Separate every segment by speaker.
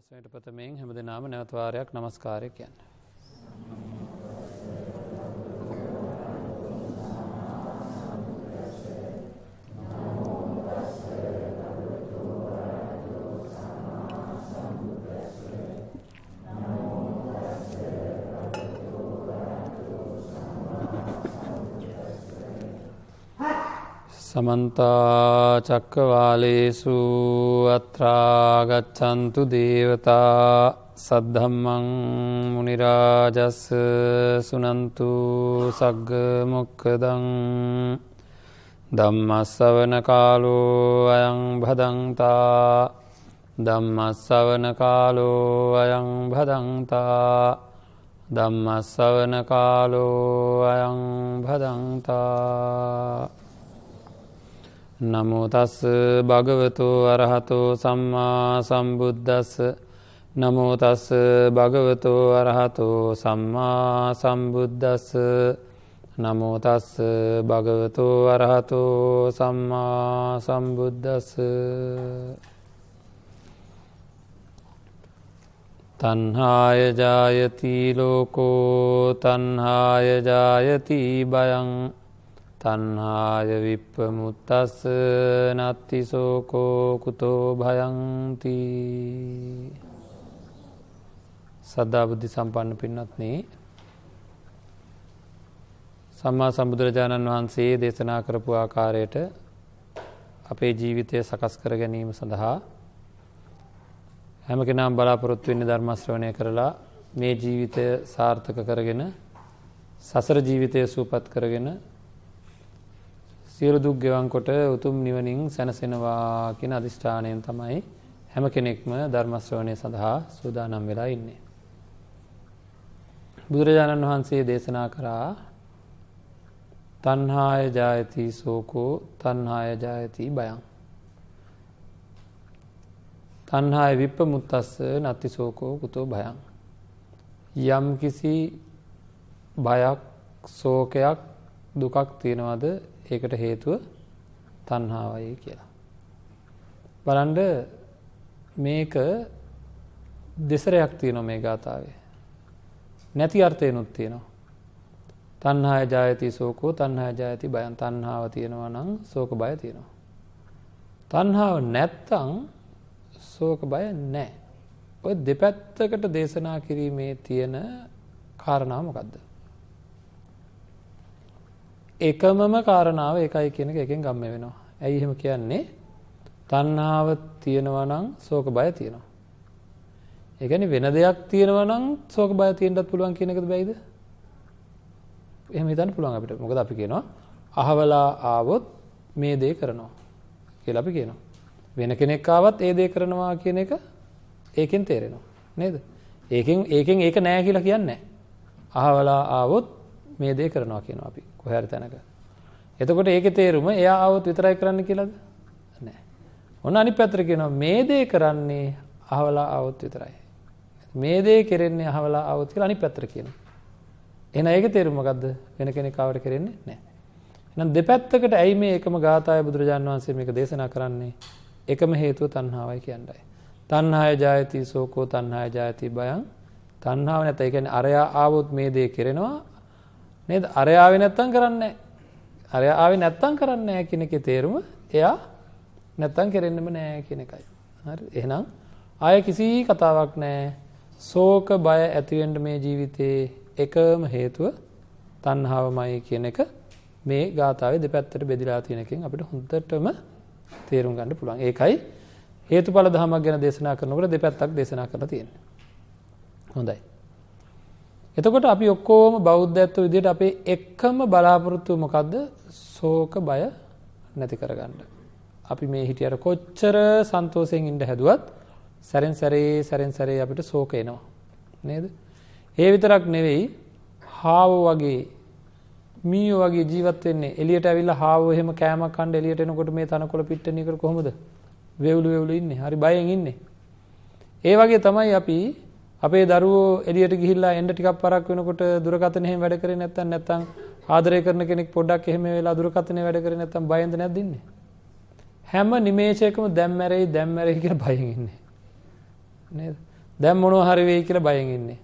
Speaker 1: ධර්මස්වයට ප්‍රථමයෙන් හැම දෙනාම නැවතවාරයක් නමස්කාරය කියන්න. සමන්තා චක්කවාලේසු අත්‍රාගච්චන්තු දේවතා සද්ධම්මං මුනිරාජස්ස සුනන්තු සග්ග මොක්කදං දම්මස්සවන කාලෝ අයං භදන්තා දම්මස්සවන කාලෝ අයං භදන්තා දම්මස්සවන කාලෝ අයං භදන්තා නමෝතස් භගවතු අරහතෝ සම්මා සම්බුද්ධස්ස නමෝතස් භගවතු අරහතෝ සම්මා සම්බුද්ධස්ස නමෝතස් භගවතු අරහතෝ සම්මා සම්බුද්ධස්ස තන්හාය ජායති ලෝකෝ තන්හාය ජායති බයං තන්හාය විප්පමුත්තස්ස නත්තිසෝකෝ කුතෝ භයන්ති. සද්ධාබුද්ධි සම්පන්න පින්නත්නේ සම්මා සම්බුදුරජාණන් වහන්සේ දේශනා කරපු ආකාරයට අපේ ජීවිතය සකස් කර ගැනීම සඳහා හැම කෙනම් බලාපොරොත්තු වෙන්න ධර්මශ්‍රවණය කරලා මේ ජීවිතය සාර්ථක කරගෙන සසර ජීවිතය සූපත් කරගෙන සියලු දුක් ගෙවන් කොට උතුම් නිවනින් සැනසෙනවා කියන අධිෂ්ඨානයෙන් තමයි හැම කෙනෙක්ම ධර්මශ්‍රවණය සඳහා සූදානම් වෙලා ඉන්නේ. බුදුරජාණන් වහන්සේ දේශනා කරා තන්හාය ජායති සෝකෝ තන්හාය ජායති බයං. තන්හාය විප්ප මුත්තස්ස නත්ති සෝකෝ කුතෝ භයන්. යම් කිසි බයක් සෝකයක් දුකක් තියෙනවද ඒකට හේතුව තන්හාවයි කියලා. බලන්ඩ මේක දෙසරයක් තියනො මේ ගාථාවේ. නැති අර්ථයනුත් තියෙනවා. තන්හා ජායති සෝකෝ තන්හා ජායති බයන් තන්හාව තියෙනවා නම් සෝක බය තියෙනවා. තන්හාාව නැත්තං සෝක බය නෑ. ඔය දෙපැත්තකට දේශනා කිරීමේ තියෙන කාරණාමකක්ද. එකමම කාරණාව එකයි කියනක එකෙන් ගම්ම වෙනවා. ඇයි එහෙම කියන්නේ තන්නාව තියෙනවනං සෝක බය තියෙනවා. එකනි වෙන දෙයක් තියෙනවනං සෝක බය තියෙන්ටත් පුළුවන් කියනකද බයිද එහෙම හිතන්න පුළුවන් අපිට මොකද අපි කියනවා අහවලා ආවොත් මේ දේ කරනවා කියලා අපි කියනවා. වෙන කෙනෙක්කාවත් ඒ දේ කරනවා කියන එක ඒකෙන් තේරෙනවා. නේද. ඒකෙන් ඒකෙන් ඒක නෑ කියලා කියන්නේ. අහවලා ආවොත් මේ දේ කරනවා කියනවා අපි කොහැර තැනක. එතකොට ඒක තේරුම එයා අවුත් විතරයි කරන්න කියලද නෑ. ඔන්න අනි පැත්‍ර කියනවා මේ දේ කරන්නේ අහවලා අවුත් විතරයි. මේ දේ කෙරෙන්නේ අහවලා අවුත් කියලා අනි පැත්‍ර කියන. එන ඒක තේරුමකක්ද වෙන කෙනෙ කවට කරෙන්නේ නෑ. එනම් දෙපැත්තකට ඇයි මේ එකම ගාථය බුදුරජාන් වන්සේ මේක දේශනා කරන්නේ එකම හේතුව තන්හාවයි කියන්නයි. තන්හාය ජායති සෝකෝ තන්හාය ජායති බයන් තන්හාව නැත එකන අරයා ආවුත් මේ දේ කෙරෙනවා නේද අරයාව නැත්තන් කරන්න අරය ආව නැත්තන් කරන්න ෑ කෙනෙක තේරුම එයා නැත්තන් කෙරෙන්න්නම නෑ කියන එකයි. එහෙනම් අය කිසි කතාවක් නෑ සෝක බය ඇතිවෙන්ට මේ ජීවිතයේ එකම හේතුව තන්හාවමයි කියන එක මේ ගාතාව දෙපැත්තට බෙදිලා තියෙනකින් අපිට හොඳටම තේරුම් ගන්න පුළුවන් ඒකයි හේතු පල දහමක් ගැන දේශනා කරනකට දෙපැත්තක් දේශනා කර තියෙන. හොඳයි. එතකොට අපි ඔක්කෝම බෞද්ධ ඇත්ව විදියට අපේ එක්කම බලාපොරොත්තුව මොකක්ද සෝක බය නැති කරගන්න. අපි මේ හිටියට කොච්චර සන්තෝසයෙන් ඉන්ඩ හැදුවත් සැරෙන් සැරේ සැරෙන් සැරේ අපිට සෝක එනවා. නේද. ඒ විතරක් නෙවෙයි හාව වගේ මී වගේ ජීවත් වෙන්නේ එලියට ඇවිල්ල හාව එහෙම කෑම කණ්ඩ එලියට එනකොට මේ තනකොළ පිට්ටනිකර කොහොමද වෙවුලු වෙවුලු ඉන්නේ හරි බයෙන් ඉන්නේ. ඒ වගේ තමයි අපි අපේ දරුවෝ එලියට ගිහිල්ලා එන්ඩ ටිකක් පරක් වෙනකොට දුරකතනය වැඩ කර නැත්තන් නැත්තං ආදරය කරන කෙනෙක් පොඩක් එහෙම වෙලා දුරකතනය වැඩ කර නැතම් බයද නැදන්නේ. හැම නිමේශයකම දැම්මැරයි දැම්මැරයි කියල බයඉන්නේ. නේද. දැන් මොනව හරි වෙයි කියලා බයෙන් ඉන්නේ.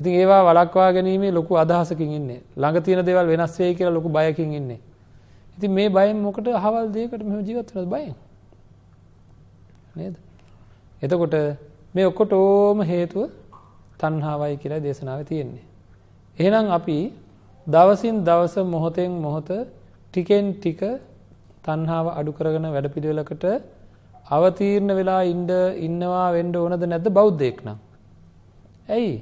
Speaker 1: ඉතින් ඒවා වළක්වා ගැනීමේ ලොකු අදහසකින් ඉන්නේ. ළඟ තියෙන දේවල් වෙනස් වෙයි කියලා ලොකු බයකින් ඉන්නේ. ඉතින් මේ බයෙන් මොකට අහවල් දෙයකට මෙහෙම ජීවත් වෙනවද බයෙන්? නේද? එතකොට මේ ඔක්කොටම හේතුව තණ්හාවයි කියලා දේශනාවේ තියෙන්නේ. එහෙනම් අපි දවසින් දවස මොහොතෙන් මොහොත ටිකෙන් ටික තණ්හාව අඩු කරගෙන වැඩපිළිවෙලකට අවතීර්ණ වෙලා ඉන්න ඉන්නවා වෙන්න ඕනද නැද්ද බෞද්ධයෙක් නම්? ඇයි?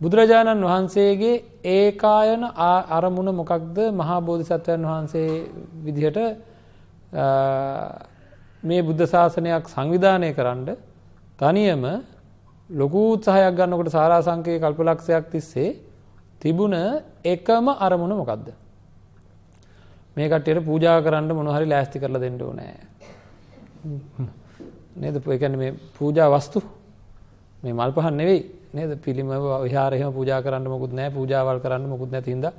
Speaker 1: බුදුරජාණන් වහන්සේගේ ඒකායන අරමුණ මොකක්ද මහා බෝධිසත්වයන් වහන්සේ විදිහට මේ බුද්ධ ශාසනයක් සංවිධානය කරන්න තනියම ලොකු උත්සාහයක් ගන්නකොට සාරාංශකයේ කල්පලක්ෂයක් තිස්සේ තිබුණ එකම අරමුණ මොකද්ද? මේ කට්ටියට පූජා කරන්න මොන හරි ලෑස්ති කරලා දෙන්න ඕනේ. නේද? ඒ කියන්නේ මේ පූජා වස්තු මේ මල් පහන් නෙවෙයි නේද? පිළිම විහාර එහෙම පූජා කරන්න මොකුත් නැහැ. පූජාවල් කරන්න මොකුත් නැති හින්දා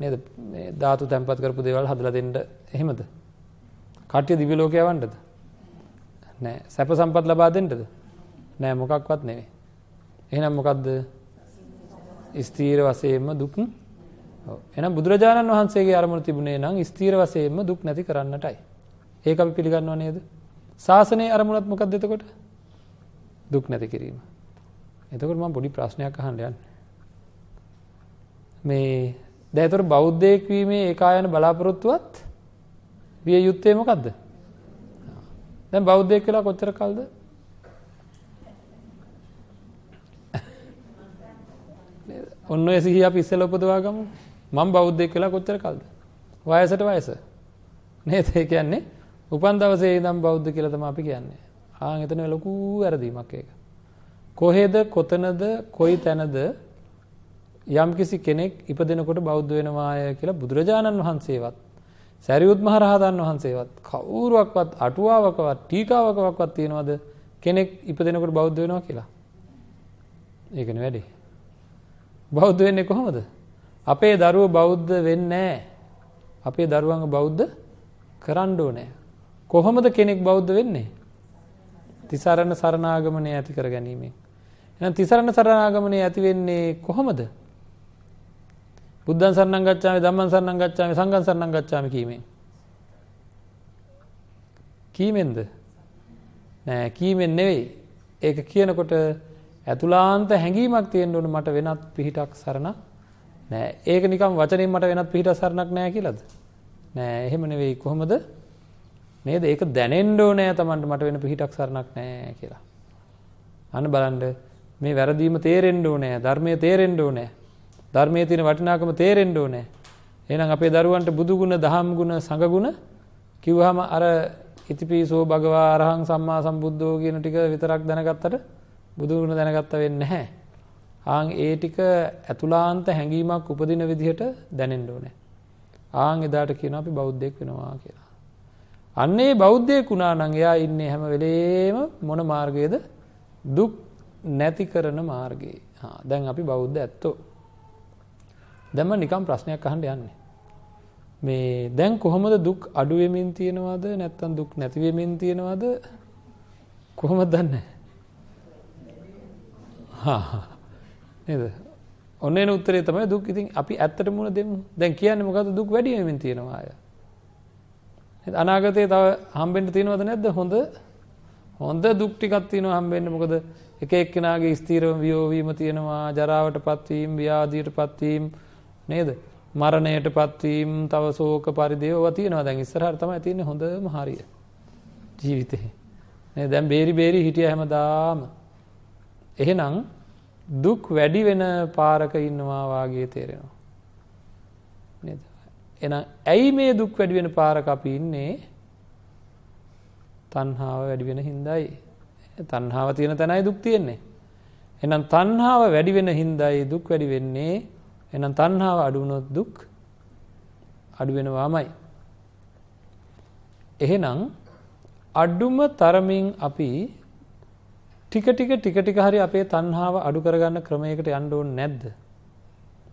Speaker 1: නේද? මේ ධාතු තැන්පත් කරපු දේවල් හදලා දෙන්න එහෙමද? කට්ටිය දිව්‍ය ලෝකේ යවන්නද? නෑ. සැප සම්පත් ලබා දෙන්නද? නෑ මොකක්වත් නෙවෙයි. එහෙනම් මොකද්ද? ස්ථීර වශයෙන්ම දුක් එහෙනම් බුදුරජාණන් වහන්සේගේ අරමුණ තිබුණේ නම් ස්ථීර වශයෙන්ම දුක් නැති කරන්නටයි. ඒක අපි පිළිගන්නව නේද? ශාසනයේ අරමුණත් මොකක්ද එතකොට? දුක් නැති කිරීම. එතකොට මම පොඩි ප්‍රශ්නයක් අහන්න යන්නේ. මේ දැන් ඒතර බෞද්ධයෙක් වීමේ ඒකායන බලාපොරොත්තුවත් විය යුත්තේ මොකද්ද? දැන් බෞද්ධයෙක් වෙලා කොච්චර කල්ද? ඔන්න ඔය සිහිය අපි ඉස්සෙල්ලා උපදවා ගමු. මම බෞද්ධයෙක් වෙලා කොච්චර කල්ද? වයසට වයස. නේද? ඒ කියන්නේ උපන් දවසේ ඉඳන් බෞද්ධ කියලා තමයි අපි කියන්නේ. ආන් එතන ලොකු වැරදීමක් ඒක. කොහෙද කොතනද කොයි තැනද යම්කිසි කෙනෙක් ඉපදෙනකොට බෞද්ධ වෙනවාය කියලා බුදුරජාණන් වහන්සේවත් සැරියුත් මහ රහතන් වහන්සේවත් කවුරුවක්වත් අටුවාවකවත් ටීකාවකවත් තියනවද කෙනෙක් ඉපදෙනකොට බෞද්ධ වෙනවා කියලා. ඒකනේ වැඩේ. බෞද්ධ වෙන්නේ කොහොමද? අපේ දරුවෝ බෞද්ධ වෙන්නේ අපේ දරුවන්ව බෞද්ධ කරන්න ඕනේ. කොහොමද කෙනෙක් බෞද්ධ වෙන්නේ? තිසරණ සරණාගමනය ඇති කර ගැනීමෙන්. එහෙනම් තිසරණ සරණාගමනය ඇති වෙන්නේ කොහොමද? බුද්ධං සරණං ගච්ඡාමි ධම්මං සරණං ගච්ඡාමි සංඝං සරණං ගච්ඡාමි කීමෙන්. කීමෙන්ද? නෑ කීමෙන් නෙවෙයි. ඒක කියනකොට ඇතුලාන්ත හැඟීමක් තියෙන්න ඕන මට වෙනත් පිහිටක් සරණක් නෑ. ඒක නිකම් වචනෙන් මට වෙනත් පිහිටක් සරණක් නෑ කියලාද? නෑ එහෙම නෙවෙයි කොහොමද? නේද? ඒක දැනෙන්න ඕනේ තමන්ට මට වෙන පිහිටක් සරණක් නෑ කියලා. අන්න බලන්න මේ වැරදීම තේරෙන්න ඕනේ, ධර්මයේ තේරෙන්න ඕනේ. ධර්මයේ තියෙන වටිනාකම තේරෙන්න ඕනේ. එහෙනම් අපේ දරුවන්ට බුදු ගුණ, දහම් ගුණ, සංඝ ගුණ කිව්වහම අර ඉතිපිසෝ භගවා අරහං සම්මා සම්බුද්ධෝ කියන ටික විතරක් දැනගත්තට බුදුගුණ දැනගත්ත වෙන්නේ නැහැ. ආන් ඒ ටික ඇතුලාන්ත හැඟීමක් උපදින විදිහට දැනෙන්න ඕනේ. ආන් එදාට කියනවා අපි බෞද්ධයෙක් වෙනවා කියලා. අන්න ඒ බෞද්ධයෙක් වුණා නම් එයා ඉන්නේ හැම වෙලේම මොන මාර්ගයේද? දුක් නැති කරන මාර්ගයේ. හා දැන් අපි බෞද්ධ ඇත්තෝ. දැන් මම නිකන් ප්‍රශ්නයක් අහන්න යන්නේ. මේ දැන් කොහොමද දුක් අඩු වෙමින් තියෙනවද නැත්නම් දුක් නැති වෙමින් තියෙනවද කොහොමද දන්නේ? නේද? ඔන්න එන උත්තරේ තමයි දුක්. ඉතින් අපි ඇත්තට මුණ දෙමු. දැන් කියන්නේ මොකද්ද දුක් වැඩි වෙමින් තියෙනවා අය. නේද? අනාගතේ තව හම්බෙන්න තියෙනවද නැද්ද? හොඳ හොඳ දුක් ටිකක් තියෙනවා හම්බෙන්න. මොකද එක එක්කෙනාගේ ස්ථීරව වියෝ වීම තියෙනවා, ජරාවටපත් වීම, ව්‍යාධියටපත් වීම නේද? මරණයටපත් වීම, තව ශෝක පරිදේව ඒවා තියෙනවා. දැන් ඉස්සරහට තමයි තියෙන්නේ හොඳම හරිය. ජීවිතේ. නේ දැන් බේරි බේරි හිටිය හැමදාම එහෙනම් දුක් වැඩි වෙන පාරක ඉන්නවා වාගේ තේරෙනවා. නේද? එහෙනම් ඇයි මේ දුක් වැඩි වෙන පාරක අපි ඉන්නේ? තණ්හාව වැඩි වෙන හින්දායි. තණ්හාව තියෙන තැනයි දුක් තියෙන්නේ. එහෙනම් තණ්හාව වැඩි වෙන හින්දායි දුක් වැඩි වෙන්නේ. එහෙනම් තණ්හාව අඩු වුණොත් දුක් අඩු වෙනවාමයි. එහෙනම් අඩුම තරමින් අපි ටික ටික ටික ටික හරි අපේ තණ්හාව අඩු කරගන්න ක්‍රමයකට යන්න ඕනේ නැද්ද?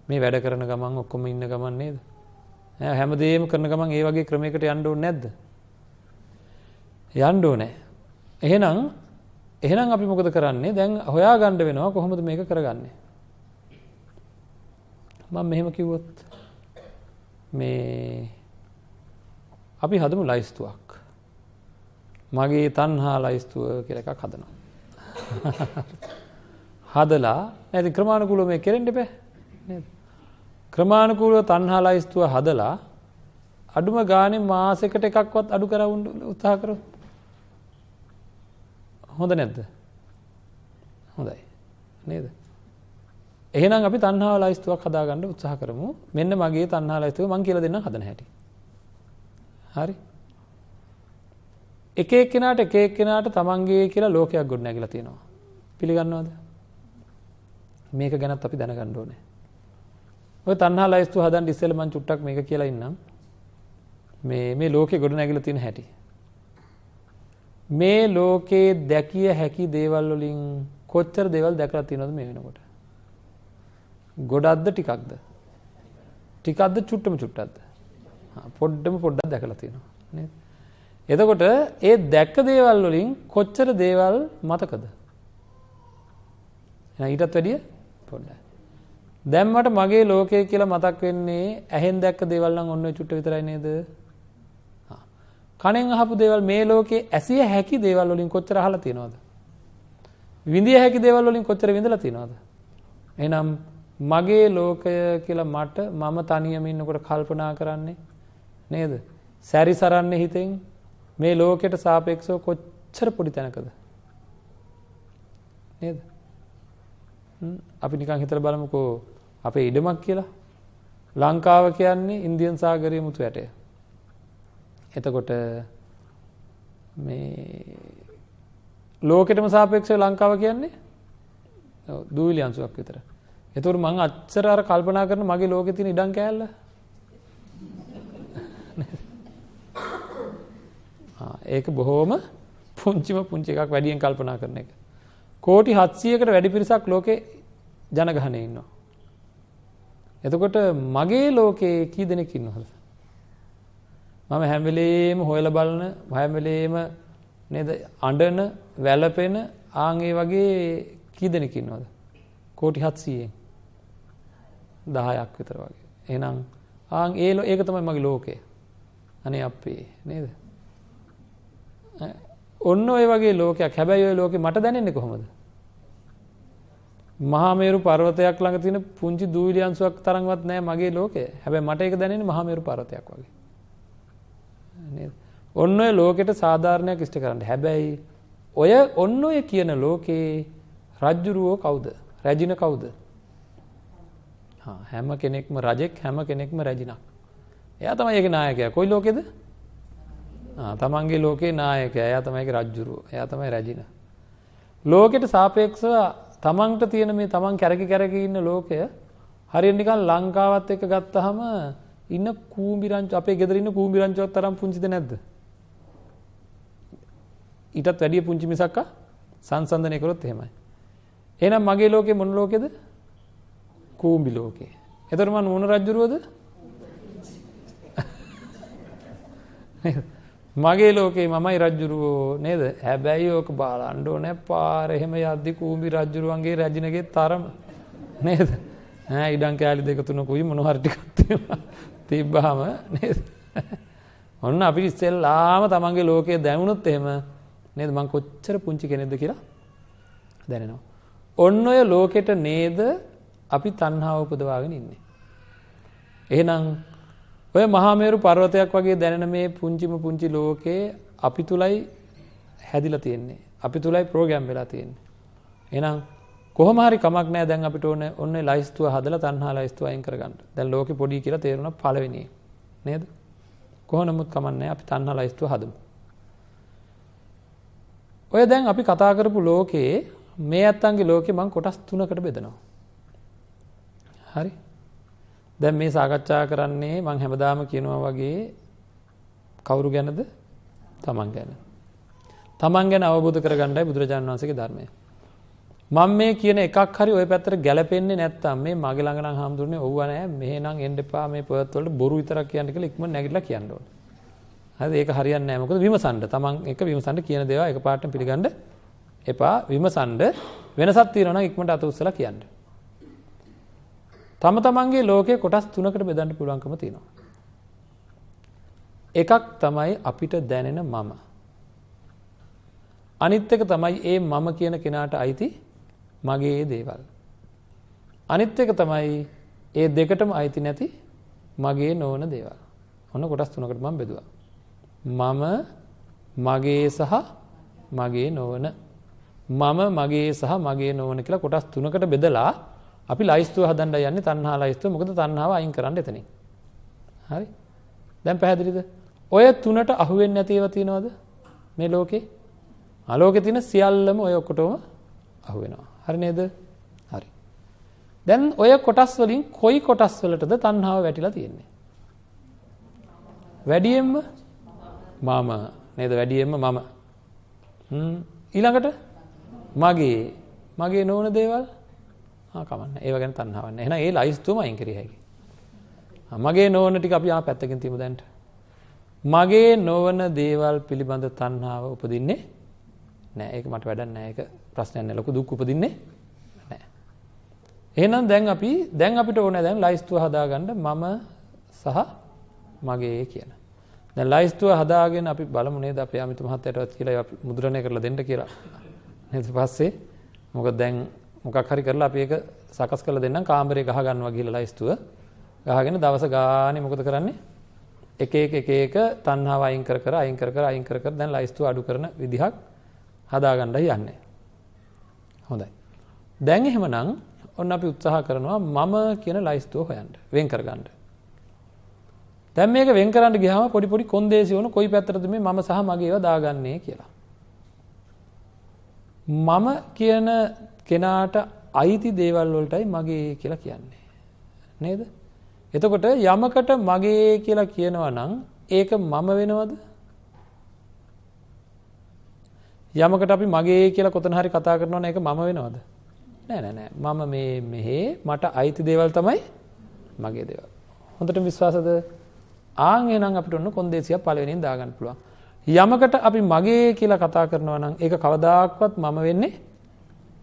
Speaker 1: මේ වැඩ කරන ගමන් ඔක්කොම ඉන්න ගමන් නේද? ඈ හැමදේම කරන ගමන් ඒ වගේ ක්‍රමයකට යන්න ඕනේ නැද්ද? යන්න ඕනේ. එහෙනම් එහෙනම් අපි මොකද කරන්නේ දැන් හොයා ගණ්ඩ වෙනවා කොහොමද මේක කරගන්නේ. මං මෙහෙම කිව්වොත් මේ අපි හදමු ලයිස්තුවක්. මගේ තන්හා ලයිස්තුව කියල එකක් හදනවා. හදලා නැති ක්‍රමාණකුල මේ කෙරෙන්ට පෑ ක්‍රමාණකූලව තන්හා ලයිස්තුව හදලා අඩුම ගානේ මාසකට එකක්වත් අඩු කරවුන් උත්සා කර හොඳ නැද්ද? හොඳයි නේද? එහෙනම් අපි තන්හා ලයිස්තුවක් හදාගන්න උත්සාහ කරමු. මෙන්න මගේ තන්හා ලයිස්තුව මං කියල දෙන්න හදන හැටි. හරි? එක එක්කෙනට එක එක්කෙනට තමන්ගේ කියලා ලෝකයක් ගොඩ නැගල තියෙනවා. පිළිගන්නවාද? මේක ගැනත් අපි දැනගණ්ඩ ඕනේ. ඔය තන්හා ලයිස්තු හදන් ඉස්සෙල්මන් චුට්ටක් මේක කියලා ඉන්නම්. මේ මේ ලෝකෙ ගොඩ නැගල තියෙන හැටි. මේ ලෝකයේ දැකිය හැකි දේවල් වලින් කොච්චර දෙවල් දැකලා තියෙනවද මේ වෙනකොට? ගොඩක්ද ටිකක්ද? ටිකක්ද චුට්ටම චුට්ටක්ද? පොඩ්ඩම පොඩ්ඩක් දැකලා තියෙනවා. එතකොට ඒ දැක්ක දේවල් වලින් කොච්චර දේවල් මතකද? ඊටත් වැඩිය පොඩ්ඩයි දැම්මට මගේ ලෝකය කියලා මතක් වෙන්නේ ඇහෙන් දැක්ක දෙවල්ලන් ඔන්න චුට්ට විතරයි නේද? කනෙන් අහපු දේවල් මේ ලෝකේ ඇසිය හැකි දේවල් වලින් කොච්චර අහලා තියෙනවද? විඳිය හැකි දේවල් වලින් කොච්චර විඳලා තියෙනවද? එහෙනම් මගේ ලෝකය කියලා මට මම තනියම ඉන්නකොට කල්පනා කරන්නේ නේද? සැරි සරන්නේ හිතෙන් මේ ලෝකෙට සාපේක්ෂව කොච්චර පොඩි තැනකද? නේද? අපි නිකන් හිතලා බලමුකෝ. අපේ ඉඩමක් කියලා. ලංකාව කියන්නේ ඉන්දියන් සාගරය මුතු ඇටය. එතකොට මේ ලෝකෙටම සාපේක්ෂ ලංකාව කියන්නේ දූවිලි අංශුවක් විතර. එතුර මං අච්චර අර කල්පනා කරන මගේ ලෝකෙ තින ඉඩම් කෑල්ල ඒක බොහෝම පුංචිම පුංචි එකක් වැඩියෙන් කල්පනා කරන එක. කෝටි හත්සියකට වැඩි පිරිසක් ලෝකෙ ජනගහනය ඉන්නවා. එතකොට මගේ ලෝකයේ කී දෙනෙක් ඉන්නවද? මම හැම වෙලේම හොයලා බලන, හැම වෙලේම නේද අඬන, වැළපෙන ආන් ඒ වගේ කී දෙනෙක් ඉන්නවද? කෝටි 700න් 10ක් විතර වගේ. එහෙනම් ආන් ඒ ඒක තමයි මගේ ලෝකය. අනේ අපේ නේද? ඔන්න ඔය වගේ ලෝකයක්. හැබැයි ඔය ලෝකේ මට දැනෙන්නේ කොහොමද? මහාමේරු පර්වතයක් ළඟ තියෙන පුංචි දූවිලි අංශුවක් තරම්වත් නැහැ මගේ ලෝකය. හැබැයි මට ඒක දැනෙන්නේ මහාමේරු පර්වතයක් වගේ. නේද? ඔන්න ඔය ලෝකෙට සාධාරණයක් ඉෂ්ට කරන්න. හැබැයි ඔය ඔන්න ඔය කියන ලෝකේ රජ්ජුරුවෝ කවුද? රැජින කවුද? හැම කෙනෙක්ම රජෙක් හැම කෙනෙක්ම රැජිනක්. එයා තමයි ඒකේ නායකයා. කොයි ලෝකෙද? ආ තමන්ගේ ලෝකේ නායකයා. එයා තමයි ඒකේ රජ්ජුරුවෝ. එයා තමයි රැජින. ලෝකෙට සාපේක්ෂව තමන්ට තියෙන මේ තමන් කැරකි කැරක ඉන්න ලෝකය හරිය නිකන් ලංකාවත් එක ගත්තහම ඉන්න කූම්බිරංච අපේ ගෙදර ඉන්න කූම්බිරංචුවක් තරම් පුංචිද නැද්ද? ඊටත් වැඩිය පුංචි මිසක්ක සංසන්දනය කරොත් එහෙමයි. එහෙනම් මගේ ලෝකේ මොන ලෝකෙද? කූම්බි ලෝකේ. එතකොට මම මොන රජුරුවද? මගේ ලෝකේ මමයි රජ්ජුරුවෝ නේද? හැබැයි ඕක බාලන්ඩෝ නෑ පාර එහෙම යද්දි කූම්බි රජ්ජුරුවන්ගේ රජිනගේ තරම. නේද? ඈ ඉඩම් කෑලි දෙක තුනකුයි මොන හරි ටිකක් තිබ්බහම නේද? ඔන්න අපි ඉස්සෙල්ලාම තමන්ගේ ලෝකයේ දැනුනොත් එහෙම නේද? මං කොච්චර පුංචි කෙනෙක්ද කියලා දැනෙනවා. ඔන්න ඔය ලෝකෙට නේද අපි තණ්හාව උපදවාගෙන ඉන්නේ. එහෙනම් ඔය මහාමේරු පර්වතයක් වගේ දැනෙන මේ පුංචිම පුංචි ලෝකයේ අපි තුලයි හැදිලා තියෙන්නේ. අපි තුලයි ප්‍රෝග්‍රෑම් වෙලා තියෙන්නේ. එහෙනම් කොහොම හරි කමක් නැහැ දැන් අපිට ඕන ඔන්න ලයිස්තුව හදලා තණ්හා ලයිස්තුව අයින් කරගන්න. දැන් ලෝකෙ පොඩි කියලා තේරුණා පළවෙනි. නේද? කොහොම නමුත් කමක් නැහැ අපි තණ්හා ලයිස්තුව හදමු. ඔය දැන් අපි කතා කරපු ලෝකයේ මේ අත්තන්ගේ ලෝකේ මම කොටස් තුනකට බෙදනවා. හරි? දැන් මේ සාකච්ඡා කරන්නේ මං හැමදාම කියනවා වගේ කවුරු ගැනද තමන් ගැන. තමන් ගැන අවබෝධ කරගන්නයි බුදුරජාණන් වහන්සේගේ ධර්මය. මම මේ කියන එකක් හරි ওই පැත්තට ගැලපෙන්නේ නැත්තම් මේ මගේ ළඟ නම් හාමුදුරනේ ඔව්ව නෑ මෙහෙනම් එන්න එපා මේ පොත් වලට බොරු විතරක් කියන්න කියලා ඉක්මන නැගිටලා කියන්න ඕනේ. හරිද? ඒක හරියන්නේ නෑ මොකද විමසන්න. තමන් එක විමසන්න කියන දේවල් එකපාරටම පිළිගන්න එපා විමසන්ඩ වෙනසත් තියෙනවන ඉක්මට අත උත්සල කියන්න. තම තමන්ගේ ලෝකය කොටස් තුනකට බෙදන්න පුළුවන්කම තියෙනවා. එකක් තමයි අපිට දැනෙන මම. අනිත් එක තමයි ඒ මම කියන කෙනාට අයිති මගේ දේවල්. අනිත් එක තමයි ඒ දෙකටම අයිති නැති මගේ නොවන දේවල්. ඔන්න කොටස් තුනකට මම බෙදුවා. මම මගේ සහ මගේ නොවන මම මගේ සහ මගේ නොවන කියලා කොටස් තුනකට බෙදලා අපි ලයිස්තුව හදන්ඩ යන්නේ තන්හා ලයිස්තුව. මොකද තන්නාව අයින් කරන්න එතනින්. හරි? දැන් පැහැදිලිද? ඔය තුනට අහුවෙන් නැතිව තියෙනවද? මේ ලෝකේ? අලෝක තින සියල්ලම ඔය ඔක්කොටම අහුවෙනවා හරි නේද? හරි. දැන් ඔය කොටස් වලින් කොයි කොටස් වලටද තන්හාාව වැටිලා තියෙන්නේ? වැඩියෙන්ම මම. නේද? වැඩියෙන්ම මම. ඊළඟට මගේ. මගේ නොවන දේවල්? කමන්න. ඒ ගැන තන්හාවන්න එන ඒ ලයිස්තුම අයින් කර හැකි. මගේ නොවන ටික අපි ආ පැත්තකින් තිබ දැන්ට. මගේ නොවන දේවල් පිළිබඳ තන්හාාව උපදින්නේ නෑ ඒක මට වැඩන්න ඒක ප්‍රශ්නයන්න ලොක දුක් උපදින්නේ නෑ. එහෙනම් දැන් අපි දැන් අපිට ඕන දැන් ලයිස්තුව හදාගන්න මම සහ මගේ කියන. දැ ලයිස්තුව හදාගෙන අපි බලමුණේ ද අප අමිතු මහත්තයටත් කියලා මුද්‍රණය කරලා දෙන්න කියලා. නැති පස්සේ මොක දැන් මොකක් හරි කරලා අප ඒක සකස් කල දෙන්න කාමරය ගහගන්නවා කියල ලයිස්තුව ගහගෙන දවස ගානය මොකද කරන්නේ එක එක එක එක තන්හා අයිංකර කර අයිංකර කර අයිංකර කර දැන් ලයිස්තු අඩු කරන විදිහක් හදාගණ්ඩ යන්නේ. හොඳයි. දැන් එහෙම නං ඔන්න අපි උත්සාහ කරනවා මම කියන ලයිස්තුව හොයන්ට වෙන් කරගන්නඩ. දැන් මේක වෙන් කරන්න ගහම පොඩි පොඩි කොන්දේසි වන කොයි පැතරද මේ ම සහ මගේව දාගන්නේ කියලා. මම කියන කෙනාට අයිති දේවල් වලටයි මගේ කියලා කියන්නේ. නේද? එතකොට යමකට මගේ කියලා කියනවා නම් ඒක මම වෙනවද? යමකට අපි මගේ කියලා කොතන හරි කතා කරනවා ඒක මම වෙනවද? නෑ නෑ නෑ. මම මේ මෙහි මට අයිති දේවල් තමයි මගේ දේවල්. හොඳට විශ්වාසද? ආන් එහෙනම් අපිට ඔන්න කොන්දේසියක් පළවෙනියෙන් දාගන්න පුළුවන්. යමකට අපි මගේ කියලා කතා කරනවා නම් ඒක කවදාක්වත් මම වෙන්නේ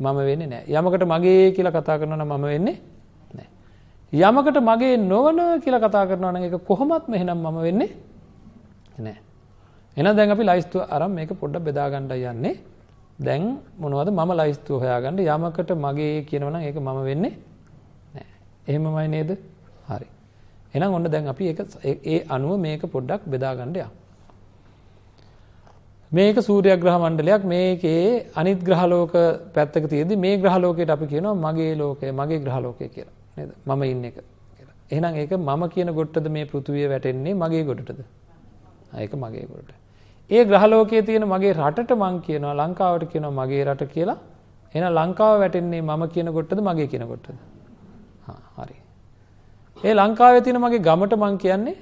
Speaker 1: මම වෙන්නේ නෑ. යමකට මගේ කියලා කතා කරනවා නම් මම වෙන්නේ නෑ. යමකට මගේ නොවන කියලා කතා කරනවා නම් ඒක කොහොමත්ම එහෙනම් මම වෙන්නේ නෑ. එන දැන් අපි ලයිස්තුව අරම් මේක පොඩ්ඩ බෙදාගණ්ඩ යන්නේ දැන් මොනවද මම ලයිස්තුව හොයාගන්න යමකට මගේ කියනවන ඒක මම වෙන්නේ නෑ එහෙමමයි නේද හරි එනම් ඔන්න දැන් අපි ඒ අනුව මේක පොඩ්ඩක් බෙදාගණ්ඩයක් මේක සූරයක් ග්‍රහ මණ්ඩලයක් මේකේ අනිත් ග්‍රහලෝක පැත්තක තියද මේ ග්‍රහලෝකයට අපි කියනවා මගේ ලෝකය මගේ ග්‍රහලෝකය කියලා. නද? මම ඉන්න එක කියලා. එහෙනම් ඒක මම කියන ගොට්ටද මේ පෘතුවිය වැටෙන්නේ මගේ ගොඩටද ඒක මගේ ගොඩට ඒ ග්‍රහලෝකයේ තියෙන මගේ රටට මං කියනවා ලංකාවට කියනවා මගේ රට කියලා. එන ලංකාව වැටෙන්නේ මම කියන කොට්ටද මගේ කියන කොට්ටද හරි. ඒ ලංකාවේ තියෙන මගේ ගමට මං කියන්නේ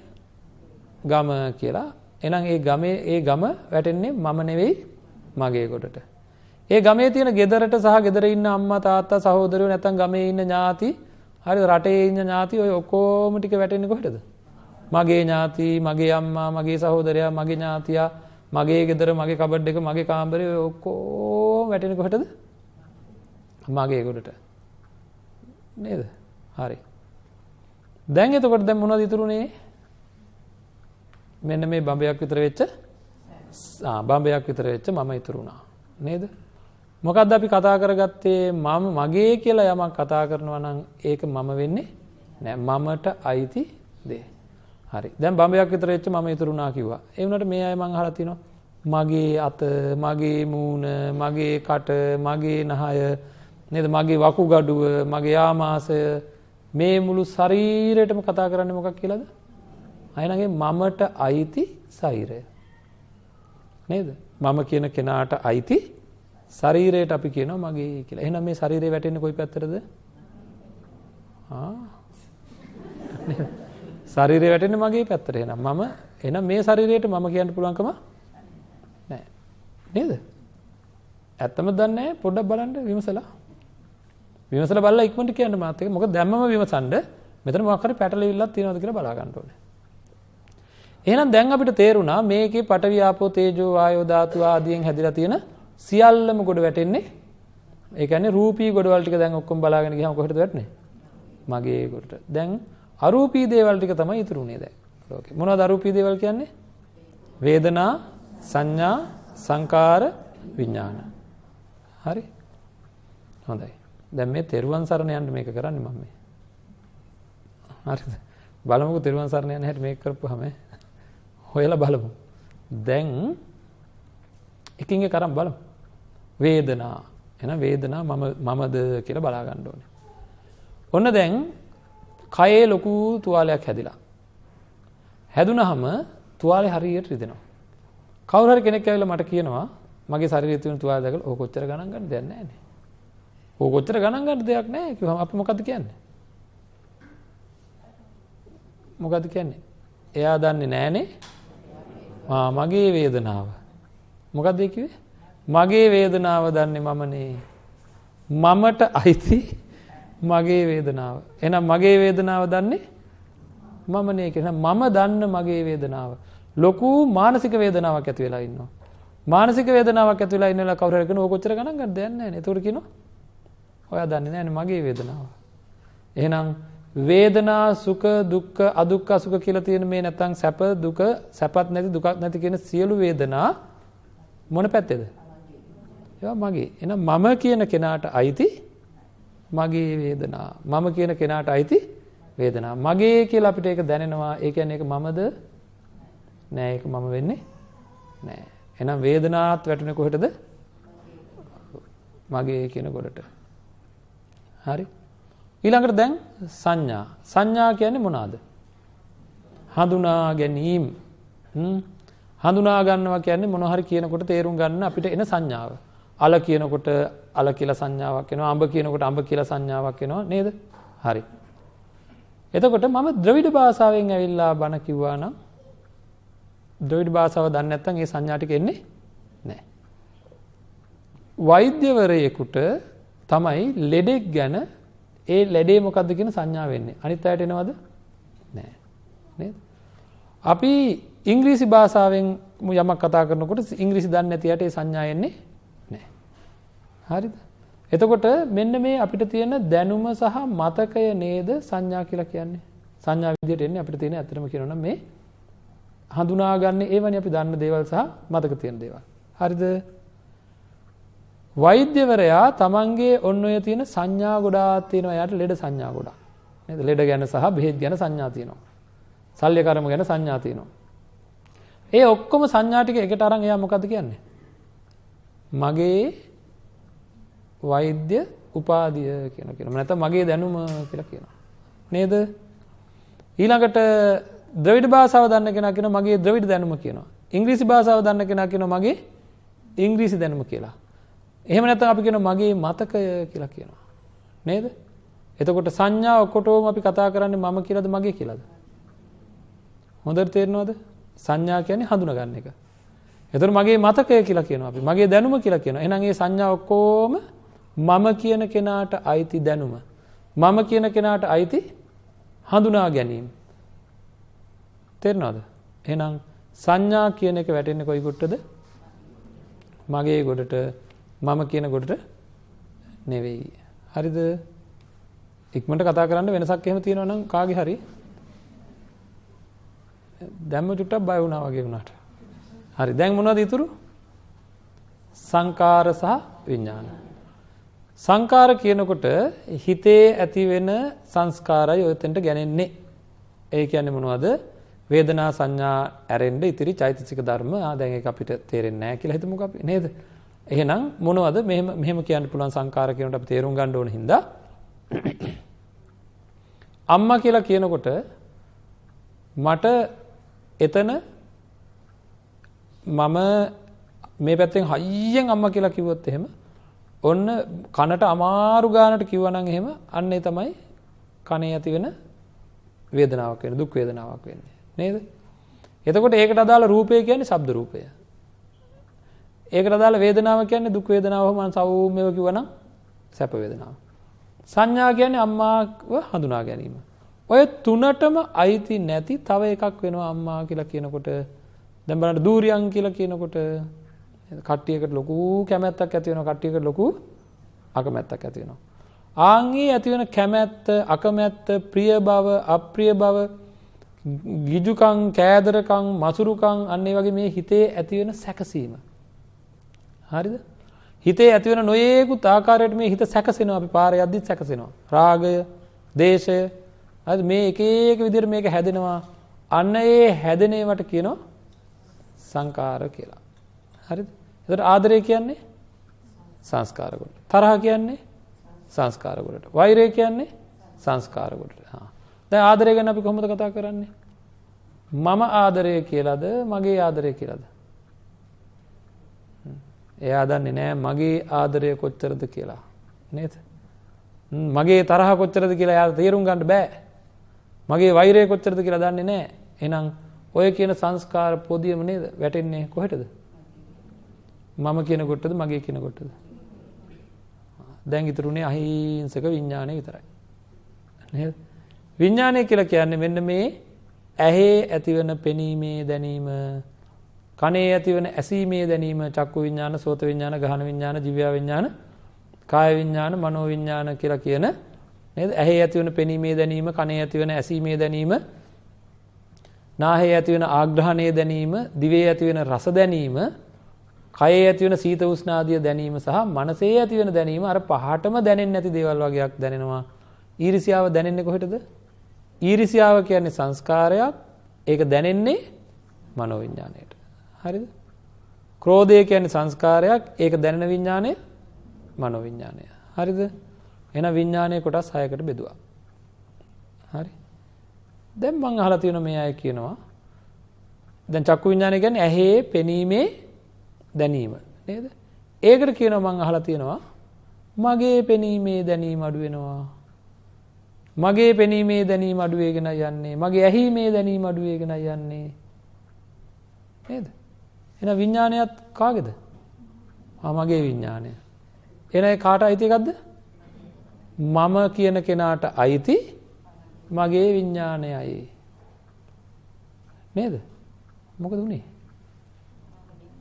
Speaker 1: ගම කියලා. එනම් ඒ ගමේ ඒ ගම වැටෙන්නේ මම නෙවෙයි මගේ කොටට. ඒ ගමේ තියෙන ගෙදරට සහ ගෙදර ඉන්න අම්මා තාත්තා සහෝදරයෝ නැත්නම් ගමේ ඉන්න ඥාති හරි රටේ ඉන්න ඥාති ඔය ඔක්කොම ටික වැටෙන්නේ කොහෙටද? මගේ ඥාති මගේ අම්මා මගේ සහෝදරයා මගේ ඥාතියා මගේ ගෙදර මගේ කබඩ් එක මගේ කාම්බරය ඔක්කෝ වැටෙන කොහටද? මගේ ගොඩට නේද? හරි. දැන් එතකොට දැම් මොනද ඉතුරුණේ මෙන්න මේ බඹයක් විතර වෙච්ච බම්බයක් විතර වෙච්ච මම ඉතුරුණා නේද? මොකක්ද අපි කතා කරගත්තේ? මම මගේ කියලා යමක් කතා කරනවා නම් ඒක මම වෙන්නේ නෑ. මමට අයිති දේ. හරි. දැන් බඹයක් විතර වෙච්ච මම ඉතුරුණා කිව්වා. ඒ වුණාට මේ අය මං අහලා තිනවා මගේ අත මගේ මූණ මගේ කට මගේ නහය නේද? මගේ වකුගඩුව මගේ ආමාසය මේ මුළු ශරීරයටම කතා කරන්නේ මොකක් කියලාද? අයනගේ මමට අයිති ශරීරය නේද මම කියන කෙනාට අයිති ශරීරයට අපි කියනවා මගේ කියලා එහෙනම් මේ ශරීරය වැටෙන්නේ කොයි පැත්තරද ශරීරය වැටෙන්නේ මගේ පැත්තට එහෙනම් මම එහෙනම් මේ ශරීරයට මම කියන්න පුළුවන්කම නෑ නේද? ඇත්තම දන්නේ පොඩ්ඩක් බලන්න විමසලා. විමසලා බලලා ඉක්මනට කියන්න මාත් එක. මොකද දැම්මම විමසන්න මෙතන මොකක් හරි පැටලෙවිල්ලක් තියෙනවද කියලා බලා ගන්න ඕනේ. එහෙනම් දැන් අපිට තේරුණා මේකේ පඨවි ආපෝ තේජෝ වායෝ ධාතු ආදියෙන් හැදිලා තියෙන සියල්ලම ගොඩ වැටෙන්නේ ඒ කියන්නේ රූපී ගොඩවල් ටික දැන් ඔක්කොම බලාගෙන ගියාම කොහෙටද වැටෙන්නේ? මගේ ගොඩට. දැන් අරූපී දේවල් ටික තමයි ඉතුරුනේ දැන්. ලෝකේ. මොනවද අරූපී දේවල් කියන්නේ? වේදනා, සංඥා, සංකාර, විඥාන. හරි? හොඳයි. දැන් මේ තෙරුවන් සරණ යන්න මේක කරන්නේ මම මේ. හරිද? බලමුකෝ තෙරුවන් සරණ යන හැටි මේක කරපුවාම හොයලා බලමු. දැන් එකින් එක අරන් බලමු. වේදනා. එහෙනම් වේදනා මම මමද කියලා බලා ගන්න ඕනේ. ඔන්න දැන් කයේ ලොකු තුවාලයක් හැදිලා. හැදුනහම තුවාලේ හරියට රිදෙනවා. කවුරු හරි කෙනෙක් ඇවිල්ලා මට කියනවා මගේ ශරීරයේ තියෙන තුවාල දැකලා ඕක කොච්චර ගණන් ගන්න දෙයක් නැහැ නේ. ඕක කොච්චර ගණන් ගන්න දෙයක් නැහැ කිව්වම අපි මොකද්ද කියන්නේ? මොකද්ද කියන්නේ? එයා දන්නේ නැහනේ. ආ මගේ වේදනාව. මොකද්ද කිව්වේ? මගේ වේදනාව දන්නේ මමනේ. මමට අයිති මගේ වේදනාව. එහෙනම් මගේ වේදනාව දන්නේ මමනේ කියන මම දන්න මගේ වේදනාව. ලොකු මානසික වේදනාවක් ඇති වෙලා ඉන්නවා. මානසික වේදනාවක් ඇති වෙලා ඉන්නලා කවුරු හරි කෙනෙක් කොච්චර ගණන් ගන්න දෙයක් නැහැ නේ. ඒතකොට කියනවා ඔයා දන්නේ නැහැ මගේ වේදනාව. එහෙනම් වේදනා සුඛ දුක්ඛ අදුක්ඛ අසුඛ කියලා තියෙන මේ නැත්තම් සැප දුක සැපත් නැති දුකක් නැති කියන සියලු වේදනා මොන පැත්තේද? ඒවා මගේ. එහෙනම් මම කියන කෙනාට අයිති මගේ වේදනා. මම කියන කෙනාට අයිති වේදනා. මගේ කියලා අපිට ඒක දැනෙනවා. ඒ කියන්නේ ඒක මමද? නෑ ඒක මම වෙන්නේ නෑ. එහෙනම් වේදනාවත් වැටුනේ කොහෙටද? මගේ කියන ගොඩට. හරි. ඊළඟට දැන් සංඥා. සංඥා කියන්නේ මොනවාද? හඳුනා ගැනීම. හඳුනා ගන්නවා කියන්නේ මොන හරි කියනකොට තේරුම් ගන්න අපිට එන සංඥාව. අල කියනකොට අල කියලා සංඥාවක් එනවා. අඹ කියනකොට අඹ කියලා සංඥාවක් එනවා නේද? හරි. එතකොට මම ද්‍රවිඩ භාෂාවෙන් ඇවිල්ලා බණ කිව්වා නම් ද්‍රවිඩ භාෂාව දන්නේ නැත්නම් ඒ සංඥා ටික එන්නේ නැහැ. වෛද්‍යවරයෙකුට තමයි ලෙඩෙක් ගැන ඒ ලෙඩේ මොකද්ද කියන සංඥා වෙන්නේ. අනිත් අයට එනවද? නැහැ. නේද? අපි ඉංග්‍රීසි භාෂාවෙන් යමක් කතා කරනකොට ඉංග්‍රීසි දන්නේ නැති යට ඒ සංඥා එන්නේ නැහැ. හරිද? එතකොට මෙන්න මේ අපිට තියෙන දැනුම සහ මතකය නේද සංඥා කියලා කියන්නේ. සංඥා විදිහට එන්නේ අපිට තියෙන ඇත්තටම කියනවනම් මේ හඳුනාගන්නේ ඒවනේ අපි දන්න දේවල් සහ මතක තියෙන දේවල්. හරිද? වෛද්‍යවරයා තමන්ගේ ඔන්න ඔය තියෙන සංඥා ගොඩාක් තියෙනවා. එයාට ලෙඩ සංඥා ගොඩාක්. නේද? ලෙඩ ගැන සහ බෙහෙත් ගැන සංඥා තියෙනවා. සල්්‍ය කර්ම ගැන සංඥා තියෙනවා. ඒ ඔක්කොම සංඥා ටික එකට අරන් එයා මොකද්ද කියන්නේ? මගේ වෛද්‍ය උපාධිය කියන කියනවා. නැත්නම් මගේ දැනුම කියලා කියනවා. නේද? ඊළඟට ද්‍රවිඩ භාෂාව දන්න කෙනා කියනවා මගේ ද්‍රවිඩ දැනුම කියනවා. ඉංග්‍රීසි භාෂාව දන්න කෙනා කියනවා මගේ ඉංග්‍රීසි දැනුම කියලා. එහෙම නැත්නම් අපි කියනවා මගේ මතකය කියලා කියනවා. නේද? එතකොට සංඥා ඔක්කොටම අපි කතා කරන්නේ මම කියලාද මගේ කියලාද? හොඳට තේරෙනවද? සංඥා කියන්නේ හඳුනා ගන්න එක. එතකොට මගේ මතකය කියලා කියනවා අපි. මගේ දැනුම කියලා කියනවා. එහෙනම් මේ සංඥා ඔක්කොම මම කියන කෙනාට අයිති දැනුම. මම කියන කෙනාට අයිති හඳුනා ගැනීම. තේරෙනවද? එහෙනම් සංඥා කියන එක වැටෙන්නේ කොයි කොටද? මගේ ගොඩට මම කියන ගොඩට නෙවෙයි. හරිද? ඉක්මනට කතා කරන්න වෙනසක් එහෙම තියෙනවා නම් කාගේ හරි දැම්ම චුට්ටක් බය වුණා වගේ වුණාට. හරි. දැන් මොනවද ඉතුරු? සංකාර සහ විඥාන. සංකාර කියනකොට හිතේ ඇති වෙන සංස්කාරයි ඔයතෙන්ට ගැනෙන්නේ. ඒ කියන්නේ මොනවද? වේදනා සංඥා ඇරෙන්න ඉතිරි චෛතසික ධර්ම ආ දැන් ඒක අපිට තේරෙන්නේ නැහැ කියලා හිතමුකෝ අපි නේද? එහෙනම් මොනවද මෙහෙම මෙහෙම කියන්න පුළුවන් සංකාර කියනකොට අපි තේරුම් ගන්න ඕන හින්දා අම්මා කියලා කියනකොට මට එතන මම මේ පැත්තෙන් හයියෙන් අම්මා කියලා කිව්වොත් එහෙම ඔන්න කනට අමාරු ගානට කිව්වනම් එහෙම අන්න ඒ තමයි කනේ ඇති වෙන වේදනාවක් වෙන දුක් වේදනාවක් වෙන්නේ නේද? එතකොට ඒකට අදාළ රූපය කියන්නේ ශබ්ද රූපය. ඒකට අදාළ වේදනාව කියන්නේ දුක් වේදනාව මම සෞම්‍යව කිව්වනම් සැප වේදනාව. සංඥා කියන්නේ අම්මාව හඳුනා ගැනීම. ඔය තුනටම අයිති නැති තව එකක් වෙනවා අම්මා කියලා කියනකොට දැන් බලන්න දූරියන් කියලා කියනකොට කට්ටියකට ලොකු කැමැත්තක් ඇති වෙනවා කට්ටියකට ලොකු අකමැත්තක් ඇති වෙනවා. ආන්ගේ ඇතිවන කැමැත්ත අකමැත්ත ප්‍රිය බව අප්‍රිය බව ගිජුකං කෑදරකං මසුරුකං අන්නේ වගේ මේ හිතේ ඇතිවෙන සැකසීම. හරිද? හිතේ ඇතිවෙන නොයෙකුත් ආකාරයට මේ හිත සැකසෙනවා අපි පාර යද්දිත් සැකසෙනවා. රාගය, දේශය, හරි මේ එක එක විදිහට මේක හැදෙනවා. අන්න ඒ හැදෙන ඒවට කියනවා සංකාර කියලා. හරිද? එතකොට ආදරය කියන්නේ සංස්කාර කොට. තරහ කියන්නේ සංස්කාර කොටට. වෛරය කියන්නේ සංස්කාර කොටට. හා. දැන් ආදරය ගැන අපි කොහොමද කතා කරන්නේ? මම ආදරය කියලාද මගේ ආදරය කියලාද? එයා දන්නේ නෑ මගේ ආදරය කොච්චරද කියලා. නේද? මගේ තරහ කොච්චරද කියලා එයාට තේරුම් ගන්න බෑ. මගේ වෛරය කොච්චරද කියලා දන්නේ නෑ. එහෙනම් ඔය කියන සංස්කාර පොදියම නේද වැටෙන්නේ කොහෙටද? මම කියන කොටද මගේ කියන කොටද? දැන් ඉතුරුනේ අහිංසක විඥානය විතරයි. නේද? විඥානය කියලා කියන්නේ මෙන්න මේ ඇහි ඇතිවන පෙනීමේ දැනීම කනේ ඇතිවන ඇසීමේ දැනීම චක්කු විඤ්ඥාන සෝත විඤ්ඥාන ගහන විඤ්ඥාන ජීව්‍යා විඤ්ඥාන කාය විඤ්ඥාන මනෝ විඤ්ඥාන කියලා කියන නේද? ඇහි ඇතිවන පෙනීමේ දැනීම කනේ ඇතිවන ඇසීමේ දැනීම නාහේ ඇතිවන ආග්‍රහණය දැනීම දිවේ ඇතිවෙන රස දැනීම කයේ ඇතිවෙන සීත උස්නාදිය දැනීම සහ මනසේ ඇතිවෙන දැනීම අර පහටම දැනෙන් නැති දේවල් වගේයක් දැනෙනවා. ඊරිසියාව දැනෙන්නේ කොහෙටද? ඊරිසියාව කියන්නේ සංස්කාරයක්. ඒක දැනෙන්නේ මනෝවිඤ්ඥානයට හරිද? ක්‍රෝධය කියන්නේ සංස්කාරයක්. ඒක දැනෙන විඤ්ඥානය මනොවිඤ්ඥානය හරිද? එන විඤ්ඥානය කොටස් හයකට බෙදවා. හරි. දැම් මං අහලා තියෙන මේ අය කියනවා. දැන් චක්කු විඤ්ඥානය ගැන ඇහේ පෙනීමේ දැනීම. නේද? ඒකට කියන මං අහලා තියෙනවා. මගේ පෙනීමේ දැනීම අඩුවෙනවා මගේ පෙනීමේ දැනීම අඩුවේගෙන යන්නේ. මගේ ඇහිීමේ දැනීම අඩුවේගෙන යන්නේ. නේද? එන විඤ්ඥානයත් කාගෙද? මගේ විඤ්ඥානය එන කාට අයිති එකක්ද? මම කියන කෙනාට අයිති මගේ විඤ්ඥානයයි නේද? මොකද වුණේ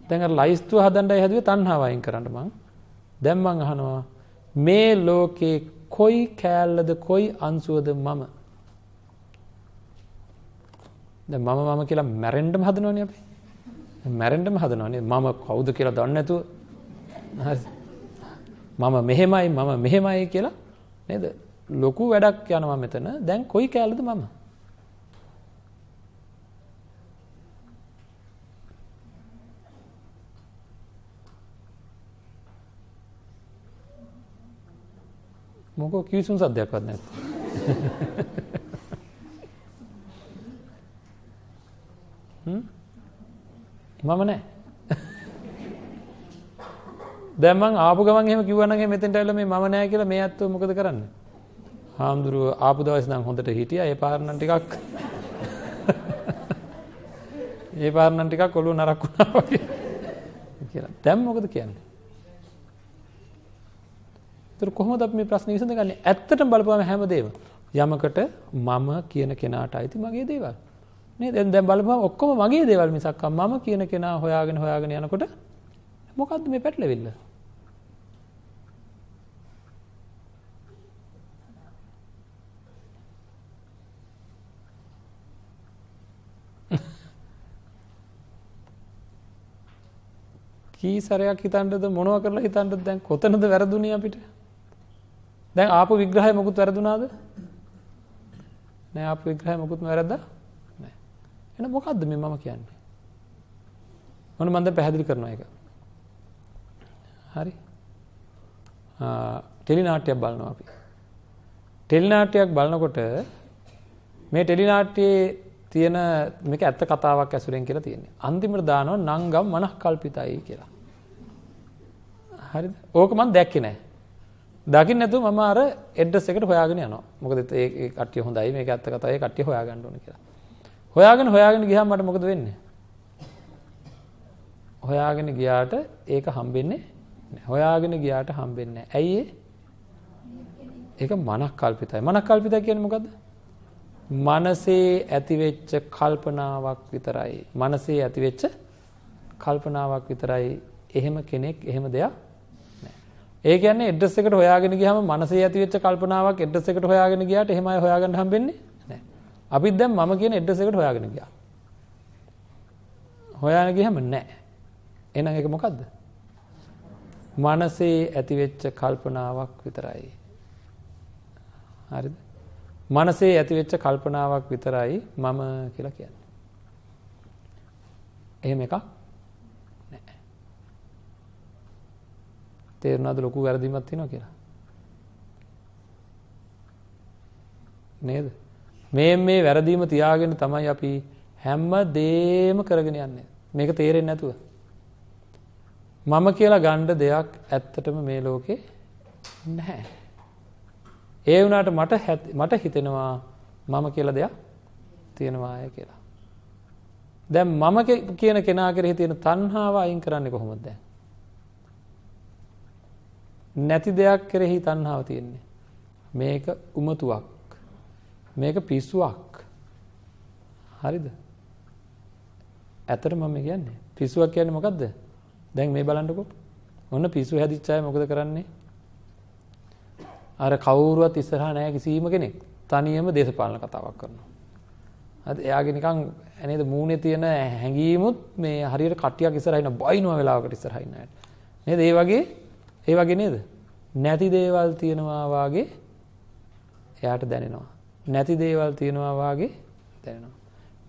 Speaker 1: දැඟ ලයිස්තුව හදන්ඩයි හැදුව තන්හාවයින් කරන්න මං. දැම්මං අහනවා මේ ලෝකේ කොයි කෑල්ලද කොයි අන්සුවද මම? ද මම මම කියලා මැරෙන්ඩම හදනවන අපි. මැරෙන්ඩම හදනවනේ මම කවුද කියලා දන්නඇතුව මම මෙහෙමයි මම මෙහෙමයි කියලා නේද? ලොකු වැඩක් යනවා මෙතන. දැන් කොයි කෑල්ලද මම? මොකෝ කිවිසුම් සද්‍යයක්වත් නැත් මම නෑ දැම්මන් ආපු ගමන් එහෙම කිව්වනගේ මෙතෙන්ට ඇවිල්ලා මේ මම නෑ කියලා මේ අත්ව මොකද කරන්නේ? හාමුදුරුව ආපු දවස් නම් හොඳට හිටියා. ඒ පාරණන් ටිකක් ඒ පාරණන් ටිකක් ඔළුව නරක් වුණා වගේ කියලා. දැන් මොකද කියන්නේ? ඒතර කොහොමද අපි මේ ප්‍රශ්නේ විසඳගන්නේ? ඇත්තටම බලපුවම හැමදේම යමකට මම කියන කෙනාට අයිති මගේ දේවල්. නේද? දැන් බලපුවම ඔක්කොම මගේ දේවල් මිසක් මම කියන කෙනා හොයාගෙන හොයාගෙන යනකොට මොකද්ද මේ පැටලෙවිල්ල? කී සැරයක් හිතන්නද මොනව කරලා හිතන්නද දැන් කොතනද වැරදුනේ අපිට? දැන් ආපු විග්‍රහය මොකුත් වැරදුනාද? නෑ ආපු විග්‍රහය මොකුත්ම වැරද්දා නෑ. එහෙනම් මොකද්ද මේ මම කියන්නේ? මොන මන්ද පැහැදිලි කරනවා ඒක. හරි. ටෙලි නාට්‍යයක් බලනවා අපි. ටෙලි නාට්‍යයක් බලනකොට මේ ටෙලි නාට්‍යයේ තියෙන මේක ඇත්ත කතාවක් ඇසුරෙන් කියලා තියෙන්නේ. අන්තිමට දානවා නංගම් මනස් කල්පිතයි කියලා. හරිද? ඕක මම දැක්කේ නෑ. දකින්න නැතුව මම අර ඇඩ්‍රස් එකට හොයාගෙන යනවා. මොකද ඒ කට්ටිය හොඳයි මේක ඇත්ත කතාවේ කට්ටිය හොයාගන්න ඕන කියලා. හොයාගෙන හොයාගෙන ගියාම මට මොකද වෙන්නේ? හොයාගෙන ගියාට ඒක හම්බෙන්නේ නැහැ. හොයාගෙන ගියාට හම්බෙන්නේ නැහැ. ඇයි ඒක මනක් කල්පිතයි. මනක් කල්පිතයි කියන්නේ මොකද්ද? මනසේ ඇතිවෙච්ච කල්පනාවක් විතරයි. මනසේ ඇතිවෙච්ච කල්පනාවක් විතරයි එහෙම කෙනෙක් එහෙම දෙයක් ඒ කියන්නේ ඇඩ්‍රස් එකට හොයාගෙන ගියාම මනසේ ඇති වෙච්ච කල්පනාවක් ඇඩ්‍රස් එකට හොයාගෙන ගියාට එහෙම අය හොයාගන්න හම්බෙන්නේ නැහැ. අපිත් දැන් මම කියන ඇඩ්‍රස් එකට හොයාගෙන ගියා. හොයාගෙන ගියම නැහැ. එහෙනම් ඒක මොකද්ද? මනසේ ඇති වෙච්ච කල්පනාවක් විතරයි. හරිද? මනසේ ඇති වෙච්ච කල්පනාවක් විතරයි මම කියලා කියන්නේ. එහෙම එකක් තේරුණාද ලොකු වැරදීමක් තියෙනවා කියලා. නේද? මේ මේ වැරදීම තියාගෙන තමයි අපි හැම දේම කරගෙන යන්නේ. මේක තේරෙන්නේ නැතුව. මම කියලා ගන්න දෙයක් ඇත්තටම මේ ලෝකේ නැහැ. ඒ වුණාට මට මට හිතෙනවා මම කියලා දෙයක් තියෙනවාය කියලා. දැන් මම කියන කෙනා කෙරෙහි තියෙන තණ්හාව අයින් කරන්නේ කොහොමද දැන්? නැති දෙයක් කෙරෙහි තණ්හාව තියෙන්නේ. මේක උමතුවක්. මේක පිස්සුවක්. හරිද? ඇතර මම කියන්නේ පිස්සුවක් කියන්නේ මොකද්ද? දැන් මේ බලන්නකෝ. ඔන්න පිස්සු හැදිච්ච අය මොකද කරන්නේ? අර කවුරුවත් ඉස්සරහා නැහැ කිසිම කෙනෙක්. තනියම දේශපාලන කතාවක් කරනවා. හරි එයාගේ නිකන් නේද මූණේ තියෙන හැඟීමුත් මේ හරියට කට්ටියක් ඉස්සරහින් බයිනවා වෙලාවකට ඉස්සරහින් නේද? නේද? ඒ වගේ ඒ වගේ නේද? නැති දේවල් තියෙනවා වාගේ එයාට දැනෙනවා. නැති දේවල් තියෙනවා වාගේ දැනෙනවා.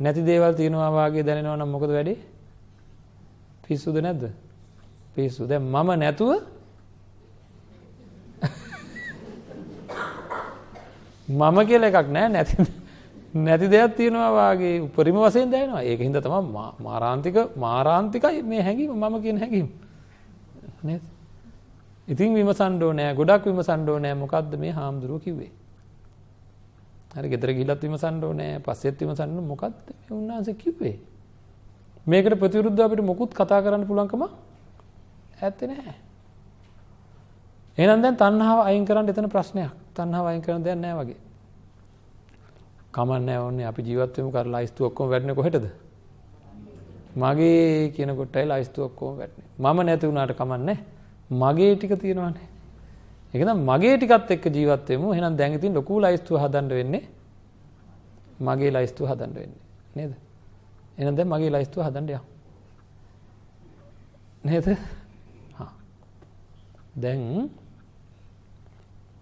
Speaker 1: නැති දේවල් තියෙනවා වාගේ දැනෙනවා නම් මොකද වෙන්නේ? පිස්සුද නැද්ද? පිස්සු. දැන් මම නැතුව මම කියලා එකක් නැහැ නැති නැති දෙයක් තියෙනවා වාගේ උපරිම වශයෙන් දැනෙනවා. ඒක හින්දා තමයි මාරාන්තික මාරාන්තිකයි මේ හැඟීම මම කියන හැඟීම. නේද? ඉතින් විමසන්න ඕනෑ ගොඩක් විමසන්න ඕනෑ මොකද්ද මේ හාමුදුරුවෝ කිව්වේ. හරි ගෙදර ගිහිල්ලත් විමසන්න ඕනෑ පස්සෙත් විමසන්න මොකද්ද මේ උන්වහන්සේ කිව්වේ. මේකට ප්‍රතිවිරුද්ධව අපිට මොකුත් කතා කරන්න පුළුවන්කම ඇත්තේ නැහැ. එහෙනම් දැන් තණ්හාව අයින් කරන්න එතන ප්‍රශ්නයක්. තණ්හාව අයින් කරන්න දෙයක් නැහැ වගේ. කමන්නේ ඕනේ අපි ජීවත් වෙමු කරලා ලයිස්තු ඔක්කොම වැඩනේ කොහෙටද? මගේ කියන කොටයි ලයිස්තු ඔක්කොම වැඩනේ. මම නැති වුණාට කමන්නේ මගේ ටික තියෙනවානේ. ඒක නම් මගේ ටිකත් එක්ක ජීවත් වෙමු. එහෙනම් දැන් ඉතින් ලොකු ලයිස්තුව හදන්න වෙන්නේ. මගේ ලයිස්තුව හදන්න වෙන්නේ. නේද? එහෙනම් දැන් මගේ ලයිස්තුව හදන්න යමු. නේද? හා. දැන්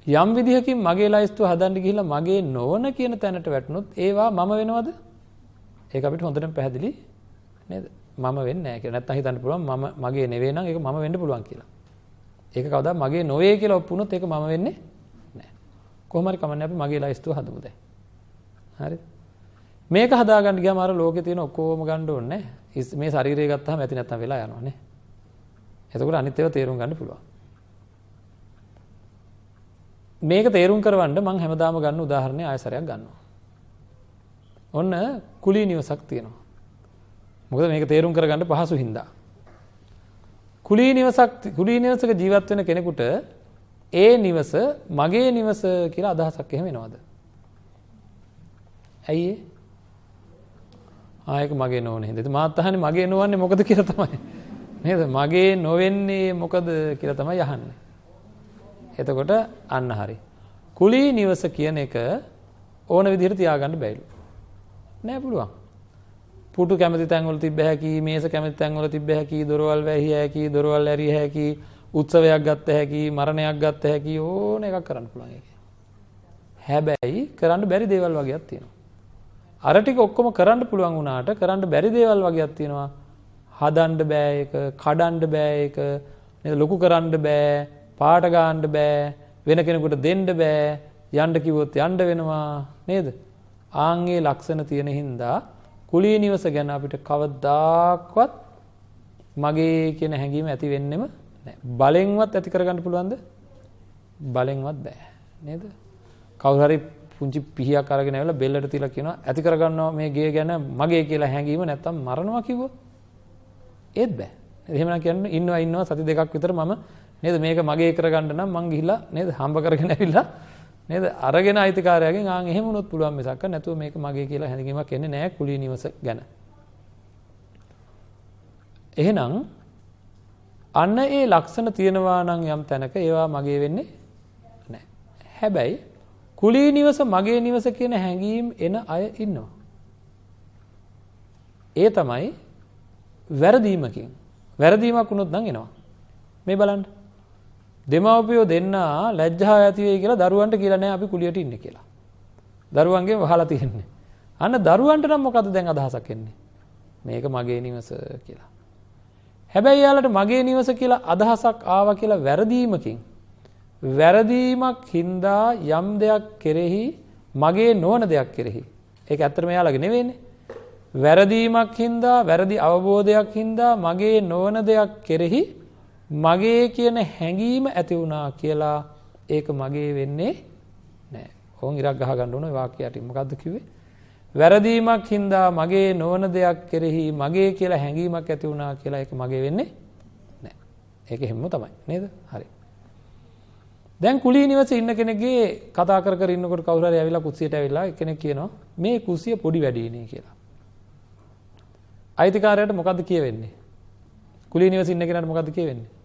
Speaker 1: යම් විදිහකින් මගේ ලයිස්තුව හදන්න ගිහිල්ලා මගේ නොවන කියන තැනට වැටුනොත් ඒවා මම වෙනවද? ඒක අපිට හොඳටම පැහැදිලි නේද? මම වෙන්නේ නැහැ කියලා. නැත්තම් හිතන්න පුළුවන් මම මගේ නෙවෙයි නම් ඒක මම වෙන්න පුළුවන් කියලා. ඒක කවදා මගේ නොවේ කියලා ඔප්පුනොත් ඒක මම වෙන්නේ නැහැ. කොහොම හරි කමන්නේ අපි මගේ ලයිස්තුව හදමු දැන්. හරිද? මේක හදාගන්න ගියාම අර ලෝකේ තියෙන ඔක්කොම ගන්න ඕනේ නැහැ. මේ ශරීරය ගත්තාම ඇති නැත්තම් වෙලා යනවා නේ. එතකොට අනිත් ඒවා තේරුම් ගන්න පුළුවන්. මේක තේරුම් කරවන්න මම හැමදාම ගන්න උදාහරණය ආයසරයක් ගන්නවා. ඔන්න කුලී නිවසක් තියෙනවා. මොකද මේක තේරුම් කරගන්න පහසු හින්දා. කුලී නිවසක් කුලී නිවසක ජීවත් වෙන කෙනෙකුට ඒ නිවස මගේ නිවස කියලා අදහසක් එහෙම එනවද? ඇයි ආයක මගේ නොවන හින්දා. මාත් අහන්නේ මගේ නොවන්නේ මොකද කියලා තමයි. නේද? මගේ නොවෙන්නේ මොකද කියලා තමයි අහන්නේ. එතකොට අන්න හරි. කුලී නිවස කියන එක ඕන විදිහට තියාගන්න බැයිලු. නෑ පුළුවන්. පුටු කැමති තැන්වල තිබ්බ හැකි මේස කැමති තැන්වල තිබ්බ හැකි දොරවල් වැහිය හැකි දොරවල් ඇරිය හැකි උත්සවයක් ගත්ත හැකි මරණයක් ගත්ත හැකි ඕන එකක් කරන්න පුළුවන් ඒක. හැබැයි කරන්න බැරි දේවල් වගේක් තියෙනවා. අර ටික ඔක්කොම කරන්න පුළුවන් වුණාට කරන්න බැරි දේවල් වගේක් තියෙනවා. හදන්න බෑ ඒක, කඩන්න බෑ ඒක, නේද ලොකු කරන්න බෑ, පාට ගන්න බෑ, වෙන කෙනෙකුට දෙන්න බෑ, යන්න කිව්වොත් යන්න වෙනවා නේද? ආන්ගේ ලක්ෂණ තියෙන හින්දා කුලී නිවස ගැන අපිට කවදාක්වත් මගේ කියන හැඟීම ඇති වෙන්නෙම නැහැ. බලෙන්වත් ඇති කරගන්න පුළුවන්ද? බලෙන්වත් බෑ. නේද? කවුරු හරි පුංචි පිහියක් අරගෙන ඇවිල්ලා බෙල්ලට තියලා කියනවා ඇති කරගන්නවා මේ ගේ ගැන මගේ කියලා හැඟීම නැත්තම් මරනවා කිව්වොත් ඒත් බෑ. එහෙම නම් කියන්නේ ඉන්නවා ඉන්නවා සති දෙකක් විතර මම නේද මේක මගේ කරගන්න නම් මං ගිහිල්ලා නේද හම්බ කරගෙන ඇවිල්ලා නේද අරගෙන අයිතිකාරයාගෙන් ආන් එහෙම වුණොත් පුළුවන් මිසක් නැතුව මේක මගේ කියලා හැඟීමක් එන්නේ නැහැ කුලී නිවස ගැන. එහෙනම් අන්න ඒ ලක්ෂණ තියෙනවා නම් යම් තැනක ඒවා මගේ වෙන්නේ නැහැ. හැබැයි කුලී නිවස මගේ නිවස කියන හැඟීම් එන අය ඉන්නවා. ඒ තමයි වැරදීමකින් වැරදීමක් වුණොත් නම් එනවා. මේ බලන්න. දෙමව්පියෝ දෙන්න ලැජ්ජා ඇති වෙයි කියලා දරුවන්ට කියලා නෑ අපි කුලියට ඉන්නේ කියලා. දරුවන්ගේ වහලා තියෙන්නේ. අන්න දරුවන්ට නම් මොකද දැන් අදහසක් එන්නේ? මේක මගේ නිවස කියලා. හැබැයි යාලට මගේ නිවස කියලා අදහසක් ආවා කියලා වැරදීමකින් වැරදීමක් හින්දා යම් දෙයක් කෙරෙහි මගේ නොවන දෙයක් කෙරෙහි. ඒක ඇත්තටම යාළගේ නෙවෙයිනේ. වැරදීමක් හින්දා වැරදි අවබෝධයක් හින්දා මගේ නොවන දෙයක් කෙරෙහි මගේ කියන හැඟීම ඇති වුණා කියලා ඒක මගේ වෙන්නේ නෑ. ඕන් ඉරක් ගහගන්න ඕන වාක්‍යයට. මොකද්ද කිව්වේ? වැරදීමක් හින්දා මගේ නොවන දෙයක් කෙරෙහි මගේ කියලා හැඟීමක් ඇති වුණා කියලා ඒක මගේ වෙන්නේ නෑ. ඒක එහෙම තමයි. නේද? හරි. දැන් කුලී නිවසේ ඉන්න කෙනෙක්ගේ කතා කර කර ඉන්නකොට කවුරු හරි ඇවිල්ලා කුස්සියට ඇවිල්ලා කෙනෙක් කියනවා මේ කුස්සිය පොඩි වැඩිනේ කියලා. අයිතිකාරයට මොකද්ද කියවෙන්නේ? කුලී නිවසේ ඉන්න කෙනාට මොකද්ද කියවෙන්නේ?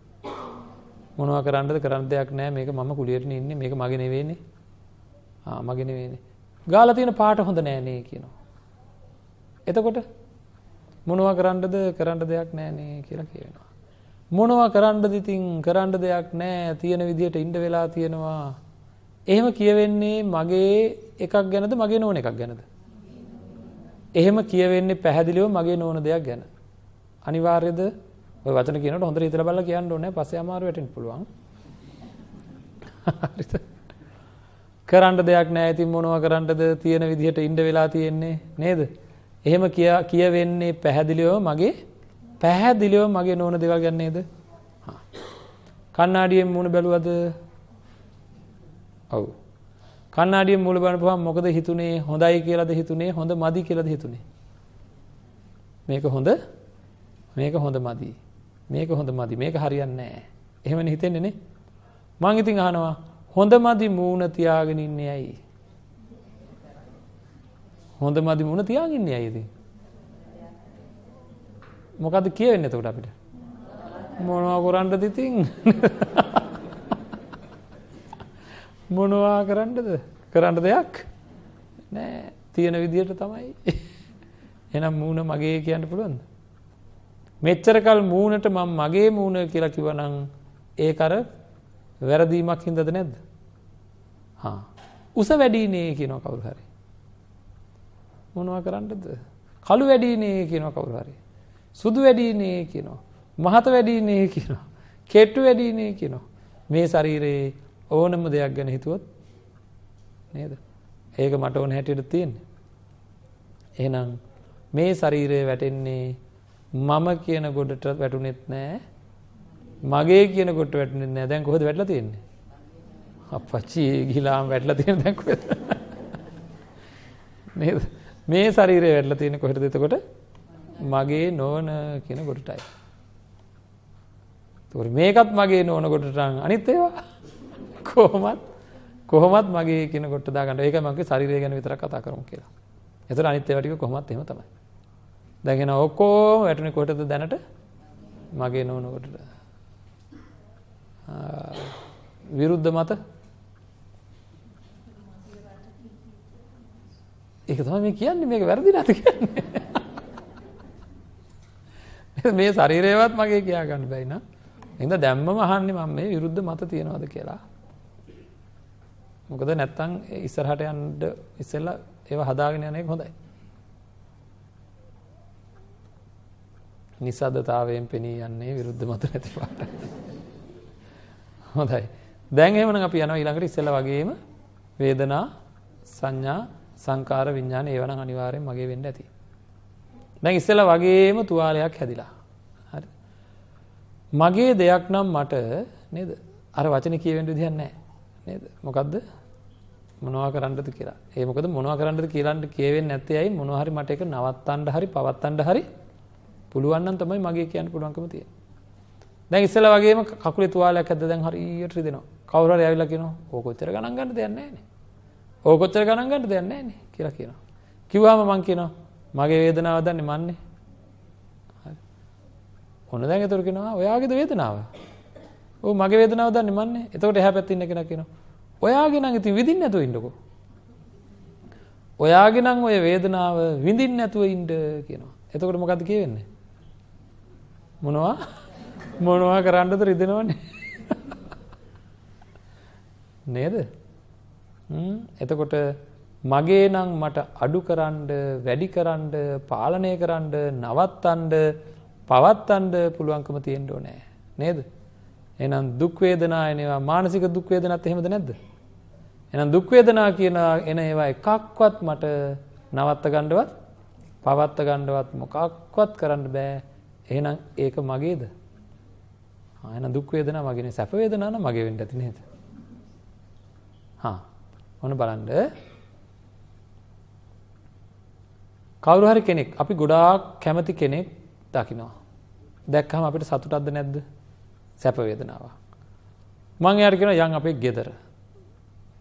Speaker 1: මොනවා කරන්නද කරන්න දෙයක් නැහැ මේක මම කුලියට ඉන්නේ මේක මගේ නෙවෙයිනේ. ආ මගේ නෙවෙයිනේ. ගාලා තියෙන පාට හොඳ නෑනේ කියනවා. එතකොට මොනවා කරන්නද කරන්න දෙයක් නෑනේ කියලා කියනවා. මොනවා කරන්නද ඉතින් කරන්න දෙයක් නෑ තියෙන විදිහට ඉන්න වෙලා තියෙනවා. එහෙම කියවෙන්නේ මගේ එකක් ගැනද මගේ නෝන එකක් ගැනද? එහෙම කියවෙන්නේ පැහැදිලිව මගේ නෝන දෙයක් ගැන. අනිවාර්යද? ඔය වචන කියනකොට හොඳට හිතලා බලලා කියන්න ඕනේ. පස්සේ අමාරු වැටෙන්න පුළුවන්. හරිද? කරන්න දෙයක් නෑ ඉතින් මොනවා කරන්නද තියෙන විදිහට ඉන්න වෙලා තියෙන්නේ නේද? එහෙම කිය කියවෙන්නේ පැහැදිලිව මගේ පැහැදිලිව මගේ නෝන දේවල් ගැන නේද? කණ්ණාඩියෙන් මූණ බැලුවද? ඔව්. කණ්ණාඩියෙන් මූණ බලනපුවම මොකද හිතුනේ? හොඳයි කියලාද හිතුනේ? හොඳ මදි කියලාද හිතුනේ? මේක හොඳ මේක හොඳ මදි. මේක හොඳ මදි. මේක හරියන්නේ නැහැ. එහෙමනේ හිතෙන්නේ නේ? මං ඉතින් අහනවා හොඳ මදි මූණ තියාගෙන ඉන්නේ ඇයි? හොඳ මදි මූණ තියාගෙන ඉන්නේ ඇයිද? මොකද්ද කියවෙන්නේ එතකොට අපිට? මොනවා කරන්නද ඉතින්? මොනවා කරන්නද? කරන්න දෙයක් නෑ. තියෙන විදියට තමයි. එහෙනම් මූණ මගේ කියන්න පුළුවන්ද? මෙච්චර කල් මූණට මම මගේ මූණ කියලා කිව්වනම් ඒක අර වැරදීමක් හින්දාද නැද්ද? උස වැඩීනේ කියනවා කවුරු හරි. මොනවා කරන්නද? කළු වැඩීනේ කියනවා කවුරු හරි. සුදු වැඩීනේ කියනවා. මහත වැඩීනේ කියනවා. කෙට්ටු වැඩීනේ කියනවා. මේ ශරීරයේ ඕනම දෙයක් ගැන හිතුවොත් නේද? ඒක මට ඕන හැටියට තියෙන්නේ. එහෙනම් මේ ශරීරය වැටෙන්නේ මම කියන ගොඩට වැටුනෙත් නෑ. මගේ කියන කොට වැටුනෙත් නෑ. දැන් කොහෙද වැටලා තියෙන්නේ? අපච්චි ගිලාම් වැටලා තියෙන දැන් කොහෙද? නේද? මේ ශරීරය වැටලා තියෙන කොහෙද එතකොට? මගේ නොවන කියන කොටටයි. ඒතකොට මේකත් මගේ නොවන කොටට අනිත් ඒවා කොහොමත් කොහොමත් මගේ කියන කොට දාගන්න. ඒක මගේ ශරීරය ගැන විතරක් කතා කරමු කියලා. එතකොට අනිත් ඒවා ටික කොහොමත් එහෙම තමයි. දැන් එන ඔක්කොම වැටුනේ කොටද දැනට? මගේ නොවන කොටට. විරුද්ධ මත ඒක තමයි මේ කියන්නේ මේක වැරදි නැත කියන්නේ. මේ ශරීරයවත් මගේ කියා ගන්න බැයි නා. එහෙනම් දැම්මම අහන්නේ මම මේ විරුද්ධ මත තියනවාද කියලා. මොකද නැත්තම් ඉස්සරහට යන්න ඉස්සෙල්ලා ඒව හදාගෙන යන එක හොඳයි. නිසද්දතාවයෙන් පෙනී යන්නේ විරුද්ධ මත නැති පාට. හොඳයි. දැන් එහෙමනම් අපි යනවා ඊළඟට ඉස්සෙල්ලා වගේම වේදනා සංඥා සංකාර විඤ්ඥාන ඒවන අනිවාරයෙන් මගේ වෙන්න ඇති. දැන් ඉස්සෙල වගේම තුවාලයක් හැදිලා. හරි. මගේ දෙයක් නම් මට නේද අර වචන කියවෙන්ට විදිහන්නෑ නේද මොකක්ද මොනවා කරන්නද කියලා ඒ මොකද මොනවා කරන්නද කියලන්ට කියවෙන් නැත්තේ අයි මොනහරි මට එක නවත්තන්ට හරි පවත්තන්ට හරි පුළුවන්න තමයි මගේ කියන්න පුළුවන්කම තිය දැන් ඉස්සල වගේම කකුලේ තුවාලයක් ඇද දැන් හරියට රිදෙනවා කවුර ඇවිල්ලා කියනවා ඕකොච්චර ගණන් ගන්න දෙයක් නැහැ නේ ඕකොච්චර ගණන් ගන්න දෙයක් නැහැ නේ කියලා කියනවා. කිව්වම මං කියනවා මගේ වේදනාව දන්නේ මන්නේ. ඔන්න දැන් එතකොට කියනවා ඔයාගේද වේදනාව? ඔව් මගේ වේදනාව දන්නේ මන්නේ. එතකොට එහා පැත්තේ ඉන්න කෙනා කියනවා ඔයාගේ නම් ඉතින් විඳින්න නැතුව ඉන්නකෝ. ඔයාගේ නම් ඔය වේදනාව විඳින්න නැතුව ඉන්න කියනවා. එතකොට මොකද්ද කියවෙන්නේ? මොනවා මොනවා කරන්නද රිදෙනවනේ. නේද? එතකොට මගේ නම් මට අඩු කරන්න, වැඩි කරන්න, පාලනය කරන්න, නවත්තන්න, පවත්තන්න පුළුවන්කම තියෙන්න ඕනේ. නේද? එහෙනම් දුක් වේදනා එනවා මානසික දුක් වේදනත් එහෙමද නැද්ද? එහෙනම් දුක් වේදනා කියන එන ඒවා එකක්වත් මට නවත්ත ගන්නවත් පවත්ත ගන්නවත් මොකක්වත් කරන්න බෑ. එහෙනම් ඒක මගේද? ආ එහෙනම් දුක් වේදනා මගේනේ සැප වේදනා නම් මගේ වෙන්න ඇති නේද? හා ඔන්න බලන්න කවුරු හරි කෙනෙක් අපි ගොඩාක් කැමති කෙනෙක් දකිනවා. දැක්කම අපිට සතුටක්ද නැද්ද? සැප වේදනාවක්. මං එයාට කියනවා යන් අපේ ගෙදර.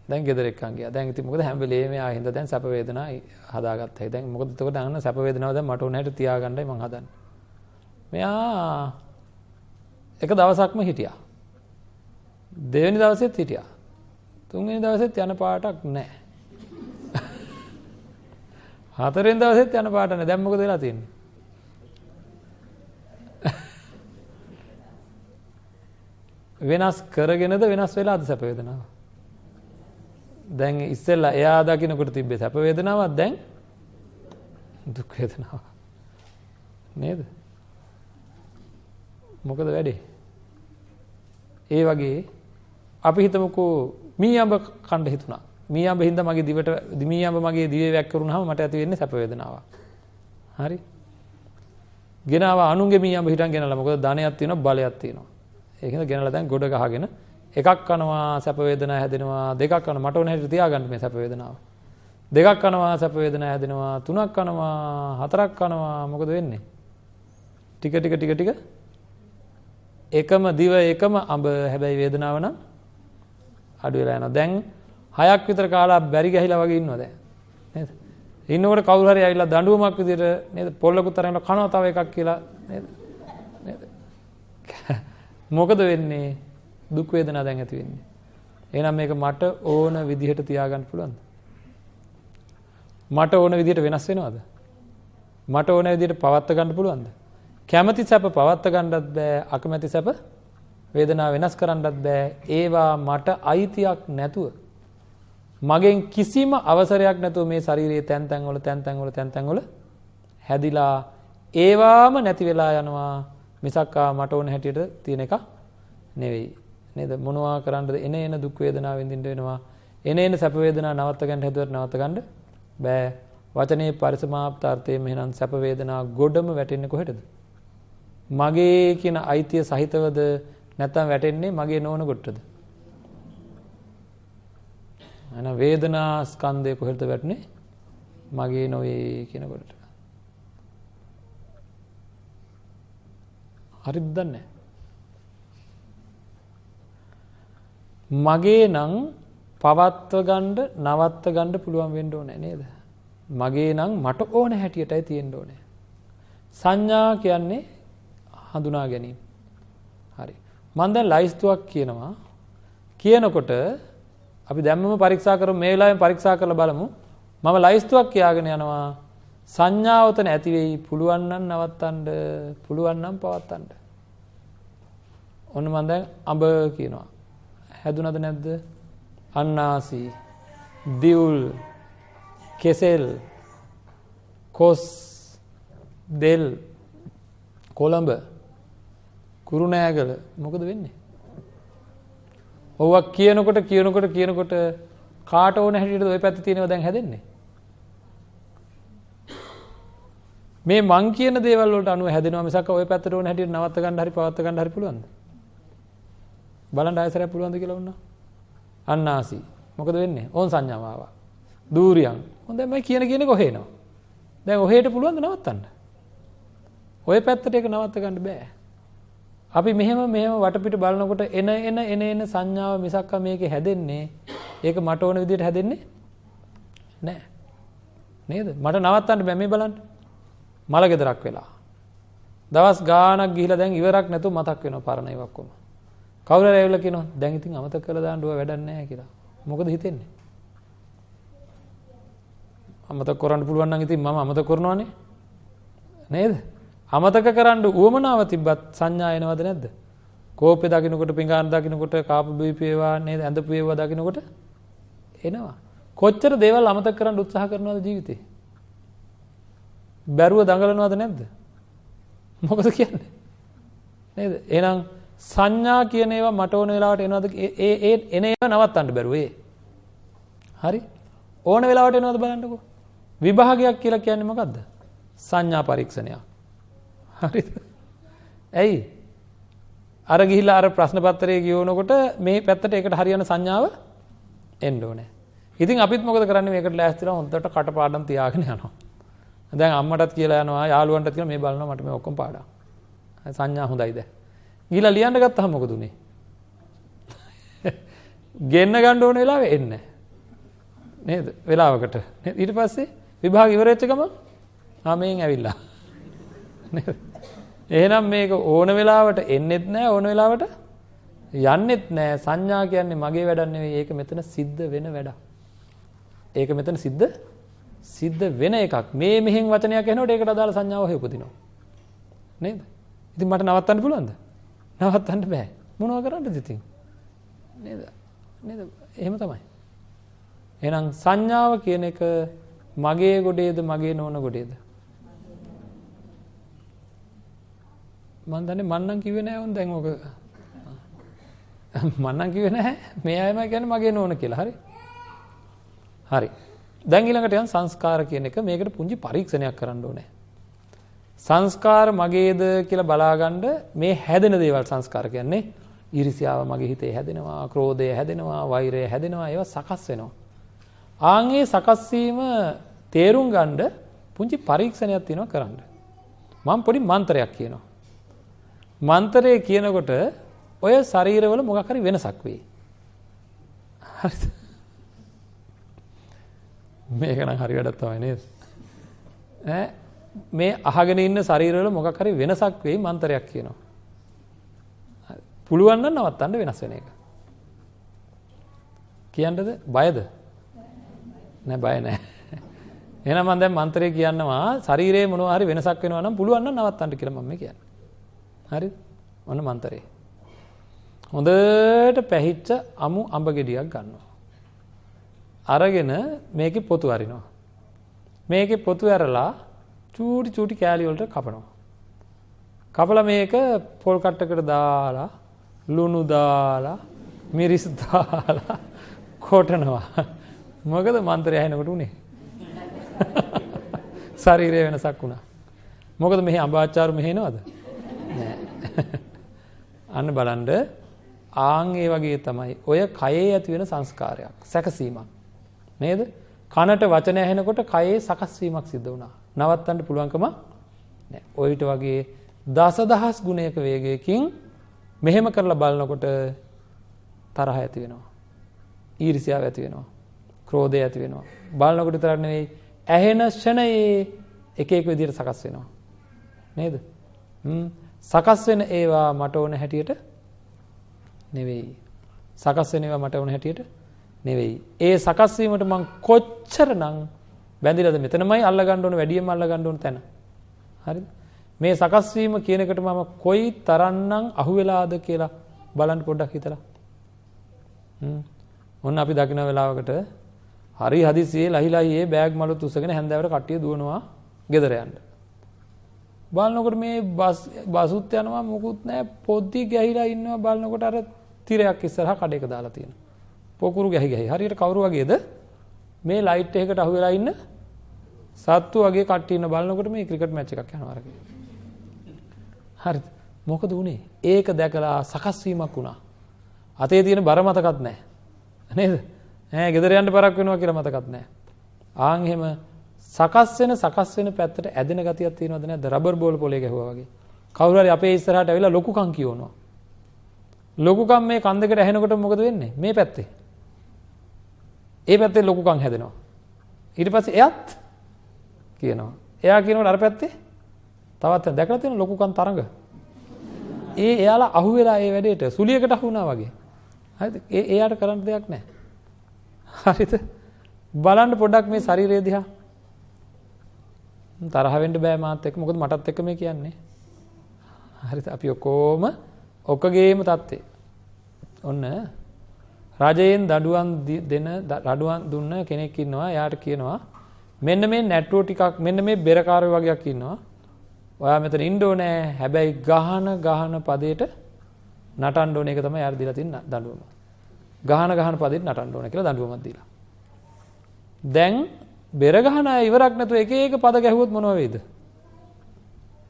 Speaker 1: දැන් ගෙදර එක්කන් ගියා. දැන් ඉතින් මොකද හැම වෙලේම ආ හින්දා දැන් සැප වේදනා හදාගත්තා. දැන් මොකද එතකොට අන්න සැප වේදනාව දැන් මට උන හැට තියාගන්නයි මං හදන්නේ. මෙයා එක දවසක්ම හිටියා. දෙවෙනි දවසෙත් හිටියා. තුන්වෙනි දවසෙත් යන පාටක් නැහැ. හතරවෙනි දවසෙත් යන පාට නැහැ. දැන් මොකද වෙලා තියෙන්නේ? වෙනස් කරගෙනද වෙනස් වෙලාද සැප වේදනාව? දැන් ඉස්සෙල්ලා එයා දකින්නකොට තිබ්බේ සැප වේදනාවක් දැන් දුක් වේදනාවක්. නේද? මොකද වැඩේ? ඒ වගේ අපි හිතමුකෝ මී අඹ කණ්ඩ හිතුණා. මී අඹ හින්දා මගේ දිවට මී අඹ මගේ දිවේ වැක් කරුණාම මට ඇති වෙන්නේ සැප වේදනාවක්. හරි? ගෙනාව අනුන්ගේ මී අඹ හිටන් ගෙනලා මොකද ධනයක් තියෙනවා බලයක් තියෙනවා. ඒකද ගෙනලා දැන් ගොඩ ගහගෙන එකක් කනවා සැප වේදනා හැදෙනවා දෙකක් කන මට ඕන හැටියට තියාගන්න මේ සැප වේදනාව. දෙකක් කනවා සැප වේදනා හැදෙනවා තුනක් කනවා හතරක් කනවා මොකද වෙන්නේ? ටික ටික ටික ටික එකම දිව එකම අඹ හැබැයි වේදනාව නම් අඩු වෙලා යනවා. දැන් හයක් විතර කාලා බැරි ගහිලා වගේ ඉන්නවා දැන්. නේද? ඉන්නකොට කවුරු හරි ඇවිල්ලා දඬුවමක් විදියට නේද පොල්ලකුත් අරගෙන කනවා තව එකක් කියලා නේද? නේද? මොකද වෙන්නේ? දුක් වේදනා දැන් ඇති වෙන්නේ. එහෙනම් මේක මට ඕන විදිහට තියාගන්න පුළුවන්ද? මට ඕන විදිහට වෙනස් වෙනවද? මට ඕන විදිහට පවත්ත ගන්න පුළුවන්ද? කැමති සැප පවත්ත ගන්නත් බෑ අකමැති සැප වේදනාව වෙනස් කරන්නත් බෑ. ඒවා මට අයිතියක් නැතුව මගෙන් කිසිම අවසරයක් නැතුව මේ ශරීරයේ තැන් තැන්වල තැන් තැන්වල තැන් තැන්වල හැදිලා ඒවාම නැති වෙලා යනවා. මිසක්කා මට ඕන හැටියට තියෙන එක නෙවෙයි. නේද? මොනවා කරන්නද? එන එන දුක් වේදනා විඳින්න වෙනවා. එන එන සැප වේදනා නවත්ත ගන්න හැදුවට නවත්ත ගන්න බෑ. වචනේ පරිසමාප්තාර්ථයෙන් එහෙනම් සැප වේදනා ගොඩම වැටෙන්නේ කොහෙටද? මගේ කියන අයිතිය සහිතවද නැත්තම් වැටෙන්නේ මගේ නොවන කොට්ටද? එහෙනම් වේදනා ස්කන්ධය කොහෙද වැටෙන්නේ? මගේ නොවේ කියන කොටට. හරිද දන්නේ මගේ නම් පවත්ව ගන්න නවත්ත ගන්න පුළුවන් වෙන්න ඕනේ නේද? මගේ නම් මට ඕන හැටියටයි තියෙන්න ඕනේ. සංඥා කියන්නේ හඳුනා ගැනීම. හරි. මම දැන් ලයිස්තුවක් කියනවා. කියනකොට අපි දැම්මම පරීක්ෂා කරමු මේ වෙලාවෙන් පරීක්ෂා කරලා බලමු. මම ලයිස්තුවක් කියාගෙන යනවා. සංඥාවතන ඇති වෙයි පුළුවන් නම් නවත්තන්න පුළුවන් නම් පවත්තන්න. ඔන්න මම දැන් අඹ කියනවා. හැදුනද නැද්ද? අන්නාසි, දිවුල්, කෙසෙල්, කොස්, දෙල්, කොළඹ කුරුණෑගල මොකද වෙන්නේ. ඔවක් කියනකොට කියනකොට කියනකොට කාට ඕන හැටියට ඔය පැත්ත තියෙනව දැන් හැදෙන්නේ. මේ මං කියන දේවල් වලට අනුව හැදෙනවා මිසක් ඔය පැත්තට ඕන හැටියට නවත්ත ගන්න හරි පවත්ත ගන්න හරි පුළුවන්ද? බලන්න ආයසරයක් පුළුවන්ද කියලා වුණා. අන්නාසි. මොකද වෙන්නේ? ඕන් සංඥාව ආවා. දූරියන්. හොඳ දැන් මම කියන කියන්නේ කොහේනවා? දැන් ඔහෙට පුළුවන්ද නවත්තන්න? ඔය පැත්තට ඒක නවත්ත ගන්න බෑ. අපි මෙහෙම මෙහෙම වටපිට බලනකොට එන එන එන එන සංඥාව මිසක්ක මේකේ හැදෙන්නේ ඒක මට ඕන විදිහට හැදෙන්නේ නෑ නේද මට නවත්තන්න බෑ මේ බලන්න මල ගෙදරක් වෙලා දවස් ගානක් ගිහිලා දැන් ඉවරක් නැතුව මතක් වෙනවා පරණ ඒවා ඔක්කොම. කවුරු හරි ඇවිල්ලා කියනවා දැන් ඉතින් අමතක කරලා දාන්න ඕවා වැඩක් නැහැ කියලා. මොකද හිතෙන්නේ? අමතක කරන්න පුළුවන් නම් ඉතින් මම අමතක කරනවානේ. නේද? අමතක කරන්න උවමනාව තිබ්බත් සංඥා එනවද නැද්ද? කෝපේ දකින්නකොට පිඟාන දකින්නකොට කාපු බීපේවා නේද ඇඳපු ඒවා දකින්නකොට එනවා. කොච්චර දේවල් අමතක කරන්න උත්සාහ කරනවද ජීවිතේ? බැරුව දඟලනවද නැද්ද? මොකද කියන්නේ? නේද? එහෙනම් සංඥා කියන ඒවා මට ඕන වෙලාවට එනවද ඒ ඒ එන ඒවා නවත්තන්න බැරුව ඒ. හරි? ඕන වෙලාවට එනවද බලන්නකෝ. විභාගයක් කියලා කියන්නේ මොකද්ද? සංඥා පරීක්ෂණයක්. හරිද? ඇයි? අර ගිහිල්ලා අර ප්‍රශ්න පත්‍රයේ කියවනකොට මේ පැත්තට ඒකට හරියන සංඥාව එන්න ඕනේ. ඉතින් අපිත් මොකද කරන්නේ මේකට ලෑස්තිලා හොඳට කටපාඩම් තියාගෙන යනවා. දැන් අම්මටත් කියලා යනවා යාළුවන්ටත් කියලා මේ බලනවා මට මේ ඔක්කොම පාඩම්. සංඥා හොඳයි දැන්. ගිහිල්ලා ලියන්න ගත්තාම මොකද උනේ? ගෙන්න ගන්න ඕන වෙලාවෙ එන්නේ නේද? වෙලාවකට. ඊට පස්සේ විභාග ඉවර වෙච්ච ගමන් ආ මේන් ඇවිල්ලා. නේද? එහෙනම් මේක ඕන වෙලාවට එන්නෙත් නෑ ඕන වෙලාවට යන්නෙත් නෑ සංඥා කියන්නේ මගේ වැඩක් නෙවෙයි ඒක මෙතන සිද්ධ වෙන වැඩක්. ඒක මෙතන සිද්ධ සිද්ධ වෙන එකක්. මේ මෙහෙන් වචනයක් එනකොට ඒකට අදාළ සංඥාව හේ උපදිනවා. නේද? ඉතින් මට නවත්තන්න පුළුවන්ද? නවත්තන්න බෑ. මොනව කරන්නද ඉතින්? නේද? නේද? එහෙම තමයි. එහෙනම් සංඥාව කියන එක මගේ ගොඩේද මගේ නොවන ගොඩේද? මන් දන්නේ මන්නම් කිව්වේ නෑ උන් දැන් ඔක මන්නම් කිව්වේ නෑ මේ අයම කියන්නේ මගේ නෝන කියලා. හරි? හරි. දැන් ඊළඟට යන සංස්කාර කියන එක මේකට පුංචි පරීක්ෂණයක් කරන්න ඕනේ. සංස්කාර මගේද කියලා බලාගන්න මේ හැදෙන දේවල් සංස්කාර කියන්නේ. ඊර්ෂ්‍යාව මගේ හිතේ හැදෙනවා ක්‍රෝධය හැදෙනවා වෛරය හැදෙනවා ඒවා සකස් වෙනවා. ආන්ගේ සකස් වීම තේරුම් ගන්න පුංචි පරීක්ෂණයක් තියෙනවා කරන්න. මම පොඩි මන්ත්‍රයක් කියනවා. මන්තරය කියනකොට ඔය ශරීරවල මොකක් හරි වෙනසක් වෙයි. හරිද? මේක නම් හරි වැඩක් තමයි නේද? ඈ මේ අහගෙන ඉන්න ශරීරවල මොකක් හරි වෙනසක් වෙයි මන්තරයක් කියනවා. පුළුවන් නම් නවත්තන්න වෙනස් වෙන එක. කියන්නද බයද? නෑ බය නෑ. එහෙනම් මම දැන් මන්ත්‍රය කියන්නවා ශරීරයේ මොනවා හරි වෙනසක් වෙනවා නම් පුළුවන් නම් නවත්තන්න කියලා මම කියන්නේ. හරි ඔන්න මන්තරේ. හොඳට පැහිච්ච අමු අඹ ගෙඩියක් ගන්නවා. අරගෙන මේක පොතු අරිනවා. මේක පොතු ඇරලා චූටි චූටි කෑලිවලට කපනවා. කපල මේක පොල් කට්ටකට දාලා ලුණු දාලා මිරිස් දාලා කොටනවා. මොකද මන්තරය ඇහෙනකොට උනේ. ශරීරය වෙනසක් වුණා. මොකද මෙහි අඹාචාරු මෙහෙනවද? අන්න බලන්ඩ ආං ඒ වගේ තමයි ඔය කයේ ඇති වෙන සංස්කාරයක් සැකසීමක්. නේද? කනට වචන ඇහෙනකොට කයේ සකස්වීමක් සිද්ධ වුණා. නවත්තන්ට පුළුවන්කම ඔයිට වගේ දස දහස් ගුණයක වේගයකින් මෙහෙම කරලා බලනකොට තරහ ඇති වෙනවා. ඊරිසියාව ඇති වෙනවා. ක්‍රෝධය ඇති වෙනවා. බලනකොට තරන්නවෙයි ඇහෙන ෂණයේ එක එක විදියට සකස් වෙනවා. නේද? සකස් වෙන ඒවා මට ඕන හැටියට නෙවෙයි. සකස් වෙන ඒවා මට ඕන හැටියට නෙවෙයි. ඒ සකස් වීමට මං කොච්චරනම් බැඳිලාද මෙතනමයි අල්ලගන්න ඕන වැඩියෙන්ම අල්ලගන්න ඕන තැන. හරිද? මේ සකස් වීම කියන එකට මම කොයි තරම්නම් අහු වෙලාද කියලා බලන්න පොඩ්ඩක් හිතලා. හ්ම්. ඔන්න අපි දකින වෙලාවකට හරි හදිසියේ ලහිලයි ඒ බෑග් මලුත් උසගෙන හැන්දෑවට කට්ටිය දුවනවා ගෙදර යන්න. බලනකොට මේ බසුත් යනවා මුකුත් නෑ පොද්දි ගැහිලා ඉන්නවා බලනකොට අර තිරයක් ඉස්සරහ කඩේක දාලා තියෙන. පොකුරු ගැහි ගැහි හරියට කවුරු වගේද මේ ලයිට් එකකට අහු වෙලා ඉන්න සත්තු වගේ කට්ටිය ඉන්න බලනකොට මේ ක්‍රිකට් මැච් එකක් යනවා අරගෙන. හරිද? මොකද උනේ? ඒක දැකලා සකස් වීමක් වුණා. අතේ තියෙන බර මතකත් නැහැ. නේද? ඈ ගෙදර යන්න පරක් වෙනවා කියලා මතකත් නැහැ. ආන් එහෙම සකස් වෙන සකස් වෙන පැත්තට ඇදෙන ගතියක් තියෙනවද නැද්ද රබර් බෝල් පොලේ ගැහුවා වගේ කවුරු හරි අපේ ඉස්සරහට ඇවිල්ලා ලොකුකම් කියවනවා ලොකුකම් මේ කන් දෙකට ඇහෙනකොට මොකද වෙන්නේ මේ පැත්තේ ඒ පැත්තේ ලොකුකම් හැදෙනවා ඊට පස්සේ එයත් කියනවා එයා කියනකොට අර පැත්තේ තවත් දැකලා තියෙන ලොකුකන් තරඟ. ඒ එයාලා අහු වෙලා ඒ වැඩේට සුලියකට අහු වුණා වගේ. හරිද? ඒ එයාට කරන්න දෙයක් නැහැ. හරිද? බලන්න පොඩ්ඩක් මේ ශරීරය දිහා. තරහ වෙන්න බෑ මාත් එක්ක. මොකද මටත් එක්ක මේ කියන්නේ. හරිද? අපි ඔක්කොම ඔක්කගේම தත්ත්වේ. ඔන්න රජයෙන් දඩුවන් දෙන දඩුවන් දුන්න කෙනෙක් ඉන්නවා. යාට කියනවා මෙන්න මේ නැට්ටුව ටිකක් මෙන්න මේ බෙරකාරය වගේක් ඉන්නවා. ඔයා මෙතන ඉන්න ඕනේ. හැබැයි ගහන ගහන පදේට නටන්න ඕනේ. ඒක තමයි යාර දීලා තියෙන දඬුවම. ගහන ගහන පදේට නටන්න ඕනේ කියලා දඬුවමක් දීලා. දැන් බෙර ගහන අය ඉවරක් නැතුව එක එක පද ගැහුවොත් මොනව වෙයිද?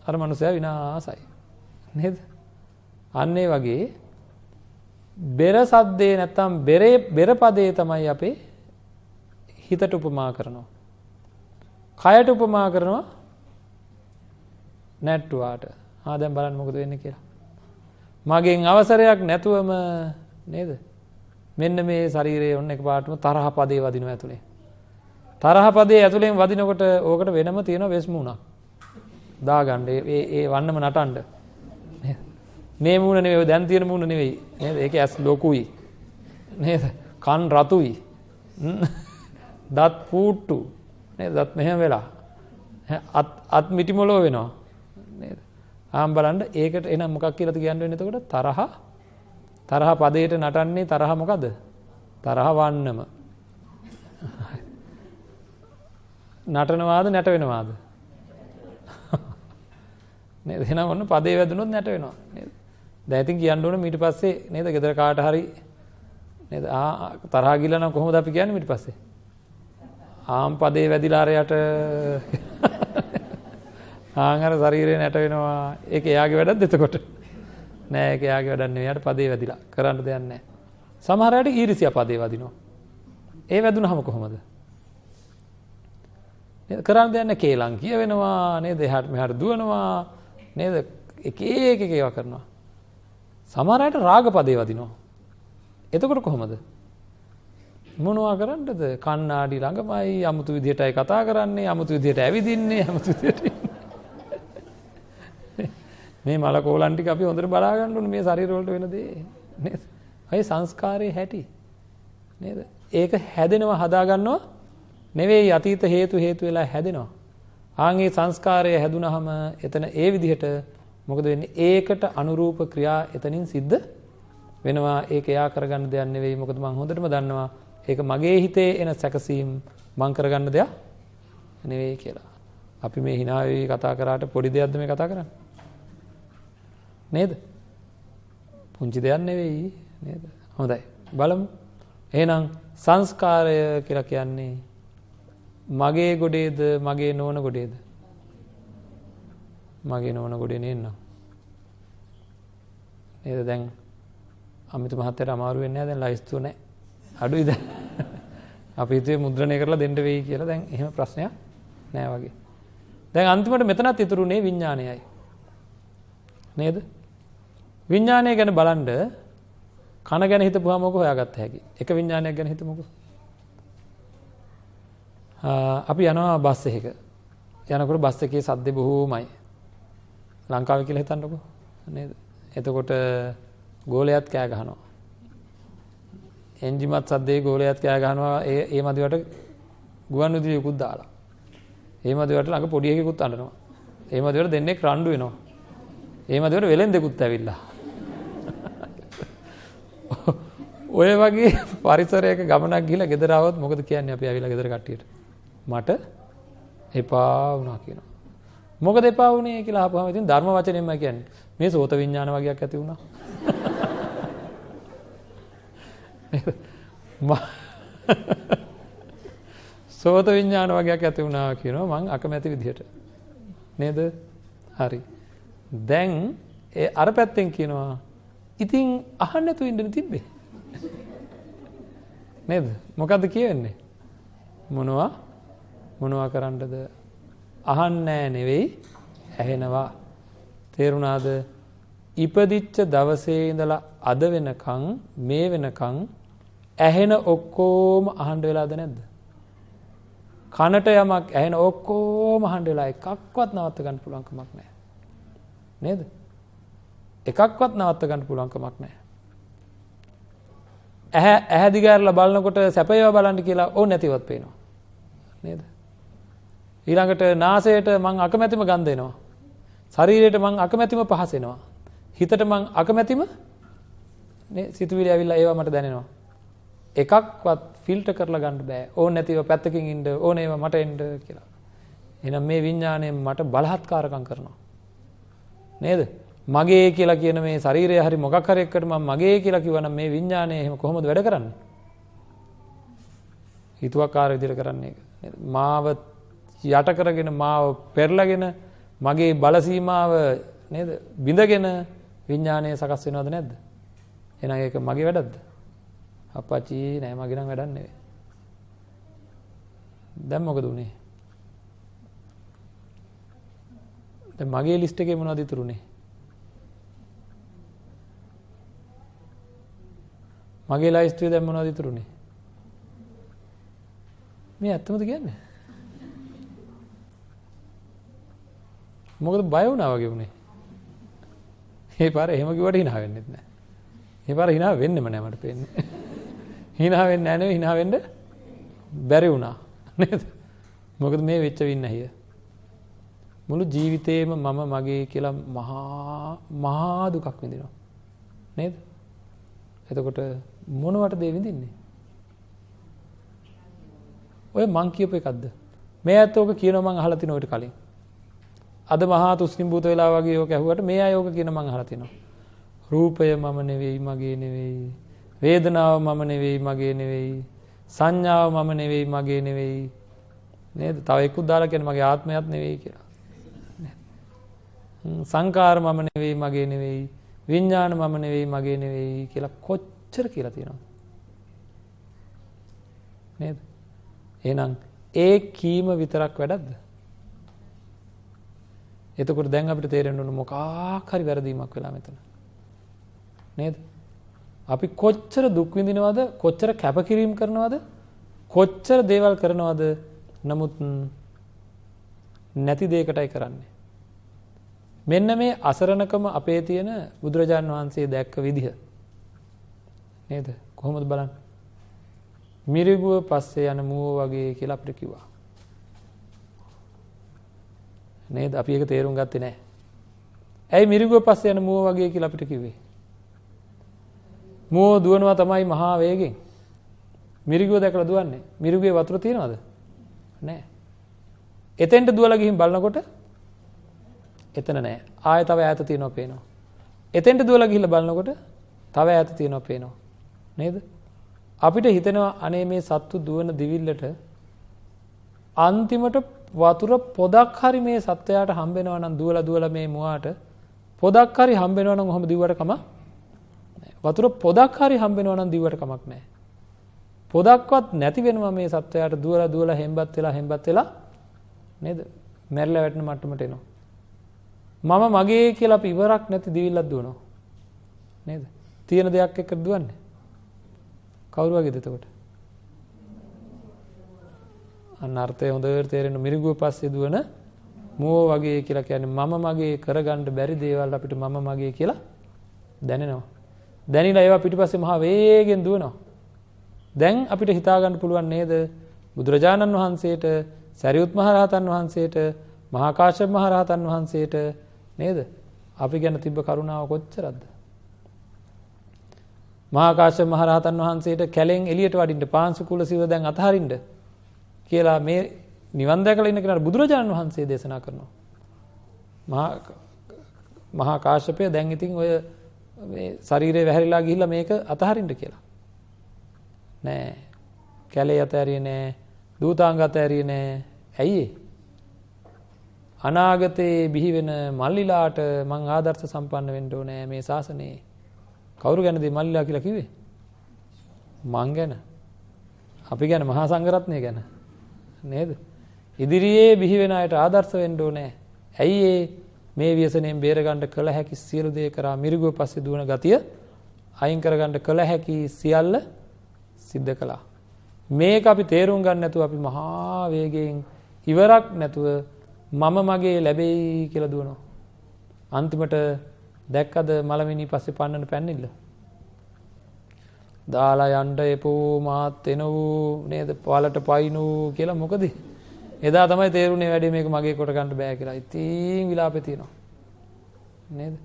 Speaker 1: අර මනුස්සයා විනාසයි. නේද? අන්න ඒ වගේ බෙර සද්දේ නැත්තම් බෙරේ බෙර පදේ තමයි අපේ හිතට උපමා කරනවා. කයට උපමා කරනවා නැට්ටුවාට. ආ දැන් බලන්න මොකද වෙන්නේ කියලා. මගෙන් අවසරයක් නැතුවම නේද? මෙන්න මේ ශරීරයේ ඔන්න එකපාරටම තරහ පදේ වදිනවා ඇතුලේ. තරහ පදේ ඇතුලෙන් වදිනකොට ඕකට වෙනම තියෙන වෙස් මූණක්. දාගන්න ඒ ඒ වන්නම නටන්න. මේ මූණ නෙවෙයි දැන් තියෙන මූණ නෙවෙයි. නේද? ඒක ඇස් ලොකුයි. නේද? කන් රතුයි. දත් පූට්ටු. නේද? දත් මෙහෙම වෙලා. අත් අත් මිටිමොලෝ වෙනවා. නේද? ආම් බලන්න ඒකට එනම් මොකක් කියලාද කියන්න වෙන්නේ එතකොට තරහ තරහ පදයට නටන්නේ තරහ මොකද? තරහ වන්නම. නටනවාද නැට වෙනවාද? නේද? එහෙනම් ඔන්න පදේ වැදුනොත් නැට වෙනවා. නේද? දැන් ඉතින් කියන්න ඕන ඊට පස්සේ නේද? ගෙදර කාට හරි නේද? ආ තරහා ගිල්ල නම් කොහොමද අපි කියන්නේ ඊට පස්සේ? ආම් පදේ වැදිලා අරයට ආන් අර ශරීරේ නැට වෙනවා. ඒක එයාගේ වැඩක්ද එතකොට? නෑ ඒක එයාගේ වැඩක් නෙවෙයි. එයාට පදේ වැදිලා. කරන්න දෙයක් නෑ. සමහර අයට ඊර්ෂ්‍යා පදේ වදිනවා. ඒ වැදුනහම කොහොමද? නේද? කරන්න දෙයක් නෑ. කේලම් කියවෙනවා. නේද? එහාට මෙහාට දුවනවා. නේද? එක එක එක ඒවා කරනවා. සමහර අයට රාග පදේ වදිනවා. එතකොට කොහොමද? මොනවා කරන්නද? කණ්ණාඩි ළඟමයි අමුතු විදිහටයි කතා කරන්නේ, අමුතු විදිහට ඇවිදින්නේ, අමුතු විදිහට මේ මල කෝලන් ටික අපි හොඳට බලා ගන්න ඕනේ මේ ශරීර වලට වෙන දේ නේද? අය සංස්කාරයේ හැටි නේද? ඒක හැදෙනවා හදා ගන්නවා නෙවෙයි අතීත හේතු හේතු වෙලා හැදෙනවා. ආන්ගේ සංස්කාරය හැදුනහම එතන ඒ විදිහට මොකද වෙන්නේ? ඒකට අනුරූප ක්‍රියා එතනින් සිද්ධ වෙනවා. ඒක එයා කරගන්න දෙයක් නෙවෙයි. මොකද මම හොඳටම දන්නවා ඒක මගේ හිතේ එන සැකසීම් මං කරගන්න දෙයක් නෙවෙයි කියලා. අපි මේ hina කතා කරාට පොඩි දෙයක්ද මේ කතා කරන්නේ? නේද? පුංචි දෙයක් නෙවෙයි නේද? හොඳයි. බලමු. එහෙනම් සංස්කාරය කියලා කියන්නේ මගේ ගොඩේද මගේ නොවන ගොඩේද? මගේ නොවන ගොඩේ නේන්නම්. නේද දැන් අමිත මහත්තයට අමාරු වෙන්නේ නැහැ දැන් ලයිස්තුව නැහැ. අඩුයි දැන්. අපි හිතුවේ මුද්‍රණය කරලා දෙන්න වෙයි කියලා දැන් එහෙම ප්‍රශ්නයක් නැහැ වගේ. දැන් අන්තිමට මෙතනත් ඉතුරුනේ විඥානයයි. නේද? විඥානය ගැන බලන්ඩ කන ගැන හිතපුහම මොක හොයාගත්ත හැකි එක විඥානයක් ගැන හිතමුක අපි යනවා බස් එහෙක යනකට බස් එකේ සද්ද බොහෝමයි. ලංකාව කියල හිතන්නකු. නේද? එතකොට ගෝලයත් කෑ ගහනවා. එන්ජිමත් සද්දේ ගෝලයත් කෑ ගහනවා. ඒ මදිවට ගුවන් විදියකුත් දාලා. ඒ මදිවට ළඟ පොඩියකුත් අන්නනවා ඒ මදිවට දෙන්නෙක් රණ්ඩු වෙනවා. ඒ මදිවට වෙලෙන් දෙකුත් ඇවිල්ලා. ඔය වගේ පරිසරයක ගමනක් ගිහලා ගෙදර આવොත් මොකද කියන්නේ අපි ඇවිල්ලා ගෙදර කට්ටියට? මට එපා වුණා කියනවා. මොකද එපා වුණේ කියලා අහපුවම ඉතින් ධර්ම වචනයෙන්ම කියන්නේ. මේ සෝත විඥාන වගේක් ඇති වුණා. සෝත විඥාන වගේක් ඇති වුණා කියනවා මං අකමැති විදිහට. නේද? හරි. දැන් ඒ අර පැත්තෙන් කියනවා ඉතින් අහන්න නැතුව ඉන්න තිබ්බේ. නේද? මොකද්ද කියවෙන්නේ? මොනවා? මොනවා කරන්නද? අහන්නේ නෙවෙයි ඇහෙනවා. තේරුණාද? ඉපදිච්ච දවසේ ඉඳලා අද වෙනකන් මේ වෙනකන් ඇහෙන ඔක්කොම අහන්න වෙලාද නැද්ද? කනට යමක් ඇහෙන ඔක්කොම අහන්න වෙලා එකක්වත් නවත්ත ගන්න පුළුවන් කමක් නැහැ. නේද? එකක්වත් නවත්ත ගන්න පුළුවන් කමක් නැහැ. ඇහැ ඇහැ දිගාරලා බලනකොට සැපේවා බලන්න කියලා ඕන නැතිවත් පේනවා. නේද? ඊළඟට නාසයට මං අකමැතිම ගන්ධ එනවා. ශරීරයට මං අකමැතිම පහස එනවා. හිතට මං අකමැතිම නේ සිතුවිලි ඇවිල්ලා ඒවා මට දැනෙනවා. එකක්වත් ෆිල්ටර් කරලා ගන්න බෑ. ඕන නැතිව පැත්තකින් ඉන්න ඕන ඒවා මට එන්න කියලා. එහෙනම් මේ විඥාණය මට බලහත්කාරකම් කරනවා. නේද? මගේ කියලා කියන මේ ශරීරය හරි මොකක් හරි එක්කට මම මගේ කියලා කිව්වනම් මේ විඥාණය එහෙම කොහොමද වැඩ කරන්නේ? හිතුවක්කාර විදිහට කරන්නේ ඒක. මාව යට කරගෙන මාව පෙරලගෙන මගේ බල සීමාව නේද? බිඳගෙන විඥාණය සකස් වෙනවද නැද්ද? එහෙනම් ඒක මගේ වැඩක්ද? අප්පච්චි නෑ මගේ නම් වැඩක් නෙවෙයි. දැන් මොකද උනේ? දැන් මගේ ලිස්ට් එකේ මොනවද ඉතුරුනේ? මගේ ලයිස්තුවේ දැන් මොනවද ඉතුරුනේ? මේ ඇත්තමද කියන්නේ? මොකද බය වුණා වගේ උනේ. මේ පාර එහෙම කිව්වට hina වෙන්නෙත් නෑ. මේ පාර hina වෙන්නෙම නෑ මට පේන්නේ. hina වෙන්නේ නෑ නෙවෙයි hina වෙන්න බැරි වුණා. නේද? මොකද මේ වෙච්ච වින්නහිය. මුළු ජීවිතේම මම මගේ කියලා මහා මහා දුකක් විඳිනවා. නේද? එතකොට මොනවට දේ විඳින්නේ? ඔය මං කියපු එකක්ද? මේ ඇත්ත ඕක කියනවා මං අහලා තිනෝ ඊට කලින්. අද මහා තුස්කින් භූත වෙලා වගේ ඕක ඇහුවට මේ අය ඕක කියන මං අහලා තිනවා. රූපය මම නෙවෙයි මගේ නෙවෙයි. වේදනාව මම නෙවෙයි මගේ නෙවෙයි. සංඥාව මම නෙවෙයි මගේ නෙවෙයි. නේද? තව එක්කුත් දාලා කියන මගේ ආත්මයත් නෙවෙයි කියලා. සංකාර මම නෙවෙයි මගේ නෙවෙයි. විඤ්ඥාන මම නෙවෙයි මගේ නෙවෙයි කියලා කොච්චර කියලා තියෙනවා. නේද? එහෙනම් ඒ කීම විතරක් වැඩක්ද? එතකොට දැන් අපිට තේරෙන්න ඕන මොකක් හරි වැරදීමක් වෙලා මෙතන. නේද? අපි කොච්චර දුක් විඳිනවද? කොච්චර කැපකිරීම කරනවද? කොච්චර දේවල් කරනවද? නමුත් නැති දෙයකටයි කරන්නේ. මෙන්න මේ අසරණකම අපේ තියෙන බුදුරජාණන් වහන්සේ දැක්ක විදිහ. නේද? කොහොමද බලන්න? මිරිගුව පස්සේ යන මුව වගේ කියලා අපිට කිව්වා. නේද? අපි ඒක තේරුම් ගත්තේ නැහැ. ඇයි මිරිගුව පස්සේ යන මුව වගේ කියලා අපිට කිව්වේ? මුව දුවනවා තමයි මහා වේගෙන්. මිරිගුව දැකලා දුවන්නේ. මිරිගුවේ වතුර තියනවද? නැහැ. එතෙන්ට දුවලා ගිහින් බලනකොට එතන නෑ ආය තව ඇත තියනො පේනවා. එතෙන්ට දුවල ගිහිල බලන්නකොට තව ඇත තියනො පේනවා. නේද. අපිට හිතෙනවා අනේ මේ සත්තු දුවන දිවිල්ලට අන්තිමට වතුර පොදක් හරි මේ සත්වයාට හම්බෙනවා නම් දුවල දුවල මේ මවාට පොදක් හරි හම්බෙනවා නම් හොම දිවට කම වතුර පොදක් හරි හම්බෙනවා නම් දිවට කමක් නෑ. පොදක්වත් නැති වෙනවා මේ සත්වයාට දුවල දුවල හෙම්බත් වෙලා හෙම්බත් වෙලා නේද මැරල වැටන මට්ටමට එනවා. මම මගේ කියලා අපි ඉවරක් නැති දිවිල්ලක් දුවනවා. නේද? තියෙන දෙයක් එක්ක දුවන්නේ. කවුරු වගේද එතකොට? අන්න අර්ථය හොඳට තේරෙන මිරිගුව පස්සේ දුවන මුව වගේ කියලා කියන්නේ මම මගේ කරගන්න බැරි දේවල් අපිට මම මගේ කියලා දැනෙනවා. දැනිලා ඒවා පිටිපස්සේ මහා වේගෙන් දුවනවා. දැන් අපිට හිතා ගන්න පුළුවන් නේද? බුදුරජාණන් වහන්සේට, සරියුත් මහ රහතන් වහන්සේට, මහා කාශ්‍යප මහ රහතන් වහන්සේට නේද? අපි ගැන තිබ්බ කරුණාව කොච්චරද? මහාකාශ්‍යප මහරහතන් වහන්සේට කැලෙන් එළියට වඩින්න පාංශු කුල සිව දැන් අතහරින්න කියලා මේ නිවන් දැකලා ඉන්න කෙනාට බුදුරජාණන් වහන්සේ දේශනා කරනවා. මහා මහා කාශ්‍යපය දැන් ඉතින් ඔය මේ ශරීරය වැහැරිලා ගිහිල්ලා මේක අතහරින්න කියලා. නෑ. කැලේ අතහැරියේ නෑ. දූතාංග අතහැරියේ නෑ. ඇයි ඒ? අනාගතයේ බිහි වෙන මල්ලිලාට මං ආදර්ශ සම්පන්න වෙන්න ඕනෑ මේ ශාසනයේ. කවුරු ගැනද මල්ලිලා කියලා කිව්වේ? මං ගැන. අපි ගැන මහා සංඝරත්නය ගැන. නේද? ඉදිරියේ බිහි වෙන අයට ආදර්ශ වෙන්න ඕනේ. ඇයි ඒ මේ ව්‍යසනයෙන් බේරගන්න කළ හැකි සියලු දේ කරා මිරිගුව පස්සේ දුවන ගතිය අයින් කරගන්න කළ හැකි සියල්ල සිද්ධ කළා. මේක අපි තේරුම් ගන්න නැතුව අපි මහා වේගයෙන් ඉවරක් නැතුව මම මගේ ලැබෙයි කියලා දුවනවා. අන්තිමට දැක්කද මළමිනි පස්සේ පන්නන පැන්නිල්ල. දාලා යන්ඩ එපෝ මාත් එන වූ නේද පාලට පයිනූ කියලා මොකද. එදා තමයි තේරුණේ වැඩි මේක මගේ කොටගන්නට බෑ කියලා ඉතින් විලාපතියනවා. නේද.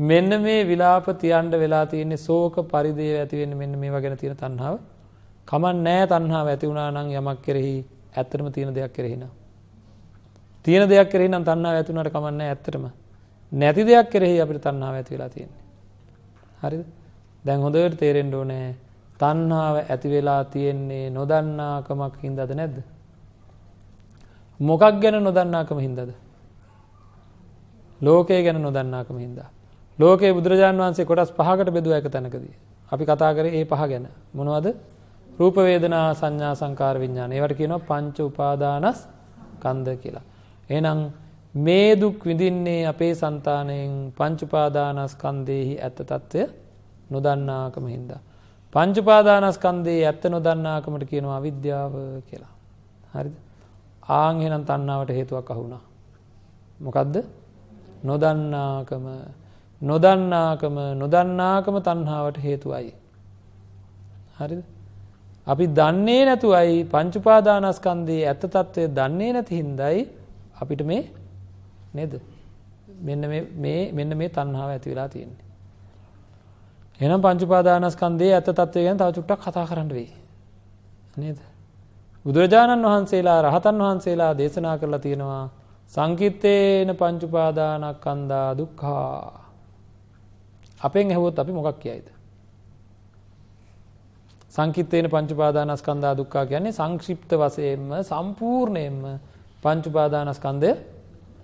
Speaker 1: මෙන්න මේ විලාප තියන්ට වෙලා තියන්නේ සෝක පරිදේ ඇතිවෙන්න මෙන්න මේ ගැන තියෙන තන්හාාව කමන් නෑ තන්හාාව ඇති වුණා නං යමක් කෙරෙහි ඇත්තරම තියෙන දෙයක් කෙරෙහිනා. තියෙන දෙයක් කෙරෙහි නම් තන්නාව ඇතුනට කමන්න ඇත්තටම නැති දෙයක් කෙරෙහි අපිට තන්නාව ඇති වෙලා තියෙන්නේ. හරිද දැන් හොඳට තේරෙන්ඩ ඕනෑ තන්හාාව ඇති වෙලා තියෙන්නේ නොදන්නාකමක් හින්දද නැද්ද. මොකක් ගැන නොදන්නාකම හින්දද. ලෝකය ගැන නොදන්නාකම හින්දා. ලෝකයේ බුදුරජාන් වන්සේ කොටස් පහකට බෙදුව ඇක තැනකදී. අපි කතා කර ඒ පහ ගැන මොනවද රූපවේදනා සංඥා සංකාර විඤ්ඥාන ඒවට කියනවා පංච උපාදානස් කන්ද කියලා. එනම් මේ දුක් විඳින්නේ අපේ සන්තානයෙන් පංචුපාදානස්කන්දයෙහි ඇත්ත තත්ත්වය නොදන්නාකම හින්දා. පංචුපාදානස්කන්දේ ඇත්ත නොදන්නාකමට කියනවා විද්‍යාව කියලා. හරි ආංහෙනම් තන්නාවට හේතුවක් අහුුණා. මොකදද නොදන්නාකම නොදන්නාකම නොදන්නාකම තන්හාාවට හේතුවයි. හරිද අපි දන්නේ නැතුවයි පංචුපාදානස්කන්දේ ඇත්ත තත්ත්වය දන්නේ නැති හින්දයි අපිට මේ නේද මෙන්න මෙන්න මේ තන්හාාව ඇති වෙලා තියෙන්නේ. එනම් පංචුපාදානස්කන්දේ ඇත තත්වය ගැන තව චුට්ටක් කතා කරන්න වෙයි. නේද. බුදුරජාණන් වහන්සේලා රහතන් වහන්සේලා දේශනා කරලා තියෙනවා සංකිත්තේන පංචුපාදානක් කන්දා දුක්කා. අපෙන් හැවොත් අපි මොකක් කියයිද. සංකිත්තේන පංචුපාදානස්කන්දා දුක්කා කියන්නේ සංක්ෂිප්ත වසයෙන්ම සම්පූර්ණයෙන්ම පංචුපාදානස්කන්දය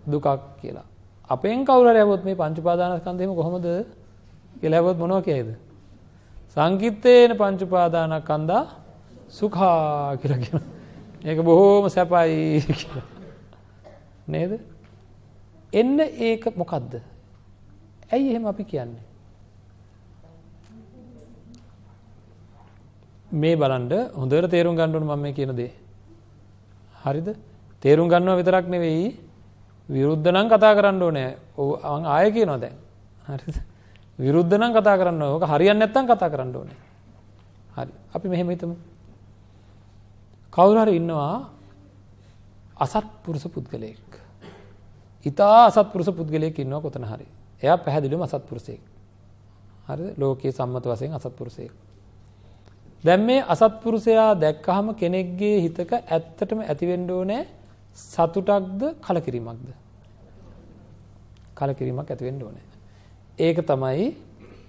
Speaker 1: දුකක් කියලා. අපෙන් කවුර ඇවොත් මේ පංචුපාදානස්කන්දයම කොහොමද කියලැවොත් මොනව කියයිද. සංකිත්තේන පංචුපාදානක් කන්දා සුකා කියලගෙන ඒක බොහෝම සැපයි කියලා. නේද? එන්න ඒක මොකක්ද ඇයි එහෙම අපි කියන්නේ? මේ බලන්ඩ හොඳට තේරුම් ගණ්ඩුවන මම මේ කියන දේ. හරිද? තේරුම් ගන්නවා විතරක් නෙවෙයි විරුද්ධ නම් කතා කරන්න ඕනෑ. ඕ ආය කියනවා දැන්. හරි විරුද්ධ නම් කතා කරන්න ඕක හරියන්න නැත්තම් කතා කරන්න ඕනේ. හරි. අපි මෙහෙම හිතමු. කවුරුහරි ඉන්නවා අසත්පුරුෂ පුද්ගලයෙක්. ඉතා අසත්පුරුෂ පුද්ගලයෙක් ඉන්නවා කොතන හරි. එයා පැහැදිලිම අසත්පුරුෂයෙක් හරි ලෝකයේ සම්මත වශයෙන් අසත්පුරුෂයෙක් දැන් මේ අසත්පුරුෂයා දැක්කහම කෙනෙක්ගේ හිතක ඇත්තටම ඇතිවෙන්ඩෝ නෑ සතුටක්ද කලකිරීමක්ද? කලකිරීමක් ඇතිවෙන්ඩ ඕනෑ. ඒක තමයි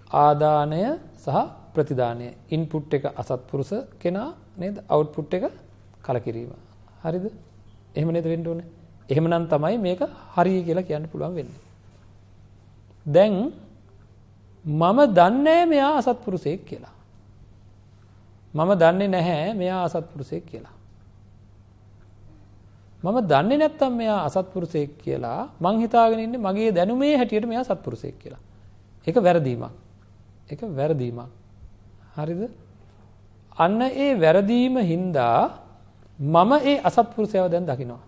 Speaker 1: ආදානය සහ ප්‍රතිධානය ඉන්පුට් එක අසත්පුරුස කෙනා නේද අවුට්පුට් එක කලකිරීම. හරිද එහෙම නද වෙන්ඩ ඕන එහෙමනම් තමයි මේක හරි කියලා කියන්න පුළුවන් වෙන්න. දැන් මම දන්නෑ මෙයා අසත්පුරුසයෙක් කියලා. මම දන්නේ නැහැ මෙයා අසත්පුරුසයෙක් කියලා. මම දන්නේ නැත්තම් මෙයා අසත්පුරුසයෙක් කියලා මං හිතාගෙන ඉන්නේ මගේ දැනුමේ හැටියට මෙයා සත්පුරුසයෙක් කියලා. ඒක වැරදීමක්. ඒක වැරදීමක්. හරිද? අන්න ඒ වැරදීම හින්දා මම ඒ අසත්පුරුෂයව දැන් දකිනවා.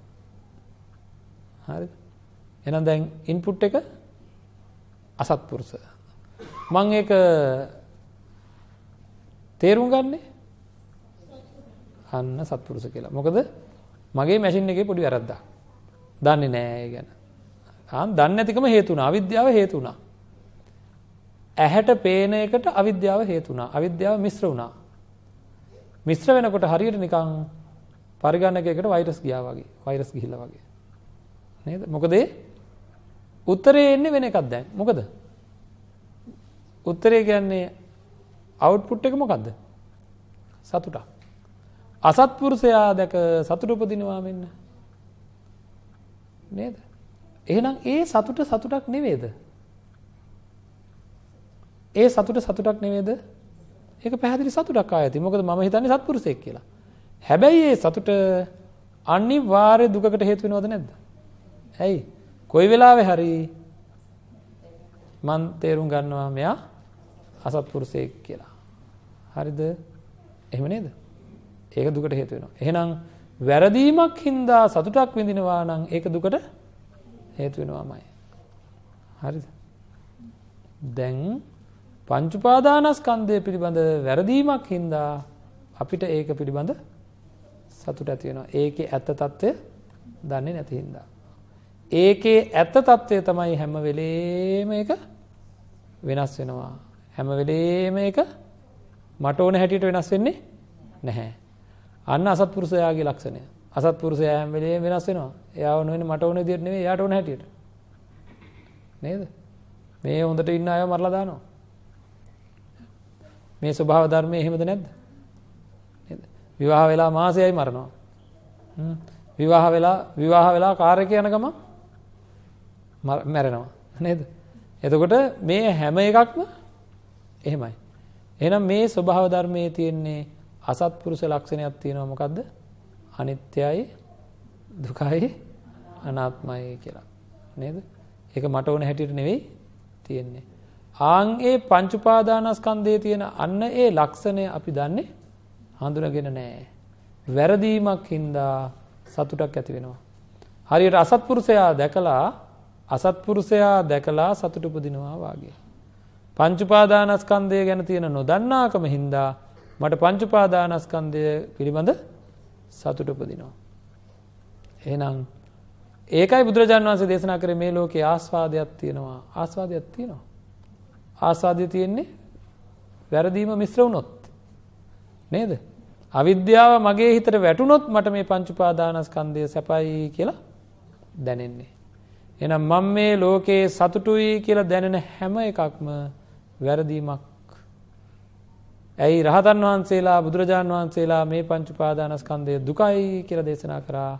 Speaker 1: හරිද? එහෙනම් දැන් ඉන්පුට් එක අසත්පුරුෂ. මම ඒක තේරුම් ගන්නේ අන්න සත්පුරුෂ කියලා. මොකද මගේ මැසින් එකේ පොඩි වැරද්දක්. දන්නේ නෑ ගැන. ආන් දන්නේ නැතිකම හේතු වුණා. අවිද්‍යාව හේතු වුණා. ඇහැට පේන එකට අවිද්‍යාව හේතු වුණා. අවිද්‍යාව මිශ්‍ර වුණා. මිශ්‍ර වෙනකොට හරියට නිකන් පරිගණකයකට වෛරස් ගියා වගේ. වෛරස් ගිහිල්ලා වගේ. නේද? මොකද උත්තරේ එන්නේ වෙන එකක් දැන්. මොකද? උත්තරේ කියන්නේ අවුට්පුට් එක මොකද්ද? සතුටක්. අසත්පුරුෂයා දැක සතුට උපදිනවා මෙන්න. නේද? එහෙනම් ඒ සතුට සතුටක් නෙවෙයිද? ඒ සතුට සතුටක් නෙවෙයිද? ඒක පැහැදිලි සතුටක් ආයති. මොකද මම හිතන්නේ සත්පුරුෂයෙක් කියලා. හැබැයි ඒ සතුට අනිවාර්ය දුකකට හේතු වෙනවද නැද්ද? ඇයි? කොයි වෙලාවෙ හරි මන් තේරුම් ගන්නවා මෙයා අසත්පුරුෂයෙක් කියලා. හරිද? එහෙම නේද? ඒක දුකට හේතු වෙනවා. එහෙනම් වැරදීමක් හින්දා සතුටක් විඳිනවා නම් ඒක දුකට හේතු වෙනවාමයි. හරිද? දැන් පංච උපාදානස්කන්ධය පිළිබඳ වැරදීමක් හින්දා අපිට ඒක පිළිබඳ සතුට ඇති වෙනවා. ඒකේ ඇත්ත తত্ত্বය දන්නේ නැති හින්දා. ඒකේ ඇත්ත తত্ত্বය තමයි හැම වෙලේම ඒක වෙනස් වෙනවා. හැම වෙලේම ඒක මට ඕන හැටියට වෙනස් වෙන්නේ නැහැ. අන්න අසත්පුරුෂයාගේ ලක්ෂණය. අසත්පුරුෂයා හැම වෙලේම වෙනස් වෙනවා. එයා ඕන වෙන්නේ මට ඕන විදියට නෙවෙයි, එයාට ඕන හැටියට. නේද? මේ හොඳට ඉන්න අයව මරලා දානවා. මේ ස්වභාව ධර්මයේ එහෙමද නැද්ද? නේද? විවාහ වෙලා මාසෙයි මරනවා. විවාහ වෙලා විවාහ වෙලා කාර් එක යන ගමන් මැරෙනවා. නේද? එතකොට මේ හැම එකක්ම එහෙමයි. එහෙනම් මේ ස්වභාව ධර්මයේ තියෙන්නේ අසත්පුරුෂ ලක්ෂණයක් තියෙනවා මොකද්ද? අනිත්‍යයි දුකයි අනාත්මයි කියලා. නේද? ඒක මට ඕන හැටියට නෙවෙයි තියෙන්නේ. ආන් ඒ පංච උපාදානස්කන්ධයේ තියෙන අන්න ඒ ලක්ෂණය අපි දන්නේ හඳුනගෙන නැහැ. වැරදීමක් හින්දා සතුටක් ඇති වෙනවා. හරියට අසත්පුරුෂයා දැකලා අසත්පුරුෂයා දැකලා සතුට උපදිනවා වාගේ. පංච උපාදානස්කන්ධය ගැන තියෙන නොදන්නාකම හින්දා මට පංච උපාදානස්කන්ධය පිළිබඳ සතුට උපදිනවා. එහෙනම් ඒකයි බුදුරජාණන් වහන්සේ දේශනා කරේ මේ ලෝකේ ආස්වාදයක් තියෙනවා ආස්වාදයක් තියෙනවා. ආස්වාදය තියෙන්නේ වැරදීම මිශ්‍ර වුණොත් නේද? අවිද්‍යාව මගේ හිතට වැටුනොත් මට මේ පංච උපාදානස්කන්ධය සැපයි කියලා දැනෙන්නේ. එහෙනම් මම මේ ලෝකේ සතුටුයි කියලා දැනෙන හැම එකක්ම වැරදීමක්. ඇයි රහතන් වහන්සේලා බුදුරජාණන් වහන්සේලා මේ පංච උපාදානස්කන්ධය දුකයි කියලා දේශනා කරා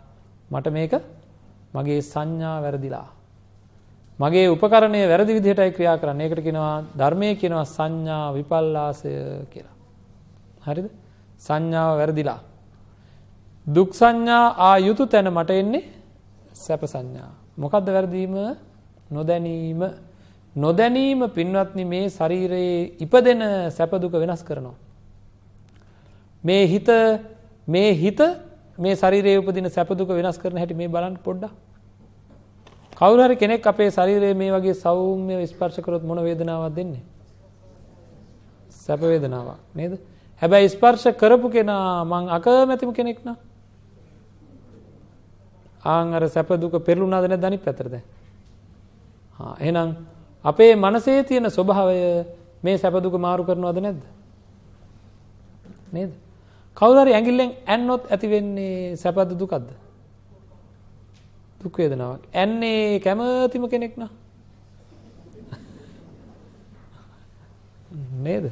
Speaker 1: මට මේක මගේ සංඥා වැරදිලා. මගේ උපකරණය වැරදි විදිහටයි ක්‍රියා කරන්න. ඒකට කියනවා ධර්මයේ කියනවා සංඥා විපල්ලාසය කියලා. හරිද? සංඥාව වැරදිලා. දුක් සංඥා ආ යුතු තැන මට එන්නේ සැප සංඥා. මොකද්ද වැරදීම? නොදැනීම. නොදැනීම පින්වත්නි මේ ශරීරයේ ඉපදෙන සැප දුක වෙනස් කරනවා. මේ හිත මේ හිත මේ ශරීරයේ උපදින සැප දුක වෙනස් කරන හැටි මේ බලන්න පොඩ්ඩක්. කවුරු හරි කෙනෙක් අපේ ශරීරයේ මේ වගේ සෞම්‍ය ස්පර්ශ කරොත් මොන වේදනාවක් දෙන්නේ? සැප වේදනාවක් නේද? හැබැයි ස්පර්ශ කරපු කෙනා මං අකමැතිම කෙනෙක් නා. ආන් අර සැප දුක පෙරළුණාද නැද්ද අනිත් පැත්තට දැන්? හා එහෙනම් අපේ මනසේ තියෙන ස්වභාවය මේ සැප දුක මාරු කරනවද නැද්ද? නේද? කවුරු හරි ඇඟිල්ලෙන් ඇන්නොත් ඇති වෙන්නේ සැපද දුකද? දුක් වේදනාවක්. ඇන්නේ කැමතිම කෙනෙක් නා. නේද?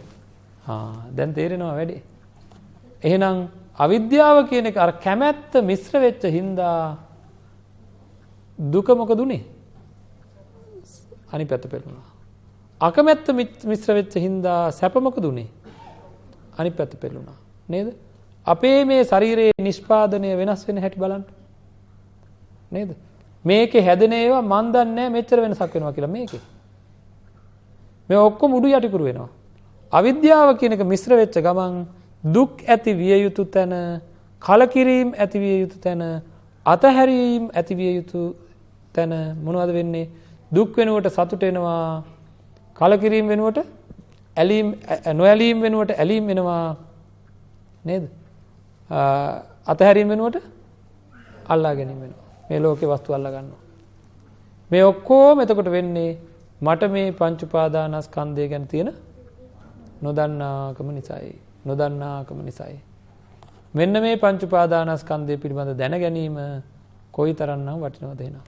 Speaker 1: ආ දැන් තේරෙනවා වැඩි. එහෙනම් අවිද්‍යාව කියන එක අර කැමැත්ත මිශ්‍ර වෙච්ච හින්දා දුක මොකද උනේ? අනිත් පැත්ත පෙළුණා. අකමැත්ත මිශ්‍ර වෙච්ච හින්දා සැප මොකද උනේ? අනිත් පැත්ත පෙළුණා. නේද? අපේ මේ ශරීරයේ නිෂ්පාදනය වෙනස් වෙන හැටි බලන්න. නේද? මේකේ හැදෙන ඒවා මන් දන්නේ නැහැ මෙච්චර වෙනසක් වෙනවා කියලා මේකේ. මේ ඔක්කොම උඩු යටිකුරු වෙනවා. අවිද්‍යාව කියන එක මිශ්‍ර වෙච්ච ගමන් දුක් ඇති විය යුතු තැන, කලකිරීම ඇති විය යුතු තැන, අතහැරීම ඇති විය යුතු තැන මොනවද වෙන්නේ? දුක් වෙනුවට සතුට එනවා. කලකිරීම වෙනුවට ඇලීම් නොඇලීම් වෙනුවට ඇලීම් වෙනවා. නේද? අතහැරීම වෙනුවට අල්ලා ගැනීම වෙනවා. මේ ලෝකේ වස්තු අල්ලා ගන්නවා. මේ ඔක්කොම එතකොට වෙන්නේ මට මේ පංච උපාදානස්කන්ධය ගැන තියෙන නොදන්නාකම නිසායි. නොදන්නාකම නිසායි. මෙන්න මේ පංච උපාදානස්කන්ධය පිළිබඳ දැන ගැනීම කොයිතරම්නම් වටිනවද එහෙනම්.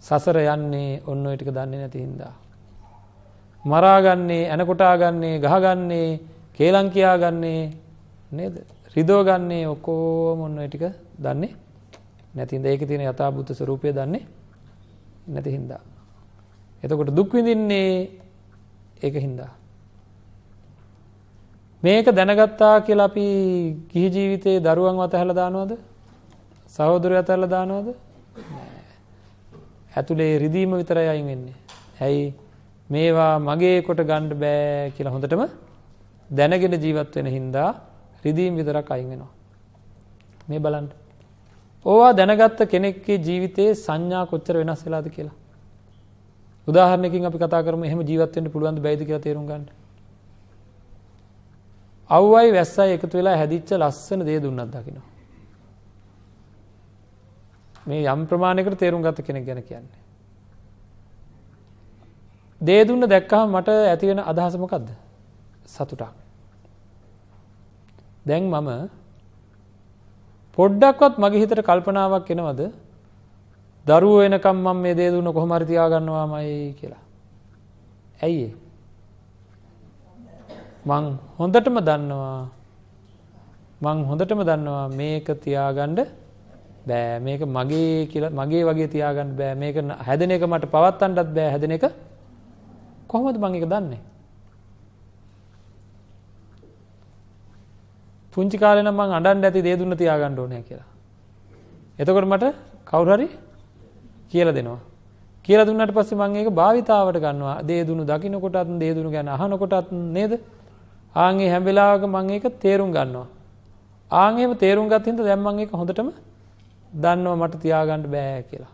Speaker 1: සසර යන්නේ ඔන්න ඔය ටික දන්නේ නැති හින්දා. මරාගන්නේ ඇනකොටාගන්නේ ගහගන්නේ කේලම් කියාගන්නේ නේද? රිදවගන්නේ ඔක්කොම ඔන්න ඔය ටික දන්නේ නැති හින්දා ඒකේ තියෙන යථාභූත ස්වરૂපය දන්නේ නැති හින්දා. එතකොට දුක් විඳින්නේ ඒක හින්දා. මේක දැනගත්තා කියලා අපි ගිහි ජීවිතේ දරුවන් අතහැරලා දානවද? සහෝදරයෝ අතහැරලා දානවද? ඇතුලේ රිදීම විතරයි අයින් වෙන්නේ. ඇයි මේවා මගේ කොට ගන්න බෑ කියලා හොඳටම දැනගෙන ජීවත් වෙන හින්දා රිදීම් විතරක් අයින් වෙනවා. මේ බලන්න. ඕවා දැනගත්ත කෙනෙක්ගේ ජීවිතයේ සංඥා කොච්චර වෙනස් වෙලාද කියලා. උදාහරණයකින් අපි කතා කරමු එහෙම ජීවත් වෙන්න පුළුවන් ද බැයිද කියලා තේරුම් ගන්න. අව්වයි වැස්සයි එකතු වෙලා හැදිච්ච ලස්සන දේ දුන්නක් දකිනවා. මේ යම් ප්‍රමාණයකට තේරුම් ගත්ත කෙනෙක් ගැන කියන්නේ. දේ දුන්න දැක්කහම මට ඇති වෙන අදහස මොකද්ද? සතුටක්. දැන් මම පොඩ්ඩක්වත් මගේ හිතට කල්පනාවක් එනවද? දරුවෝ එනකම් මම මේ දේ දුන්න කොහොම හරි තියාගන්නවාමයි කියලා. ඇයි ඒ? මං හොඳටම දන්නවා මං හොඳටම දන්නවා මේක තියාගන්න බෑ මේක මගේ කියලා මගේ වගේ තියාගන්න බෑ මේක හැදෙන එක මට පවත්වන්නත් බෑ හැදෙන එක කොහොමද මං ඒක දන්නේ පුංචි කාලේ නම් මං අඬන්න ඇති දේ දුන්න තියාගන්න ඕනේ කියලා එතකොට මට කවුරු හරි කියලා දෙනවා කියලා දුන්නට පස්සේ මම ඒක භාවිතාවට ගන්නවා දේ දුණු දකින්නකොටත් දේ දුණු ගැන අහනකොටත් නේද ආන්ගේ හැම වෙලාවක මම ඒක තේරුම් ගන්නවා. ආන් එහෙම තේරුම් ගත්ත හින්දා දැන් මම ඒක හොඳටම දන්නවා මට තියාගන්න බෑ කියලා.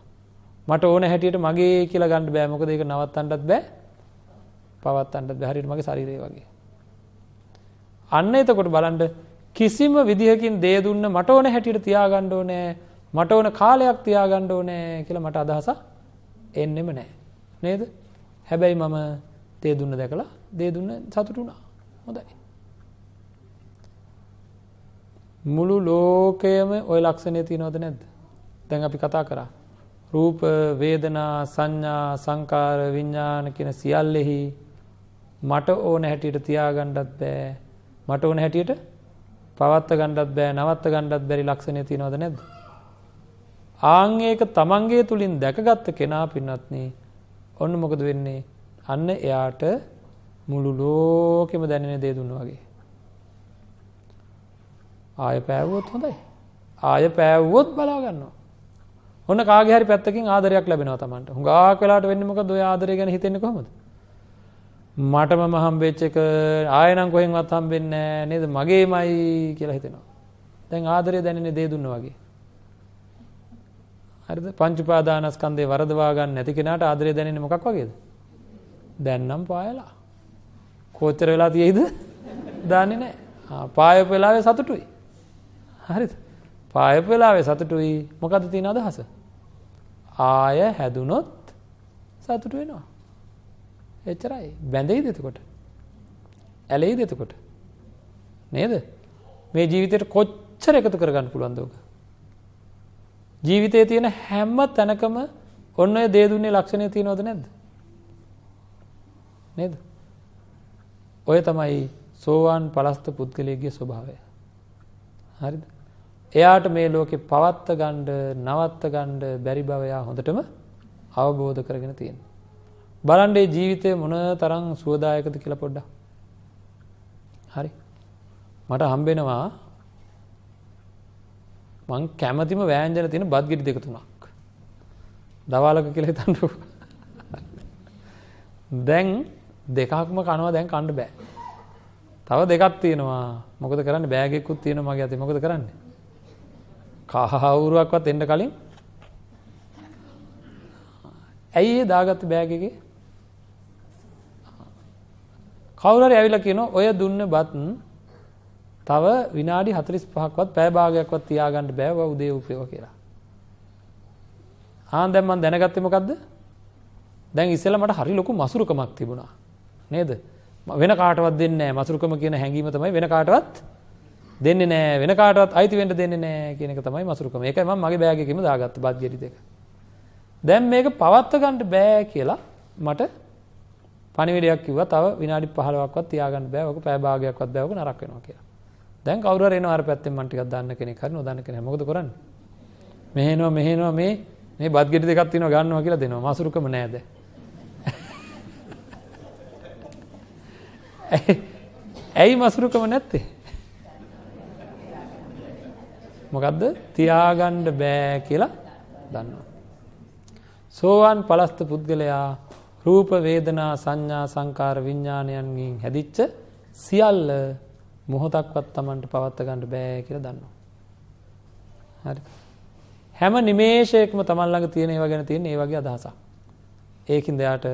Speaker 1: මට ඕන හැටියට මගේ කියලා ගන්න බෑ. මොකද ඒක නවත්තන්නත් බෑ. පවත්තන්නත් බෑ. හරියට මගේ ශරීරය වගේ. අන්න එතකොට බලන්න කිසිම විදිහකින් දේ දුන්න මට ඕන හැටියට තියාගන්න ඕනේ. මට ඕන කාලයක් තියාගන්න ඕනේ කියලා මට අදහසක් එන්නෙම නැහැ. නේද? හැබැයි මම දේ දුන්න දැකලා දේ දුන්න සතුටු වුණා. හොඳයි. මුළු ලෝකයම ඔය ලක්ෂණය තියෙනවද නැද්ද? දැන් අපි කතා කරා. රූප, වේදනා, සංඥා, සංකාර, විඥාන කියන සියල්ලෙහි මට ඕන හැටියට තියාගන්නත් බෑ. මට ඕන හැටියට පවත්ත ගන්නත් බෑ, නවත්ත ගන්නත් බැරි ලක්ෂණය තියෙනවද නැද්ද? ආන් ඒක තමන්ගේ තුලින් දැකගත්ත කෙනා පින්වත්නි ඔන්න මොකද වෙන්නේ? අන්න එයාට මුළු ලෝකෙම දැනෙන දේ දුන්න වගේ. ආය පෑවුවොත් හොඳයි. ආය පෑවුවොත් බලා ගන්නවා. ඔන්න කාගේ හරි පැත්තකින් ආදරයක් ලැබෙනවා Tamanට. හුඟක් වෙලාවට වෙන්නේ මොකද ඔය ආදරය ගැන හිතෙන්නේ කොහොමද? මටම හම්බෙච්ච එක ආය නම් කොහෙන්වත් හම්බෙන්නේ නැහැ නේද? මගේමයි කියලා හිතෙනවා. දැන් ආදරය දැනෙන්නේ දේ දුන්න වගේ. හරිද? පංච උපාදානස්කන්ධේ වරදවා ගන්න නැති කෙනාට ආදරය දැනෙන්නේ මොකක් වගේද? දැන් නම් පායලා. කොච්චර වෙලා තියෙයිද දන්නේ නැහැ. පායපු වෙලාවේ සතුටුයි. හරිද? පායපු වෙලාවේ සතුටුයි. මොකද්ද තියෙන අදහස? ආය හැදුනොත් සතුටු වෙනවා. එච්චරයි. බැඳෙයිද එතකොට? ඇලෙයිද එතකොට? නේද? මේ ජීවිතේට කොච්චර එකතු කරගන්න පුළුවන්ද ඔක? ජීවිතයේ තියෙන හැම තැනකම ඔන්න ඔය දේ දුන්නේ ලක්ෂණය තියෙනවද නැද්ද? නේද? ඔය තමයි සෝවාන් පලස්ත පුද්ගලයගේ ස්වභාවය. හරිද? එයාට මේ ලෝකෙ පවත්ත ගණ්ඩ නවත්ත ගණ්ඩ බැරි බවයා හොඳටම අවබෝධ කරගෙන තියෙන. බලන්ඩේ ජීවිතය මොන තරං සුවදායකද කියල පොඩ්ඩ. හරි. මට හම්බෙනවා මං කැමතිම වෑන්ජන තියෙන බද්ගෙඩි දෙක තුනක්. දවාලක කියල තන්ඩු. දැන් දෙකක්ම කනවා දැන් කණ්ඩ බෑ. තව දෙකක් තියෙනවා මොකද කරන්න බෑගෙකුත් තියෙන මගේ ඇති මොකද කරන්න. කහවුරුවක්වත් එන්න කලින් ඇයි ඒ දාගත්ත බෑගගේ කවුරරි ඇවිල කියන ඔය දුන්න බත්න් තව විනාඩි හතරිස් පහක්වත් පෑභාගයක්වත් තියාගන්නට බෑව උදේ උපයව කියලා. ආන් දැම්මන් දැනගත්තමකක්ද දැන් ඉස්සල මට හරි ලොකු මසුරුකමක් තිබුණා. නේද? වෙන කාටවත් දෙන්න මසුරුකම කියන හැඟීම තමයි වෙන කාටවත් දෙන්න නෑ. වෙන කාටවත් අයිතිවෙන්ට දෙන්න නෑ කියනක තමයි මසුරුකම. එක ම මගේ බෑගකම දාගත්ත බත් ගෙඩි දෙක. දැන් මේක පවත්ව ගන්නට බෑ කියලා මට පනිවිඩයක් කිව තව විනාඩි පහලවක්වත් තියාගන්න බෑවක පෑභාගයක්වත් බැවක නරක් වෙනවා කියලා. දැන් කවුර එන අර පැත්තෙන් මන්ටිකක් දන්න කෙනෙක් හරි නොදන්න කෙනෙක් මොකද කරන්නේ? මෙහෙනවා මෙහෙනවා මේ මේ බත් ගෙඩි දෙකක් තියෙනවා ගන්නවා කියලා දෙනවා. මසුරුකම නෑද ඇයි මසුරුකම නැත්තේ. මොකදද? තියාගණ්ඩ බෑ කියලා දන්නවා. සෝවාන් පලස්ත පුද්ගලයා රූප වේදනා සංඥා සංකාර විඤ්ඥාණයන්ගින් හැදිච්ච සියල්ල මොහොතක්වත් තමන්ට පවත්ත ගන්නඩ බෑ කියල දන්නවා. හරි. හැම නිමේෂයකම තමන් ළඟ තියෙන ඒවා ගැන තියෙන ඒ වගේ අදහසක්. ඒකින්ද එයාට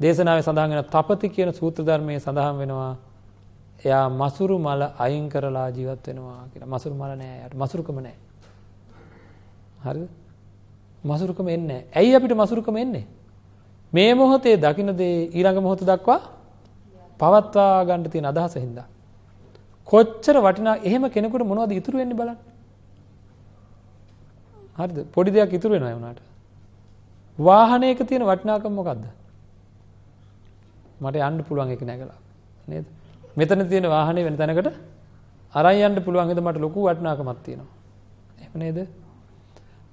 Speaker 1: දේශනාවේ සඳහන් වෙන තපති කියන සූත්‍ර ධර්මයේ සඳහන් වෙනවා එයා මසුරු මල අයින් කරලා ජීවත් වෙනවා කියලා. මසුරු මල නෑ එයාට. මසුරුකම නෑ. හරිද? මසුරුකම එන්නේ නෑ. ඇයි අපිට මසුරුකම එන්නේ? මේ මොහොතේ දකින්න දේ ඊළඟ මොහොත දක්වා පවත්වා ගන්න තියෙන අදහස හින්දා. කොච්චර වටිනා එහෙම කෙනෙකුට මොනවද ඉතුරු වෙන්නේ බලන්න. හරිද? පොඩි දෙයක් ඉතුරු වෙනවා ඒ වුණාට. වාහනයක තියෙන වටිනාකම මොකද්ද? මට යන්න පුළුවන් එක නැගලා. නේද? මෙතන තියෙන වාහනේ වෙන තැනකට අරන් යන්න පුළුවන් හින්දා මට ලොකු වටිනාකමක් තියෙනවා. එහෙම නේද?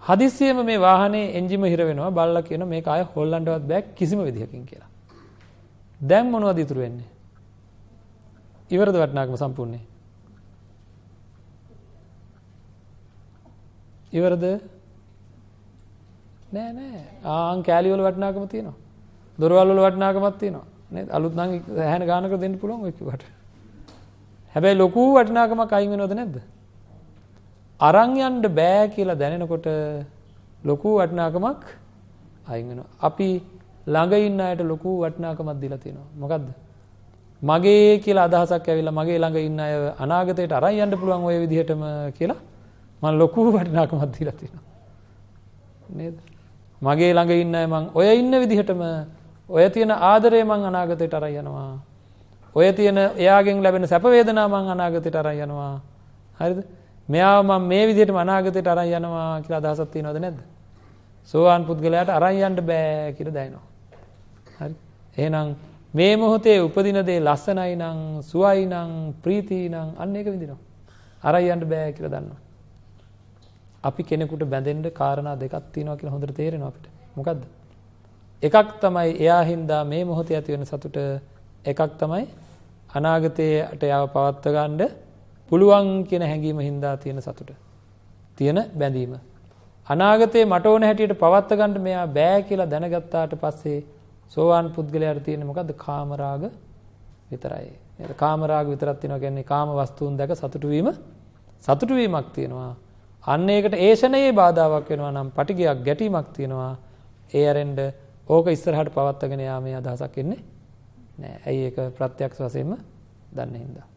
Speaker 1: හදිස්සියෙම මේ වාහනේ එන්ජිම හිර වෙනවා බල්ලා කියන මේක ආය හොල්ලන්නවත් බෑ කිසිම විදිහකින් කියලා. දැන් මොනවද ඉතුරු වෙන්නේ? ඉවරද වටිනාකම සම්පූර්ණේ? ඉවරද? නෑ නෑ. ආන් කෑලි වල වටිනාකම තියෙනවා. දොරවල් වල වටිනාකමක් තියෙනවා. නේද? අලුත් නම් හැහෙන ගානකට දෙන්න පුළුවන් ඔය කිව්වට. හැබැයි ලොකු වටිනාකමක් අයින් වෙනවද නැද්ද? අරන් යන්න බෑ කියලා දැනෙනකොට ලොකු වටිනාකමක් අයින් වෙනවා. අපි ළඟ ඉන්න අයට ලොකු වටිනාකමක් දීලා තියෙනවා. මොකද්ද? මගේ කියලා අදහසක් ඇවිල්ලා මගේ ළඟ ඉන්න අය අනාගතයට අරන් යන්න පුළුවන් ওই විදිහටම කියලා මම ලොකු වටිනාකමක් දීලා තියෙනවා. නේද? මගේ ළඟ ඉන්න අය මං ඔය ඉන්න විදිහටම ඔය තියෙන ආදරය මං අනාගතයට අරන් යනවා. ඔය තියෙන එයාගෙන් ලැබෙන සැප වේදනා මං අනාගතයට අරන් යනවා. හරිද? මෙයාව මම මේ විදිහටම අනාගතයට අරන් යනවා කියලා අදහසක් තියෙනවද නැද්ද? සෝවාන් පුද්ගලයාට අරන් යන්න බෑ කියලා දැනෙනවා. හරි. එහෙනම් මේ මොහොතේ උපදින දේ ලස්සනයි නම්, සුවයි නම්, ප්‍රීතියි නම් අන්න ඒක විඳිනවා. අරන් යන්න බෑ කියලා දන්නවා. අපි කෙනෙකුට බැඳෙන්න කාරණා දෙකක් තියෙනවා කියලා හොඳට තේරෙනවා අපිට. මොකද්ද? එකක් තමයි එයා හින්දා මේ මොහොතේ ඇති වෙන සතුට එකක් තමයි අනාගතයට යව පවත්ව ගන්න පුළුවන් කියන හැඟීම හින්දා තියෙන සතුට. තියෙන බැඳීම. අනාගතයේ මට ඕන හැටියට පවත්ව ගන්න මෙයා බෑ කියලා දැනගත්තාට පස්සේ සෝවාන් පුද්ගලයාට තියෙන මොකද්ද කාමරාග විතරයි. නේද? කාමරාග විතරක් තියෙනවා කියන්නේ කාම වස්තුන් දැක සතුටු වීම සතුටු වීමක් තියෙනවා. අන්න ඒකට ඒෂණයේ බාධාවක් වෙනවා නම් පටිගයක් ගැටීමක් තියෙනවා. ඒ ඇරෙන්න ඕක ඉස්සරහට පවත්වාගෙන යාමේ අදහසක් එන්නේ නෑ. ඇයි ඒක ප්‍රත්‍යක්ෂ වශයෙන්ම දන්නේ හින්දා.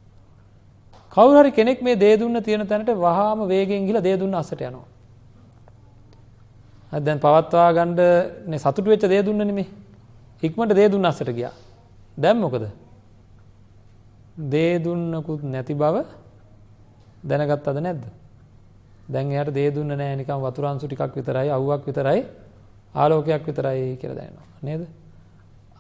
Speaker 1: කවුරු හරි කෙනෙක් මේ දේ දුන්න තියෙන තැනට වහාම වේගෙන් ගිහලා දේ දුන්න අස්සට යනවා. හරි දැන් පවත්වා ගන්න නේ සතුටු වෙච්ච දේ දුන්න නෙමෙයි. ඉක්මනට දේ දුන්න අස්සට ගියා. දැන් මොකද? දේ දුන්නකුත් නැති බව දැනගත්තද නැද්ද? දැන් එයාට දේ දුන්න නෑ නිකන් වතුර අංශු ටිකක් විතරයි අවුවක් විතරයි ආලෝකයක් විතරයි කියලා දැනෙනවා නේද?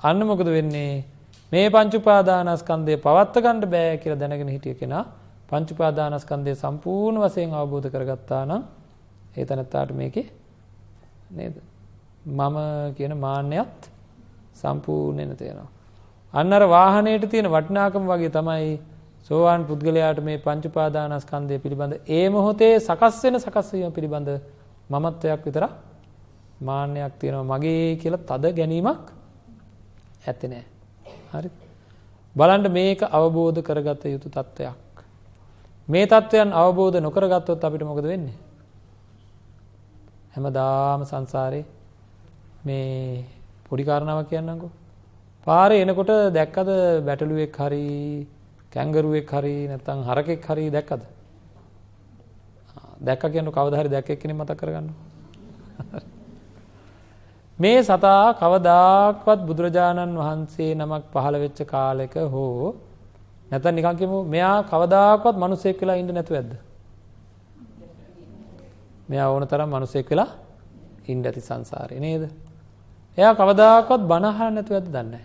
Speaker 1: අන්න මොකද වෙන්නේ? මේ පංච උපාදානස්කන්ධය පවත්ව ගන්න බෑ කියලා දැනගෙන හිටිය කෙනා පංච උපාදානස්කන්ධය සම්පූර්ණ වශයෙන් අවබෝධ කරගත්තා නම් ඒ තැනත්තාට මේකේ නේද? මම කියන මාන්නයත් සම්පූර්ණයෙන් තේනවා අන්න අර වාහනයට තියෙන වටිනාකම වගේ තමයි සෝවාන් පුද්ගලයාට මේ පංච උපාදානස්කන්ධය පිළිබඳ ඒ මොහොතේ සකස් වෙන සකස් වීම පිළිබඳ මමත්වයක් විතර මාන්නයක් තියෙනවා මගේ කියලා තද ගැනීමක් ඇත්තේ නැහැ. හරි. බලන්න මේක අවබෝධ කරගත යුතු තත්ත්වයක් මේ තත්ත්වයන් අවබෝධ නොකරගත්තොත් අපිට මොකද වෙන්නේ? හැමදාම සංසාරේ මේ පොඩි කාරණාවක් කියන්නම්කෝ පාරේ එනකොට දැක්කද බැටළුවෙක් හරි කැංගරුවෙක් හරි නැත්නම් හරකෙක් හරි දැක්කද? දැක්ක කියන්න කවදා හරි දැක්ක එක්කෙනෙක් මතක් කරගන්න මේ සතා කවදාක්වත් බුදුරජාණන් වහන්සේ නමක් පහළ වෙච්ච කාලෙක හෝ නැත්නම් නිකන් කියමු මෙයා කවදාක්වත් මිනිසෙක් වෙලා ඉන්න නැතුව ඇද්ද? මෙයා ඕන තරම් මිනිසෙක් වෙලා ඉන්න ඇති සංසාරේ නේද? එයා කවදාක්වත් බණ අහලා නැතුව ඇද්ද දන්නේ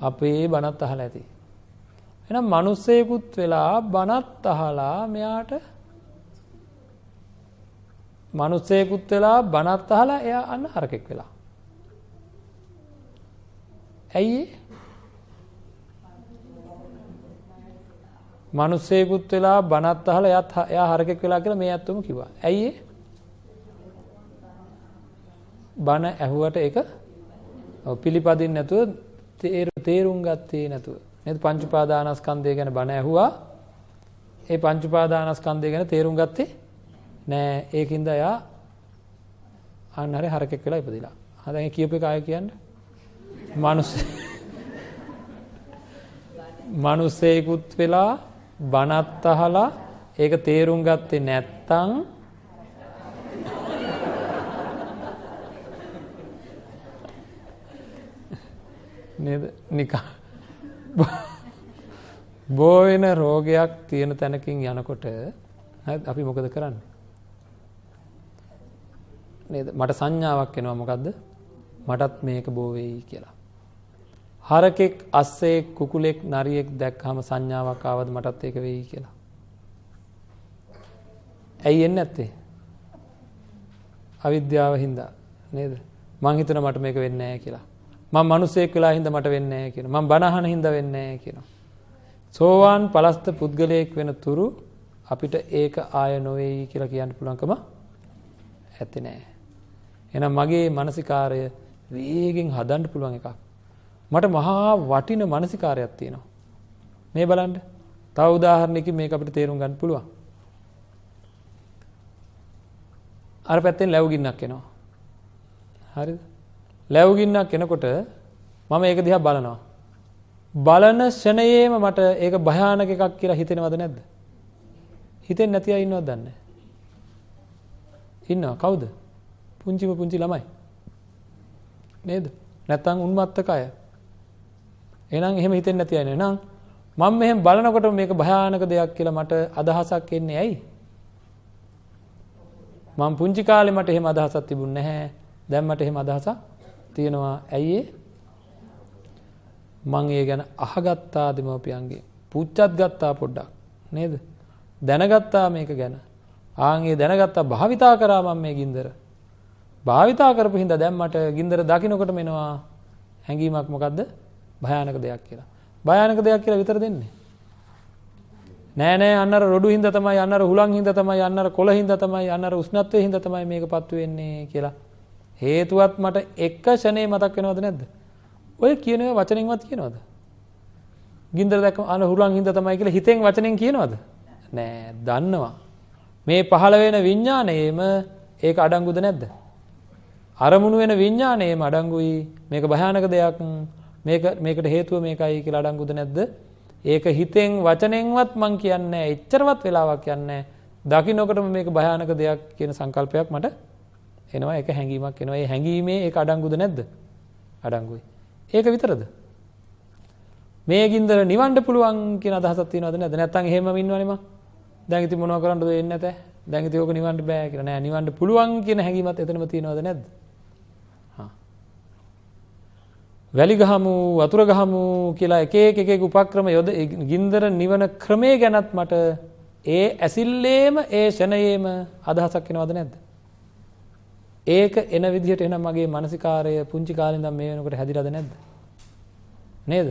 Speaker 1: අපේ බණත් අහලා ඇති. එහෙනම් මිනිස්සෙකුත් වෙලා බණත් අහලා මෙයාට මනුස්සයෙකුත් වෙලා බණත් අහලා එයා අන්න හරකෙක් වෙලා. ඇයි මනුස්සයෙකුත් වෙලා බණත් අහලා එයාත් එයා හරකෙක් වෙලා කියලා මේ ඇත්තම කිව්වා. ඇයි බණ ඇහුවට ඒක පිළිපදින්න නැතුව තේරුම් ගත්තේ නැතුව. නේද පංච උපාදානස්කන්ධය ගැන බණ ඇහුවා. ඒ පංච උපාදානස්කන්ධය ගැන තේරුම් ගත්තේ නෑ ඒකින්ද එයා අන්න හරි හරකෙක් වෙලා ඉපදිලා. හදන් කියපු එක ආයෙ කියන්න. මනුස්ස මනුස්සයෙකුත් වෙලා බණත් අහලා ඒක තේරුම් ගත්තේ නැත්තම් නේද? නිකා බෝ වෙන රෝගයක් තියෙන තැනකින් යනකොට අපි මොකද කරන්නේ? නේද? මට සංඥාවක් එනවා මොකද්ද? මටත් මේක බෝ වෙයි කියලා. හරකෙක් අස්සෙක් කුකුලෙක් නරියෙක් දැක්කම සංඥාවක් ආවද මටත් ඒක වෙයි කියලා ඇයි එන්නේ නැත්තේ අවිද්‍යාව හින්දා නේද මං හිතන මට මේක වෙන්නේ නැහැ කියලා මම මිනිසෙක් වෙලා හින්දා මට වෙන්නේ නැහැ කියනවා. මම බණ අහන හින්දා වෙන්නේ නැහැ කියනවා. සෝවාන් පලස්ත පුද්ගලයෙක් වෙන තුරු අපිට ඒක ආය නොවේයි කියලා කියන්න පුළුවන්කම ඇත්තේ නැහැ. එහෙනම් මගේ මානසිකාරය වේගෙන් හදන්න පුළුවන් එකක්. මට මහා වටින මානසිකාරයක් තියෙනවා. මේ බලන්න. තව උදාහරණයකින් මේක අපිට තේරුම් ගන්න පුළුවන්. අර පැත්තෙන් ලැබු ගින්නක් එනවා. හරිද? ලැව්ගින්නක් එනකොට මම ඒක දිහා බලනවා. බලන ෂණයේම මට ඒක භයානක එකක් කියලා හිතෙනවද නැද්ද? හිතෙන්නේ නැති අය ඉන්නවද දන්නේ ඉන්නවා කවුද? පුංචිම පුංචි ළමයි. නේද? නැත්තම් උන්මත්තක අය. එහෙනම් එහෙම හිතෙන්නේ නැති අය නේ. එහෙනම් මම මෙහෙම බලනකොට මේක භයානක දෙයක් කියලා මට අදහසක් එන්නේ ඇයි? මම පුංචි කාලේ මට එහෙම අදහසක් තිබුණ නැහැ. දැන් මට එහෙම අදහසක් තියෙනවා ඇයි මං ඒ ගැන අහගත්තා දෙමවපියන්ගේ පුච්චත් ගත්තා පොඩ්ඩක්. නේද? දැනගත්තා මේක ගැන. ආන්ගේ දැනගත්තා භාවිතා කරා මම මේ ගින්දර. භාවිතා කරපු හින්දා දැන් මට ගින්දර දකින්නකොට මෙනවා හැඟීමක් මොකද්ද? භයානක දෙයක් කියලා භයානක දෙයක් කියලා විතර දෙන්නේ නෑ නෑ අන්නර රොඩු හින්දා තමයි අන්නර හුලං හින්දා තමයි අන්නර කොළ හින්දා තමයි අන්නර උෂ්ණත්වයේ හින්දා තමයි මේක පත්තු වෙන්නේ කියලා හේතුවත් මට එක ෂණේ මතක් වෙනවද නැද්ද? ඔය කියන වචනෙන්වත් කියනවද? ගින්දර දැක්කම අන හුලං හින්දා තමයි කියලා හිතෙන් වචනෙන් කියනවද? නෑ, දන්නවා. මේ පහළ වෙන විඥාණයෙම ඒක අඩංගුද නැද්ද? අරමුණු වෙන විඥාණයෙම අඩංගුයි. මේක භයානක දෙයක්. මේක මේකට හේතුව මේකයි කියලා අඩංගුද නැද්ද? ඒක හිතෙන් වචනෙන්වත් මං කියන්නේ එච්චරවත් වෙලාවක් කියන්නේ දකින්නකොටම මේක භයානක දෙයක් කියන සංකල්පයක් මට එනවා. එක හැඟීමක් එනවා. ඒ හැඟීමේ ඒක අඩංගුද නැද්ද? අඩංගුයි. ඒක විතරද? මේ ගින්දර නිවන්න පුළුවන් කියන අදහසක් තියෙනවද නැද්ද? නැත්නම් එහෙමම ඉන්නවනේ මං. දැන් ඉතින් මොනව කරන්නද වෙන්නේ නැත? දැන් ඉතින් ඕක නිවන්න බෑ කියලා. නෑ නිවන්න පුළුවන් කියන හැඟීමත් එතනම තියෙනවද නැද්ද හා වැලි ගහමු වතුර ගහමු කියලා එක එක එක එක උපක්‍රම යොද ගින්දර නිවන ක්‍රමේ ගැනත් මට ඒ ඇසිල්ලේම ඒ ෂණයේම අදහසක් එනවද නැද්ද ඒක එන විදිහට එහෙනම් මගේ මානසිකාරය පුංචි කාලේ ඉඳන් මේ වෙනකොට හැදිලාද නැද්ද? නේද?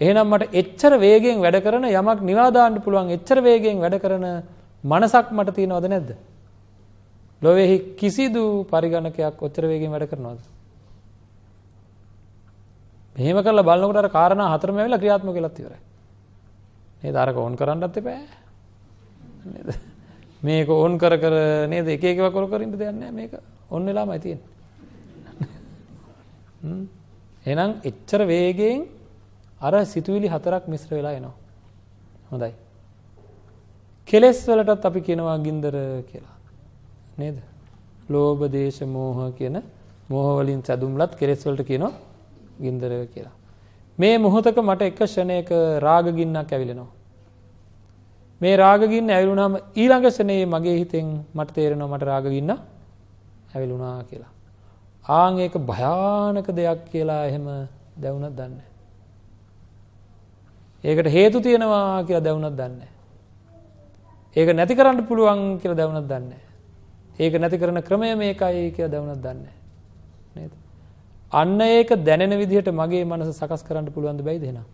Speaker 1: එහෙනම් මට එච්චර වේගයෙන් වැඩ කරන යමක් නිවා දාන්න පුළුවන් එච්චර වේගයෙන් වැඩ කරන මනසක් මට තියෙනවද නැද්ද? ලෝකෙහි කිසිදු පරිගණකයක් ඔච්චර වේගයෙන් වැඩ කරනවද? මෙහෙම කරලා බලනකොට අර කාරණා හතරම ඇවිල්ලා ක්‍රියාත්මක වෙලත් ඉවරයි. නේද? අරක ඕන් කරන්නත් එපා. නේද? මේක ඕන් කර කර නේද එක එකව කර කර ඉන්න දෙයක් නැහැ මේක. ඔන්න වෙලාමයි තියෙන්නේ. එහෙනම් එච්චර වේගයෙන් අර සිතුවිලි හතරක් මිශ්‍ර වෙලා එනවා. හොඳයි. කෙලෙස් වලටත් අපි කියනවා ගින්දර කියලා. නේද? ලෝභ, දේශ, මෝහ කියන මෝහ වලින් සැදුම්ලත් කෙලෙස් වලට කියනවා ගින්දර කියලා. මේ මොහොතක මට එක ෂණයක රාග ගින්නක් ඇවිලෙනවා. මේ රාග ගින්න ඇවිලුනහම ඊළඟ ෂණයේ මගේ හිතෙන් මට තේරෙනවා මට රාග ගින්න ඇවිලුනා කියලා. ආන් ඒක භයානක දෙයක් කියලා එහෙම දැවුනත් දන්නේ. ඒකට හේතු තියෙනවා කියලා දැවුනත් දන්නේ. ඒක නැති කරන්න පුළුවන් කියලා දැවුනත් දන්නේ. ඒක නැති කරන ක්‍රමය මේකයි කියලා දැවුනත් දන්නේ. නේද? අන්න ඒක දැනෙන විදිහට මගේ මනස සකස් කරන්න පුළුවන් ද බැයිද එහෙනම්?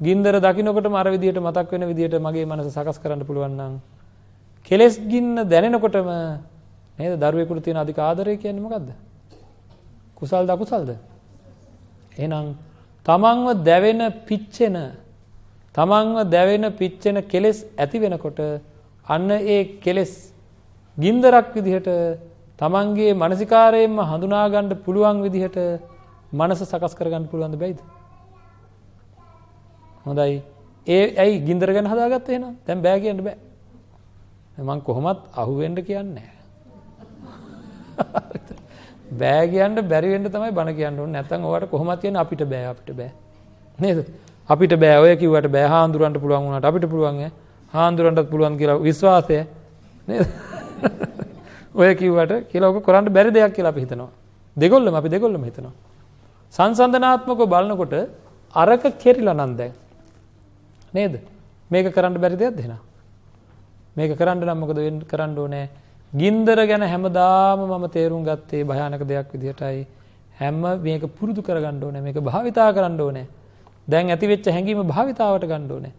Speaker 1: ගින්දර දකින්නකොටම අර විදිහට මතක් වෙන විදිහට මගේ මනස සකස් කරන්න පුළුවන් නම් කෙලස් ගින්න දැනෙනකොටම නේද දරුවෙකුට තියෙන අධික ආදරය කියන්නේ මොකද්ද? කුසල්ද අකුසල්ද? එහෙනම් තමන්ව දැවෙන පිච්චෙන තමන්ව දැවෙන පිච්චෙන කෙලෙස් ඇති වෙනකොට අන්න ඒ කෙලෙස් ගින්දරක් විදිහට තමන්ගේ මනසිකාරයෙන්ම හඳුනාගණ්ඩ පුළුවන් විදිහට මනස සකස් කරගන්න පුළුවන්ද බැයිද. හොඳයි. ඒ ඇයි ගින්දර ගැන හදාගත්ත එන තැන් බෑ කියන්න බෑ. මං කොහොමත් අහුවෙන්ඩ කියන්නේ බෑ කියන්න බැරිවෙන්ට තමයි බණ කියන්න නැතන් ඕට කොහොමත් කියන අපිට බෑ අපිට බෑ. නේද? අපිට බෑ. ඔය කිවට බෑ. හාන්දුරන්ට පුළුවන් වුණට අපිට පුළුවන් හාන්දුරන්ටත් පුළුවන් කියලා විශ්වාසය. ඔය කිවට කියලෝක කොරන්න බැරි දෙයක් කියලා අපි හිතනවා. දෙගොල්ලම අපි දෙගොල්ලම හිතනවා. සංසන්ධනාත්මක බලනකොට අරක කෙරිල නන්දැන් නේද? මේක කරන්න බැරි දෙයක් දෙෙන මේක කරන්න නම්මකද කරන්න ඕනෑ? ගින්දර ගැන හැමදාම මම තේරුම් ගත්තේ භයානක දෙයක් විදිහටයි. හැම්ම මේක පුරුදු කරගන්න ඕන. මේක භාවිතා කරන්න ඕනෑ. දැන් ඇතිවෙච්ච හැඟීම භාවිතාවට ගණ්ඩ ඕනෑ.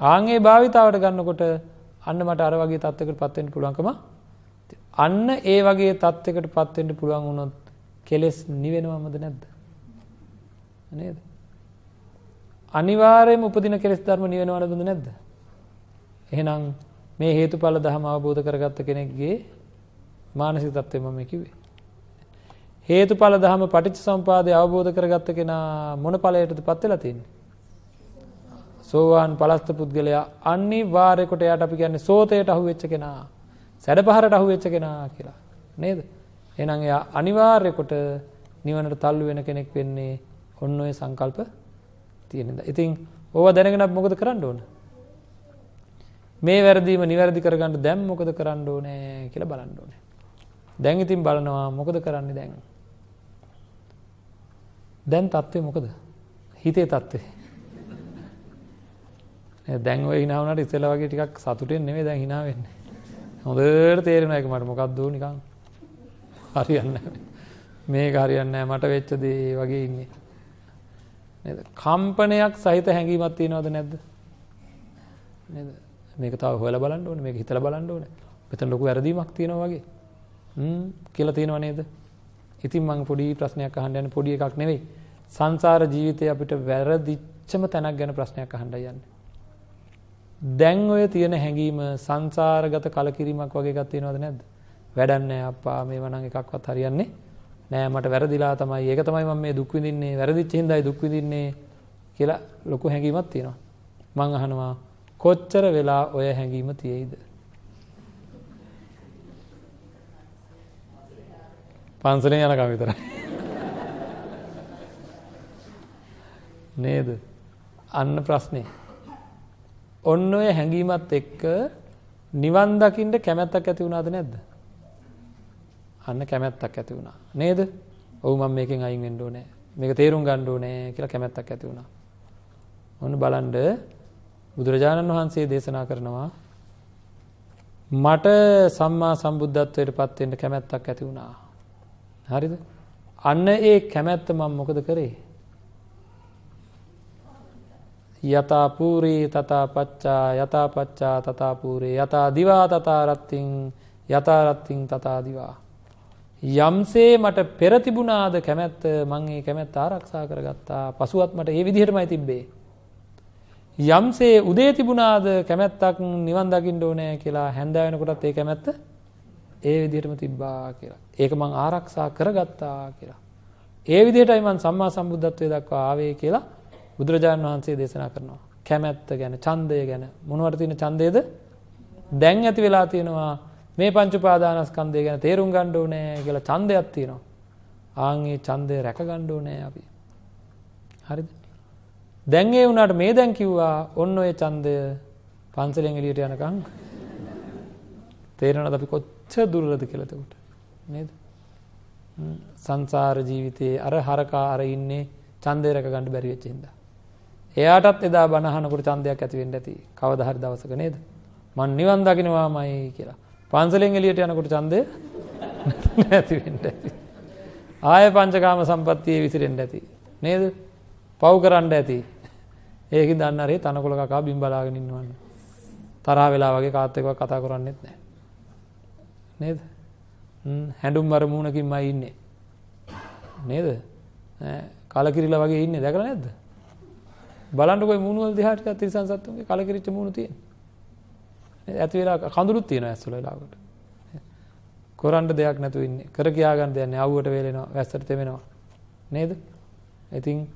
Speaker 1: ආගේ භාවිතාවට ගන්නකොට අන්න මට අර වගේ තත්වකට පත්වෙන්ට පුළුවන්කම අන්න ඒ වගේ තත්වකට පත්වෙන්ට පුළුවන් වුණොත් කෙලෙස් නිවෙනවමද නැද්ද? නේද? අනිවාරයම උපදින කෙස් ධර්ම නිවෙනවන දුඳ නැද්ද? එහෙනම් මේ හේතු පල දහම අවබෝධ කරගත්ත කෙනෙක්ගේ මානසි තත්වය මම කිවේ හේතු පල දහම පටිච සම්පාදය අවබෝධ කරගත්ත කෙනා මොන පලයටද පත්වෙලා තින්නේ සෝවාන් පලස්ත පුද්ගලයා අනි වාරයකොට යට අපි කියන්නේ සෝතයට අහු වෙච්ච කෙනා. සැඩ පහරට අහු වෙච්ච කෙනා කියලා. නේද? එනං එයා අනිවාර්යකොට නිවනට තල්ලු වෙන කෙනෙක් වෙන්නේ ඔන්න ඔය සංකල්ප තියෙනද ඉතින් ඕව දැනගෙනත් මොකද කරන්න ඕන? මේ වැරදීම නිවැරදි කරගන්න දැම් මොකද කරන්න ඕනෑ කියලා බලන්න ඕනේ. දැන් ඉතින් බලනවා මොකද කරන්න දැන්? දැන් තත්ත්වය මොකද? හිතේ තත්ත්වේ දැන්ව හිනාවනට ඉස්සෙල වගේ ටිකක් සතුටෙන් නෙවේ දැන් හිනාවෙන්න හොඳට තේරෙන එක මට. මොකක්දූ නිකං හරියන්න මේ හරියන්න මට වෙච්චදේ වගේ ඉන්නේ. කම්පනයක් සහිත හැඟීමත් තියෙනවද නැද්ද? මේක තව හොල බලන්න ඕන. මේක හිතල බලන්න ඕන. මෙතන ලොකු ඇරදීමක් තියෙනවා වගේ. කියල තියෙනව නේද? ඉතින් මං පොඩි ප්‍රශ්නයක් අහන්ඩ යන පොඩි එකක් නෙවෙයි. සංසාර ජීවිතය අපිට වැරදිච්චම තැනක් ගැන ප්‍රශ්නයක් අහන්ඩ යන්න. දැන් ඔය තියෙන හැඟීම සංසාරගත කලකිරීමක් වගේ ගත්තියෙනවද නැද්ද? වැඩන්න අපා මේ වනං එකක්වත් හරියන්නේ නෑ මට වැරදිලා තමයි. ඒක තමයි මම මේ දුක්විදින්නේ වැරදිච්ච හින්දයි දුක්විදින්නේ කියලා ලොකු හැඟීමත් තියෙනවා. මං අහනවා කොච්චර වෙලා ඔය හැඟීම තියෙයිද පන්සලෙන් යනකම් විතරයි. නේද? අන්න ප්‍රශ්නේ. ඔන්න ඔය හැඟීමත් එක්ක නිවන් දකිින්ට කැමැත්තක් ඇති වුණාද නැද්ද? අන්න කැමැත්තක් ඇති වුණා. නේද? ඔවු මම මේකෙන් අයින් වෙන්න ඕනේ. මේක තේරුම් ගන්න ඕනේ කියලා කැමැත්තක් ඇති වුණා. ඔන්න බලන්න බුදුරජාණන් වහන්සේ දේශනා කරනවා මට සම්මා සම්බුද්ධත්වයට පත් වෙන්න කැමැත්තක් ඇති වුණා. හරිද? අන්න ඒ කැමැත්ත මම මොකද කරේ? යතාපූරී තතාපච්චා යතාපච්චා තතාපූරේ යතා දිවා තතාරත්තිං යතාරත්තිං තතාදිවා යම්සේ මට පෙරතිබුණාද කැමැත්ත මංගේ කැමැත් ආරක්ෂා කරගත්තා පසුවත් මට ඒ විදිහටමයි තිබ්බේ. යම්සේ උදේ තිබුණාද කැමැත්තක් නිවන් දකිින් ඕනෑ කියලා හැන්දාවෙනකොටත් ඒ කැමැත්ත ඒ විදිහටම තිබ්බා කියලා. ඒක මං ආරක්ෂා කරගත්තා කියලා. ඒ විදිහටයි මන් සම්මා සම්බුද්ධත්වය දක්වා ආවේ කියලා බුදුරජාණන් වහන්සේ දේශනා කරනවා. කැමැත්ත ගැන චන්දය ගැන මොනවට තියෙන චන්දයද දැන් ඇති වෙලා තියෙනවා මේ පංචුපාදානස්කන්දය ගැන තේරුම් ගණ්ඩෝ නෑ කියලා චන්දයක් තියෙනවා. ආන්ගේ චන්දය රැක ගණ්ඩෝ නෑ අපි. හරි දැන්ගේ වුණට මේ දැන් කිව්වා ඔන්න ඔය චන්දය පන්සලෙන් එලියට යනකං තේරෙන අපි කොච්ච දුරලද කියලතකොට නේද සංසාර ජීවිතයේ අර හරකා අර ඉන්නේ චන්දය රැක ගණඩ බැරිවෙච්චින්ද. එයාටත් එදා බණහනකට චන්දයක් ඇතිවෙන්ට ඇති කවදහරි දවසක නේද? මන් නිවන් දකිනවාමයි කියලා. පන්සලෙන් එලියට යනකොට චන්දය නැතිවෙන්ට ඇති. ආය පංචකාම සම්පත්තිය විසිරෙන්ට ඇති. නේද? පව් කරන්න ඇති. ඒක දන්නරේ තනකොළ කකා බිම් බලාගෙනන්නවන්න තරා වෙලා වගේ කාත්තකව කතා කරන්නෙත් නෑ නේද? හැඩුම් මර මූුණකින් මයි ඉන්නේ. නේද? කලකිරිල වගේ ඉන්න. දැකල නැද්ද? බලන්ටකොයි මුණුවල් දිහාට තිරිසන් සත්තුන්ගේ කලකිරිච්ච මුණු තිය ඇති වෙලා කඳුරුත් තියෙන ඇස්වල ලාකට කොරන්න දෙයක් නැතුව ඉන්නේ. කර කියා ගන්න දෙයක් නැහැ. අවුවට වේලෙනවා, වැස්සට තෙමෙනවා. නේද? ඉතින්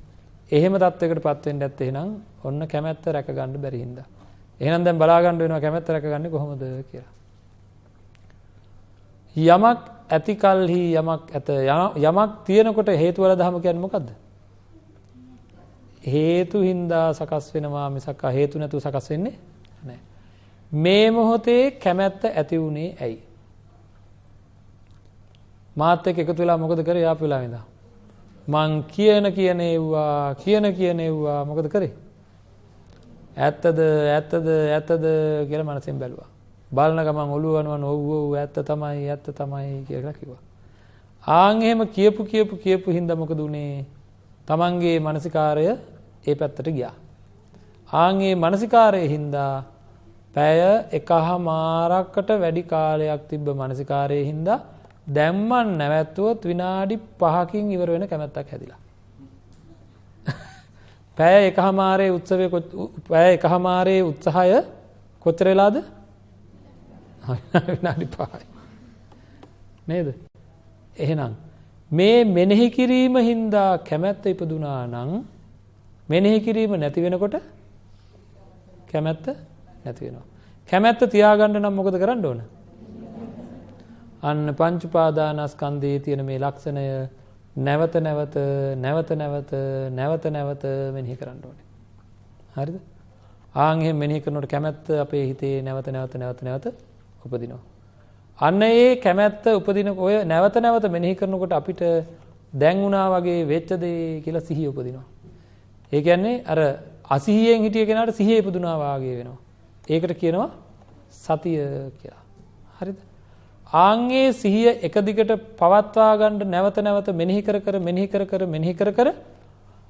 Speaker 1: එහෙම තත්වයකට පත් වෙන්න ඇත්ත එහෙනම් ඔන්න කැමැත්ත රැක ගන්න බැරි හින්දා. එහෙනම් දැන් බලා ගන්න වෙනවා කැමැත්ත රැක ගන්නේ කොහොමද කියලා. යමක් ඇති කල්හි යමක් ඇත යමක් තියෙනකොට හේතුවල දහම කියන්නේ මොකද්ද? හේතු හින්දා සකස් වෙනවා මිසක් හේතු නැතුව සකස් වෙන්නේ නැහැ. මේ මොහොතේ කැමැත්ත ඇති වුණේ ඇයි? මාත් එක්ක එකතු වෙලා මොකද කරේ යාපු වෙලාව ඉඳන්? මං කියන කියන ඒවා කියන කියන ඒවා මොකද කරේ? ඇත්තද ඇත්තද ඇත්තද කියලා මනසෙන් බැලුවා. බලන ගමන් ඔළුව වනවන ඔව් ඔව් ඇත්ත තමයි ඇත්ත තමයි කියලා කිව්වා. ආන් එහෙම කියපු කියපු කියපු හින්දා මොකද උනේ? Tamanගේ මානසිකාරය ඒ පැත්තට ගියා. ආන් ඒ මානසිකාරයේ හින්දා පැය එකහමාරකට වැඩි කාලයක් තිබ්බ මානසිකාරයේ හින්දා දැම්මන් නැවැත්තුවොත් විනාඩි පහකින් ඉවර වෙන කැමැත්තක් හැදිලා. පැය එකහමාරයේ උත්සවය පැය එකහමාරයේ උත්සාහය කොච්චර වෙලාද? විනාඩි 5යි. නේද? එහෙනම් මේ මෙනෙහි කිරීම හින්දා කැමැත්ත ඉපදුනා නම් මෙනෙහි කිරීම නැති වෙනකොට කැමැත්ත නැති වෙනවා. කැමැත්ත තියාගන්න නම් මොකද කරන්න ඕන? අන්න පංච උපාදානස්කන්ධයේ තියෙන මේ ලක්ෂණය නැවත නැවත නැවත නැවත නැවත නැවත මෙනෙහි කරන්න ඕනේ. හරිද? ආන් එහෙම මෙනෙහි කරනකොට කැමැත්ත අපේ හිතේ නැවත නැවත නැවත නැවත උපදිනවා. අන්න ඒ කැමැත්ත උපදින ඔය නැවත නැවත මෙනෙහි කරනකොට අපිට දැන් වුණා වගේ වෙච්ච දේ කියලා සිහිය උපදිනවා. ඒ කියන්නේ අර අසිහියෙන් හිටිය කෙනාට සිහිය ඉපදුනා වාගේ වෙනවා. ඒකට කියනවා සතිය කියලා. හරිද? ආන්ගේ සිහිය එක දිගට පවත්වා ගන්න නැවත නැවත මෙනෙහි කර කර මෙනෙහි කර කර මෙනෙහි කර කර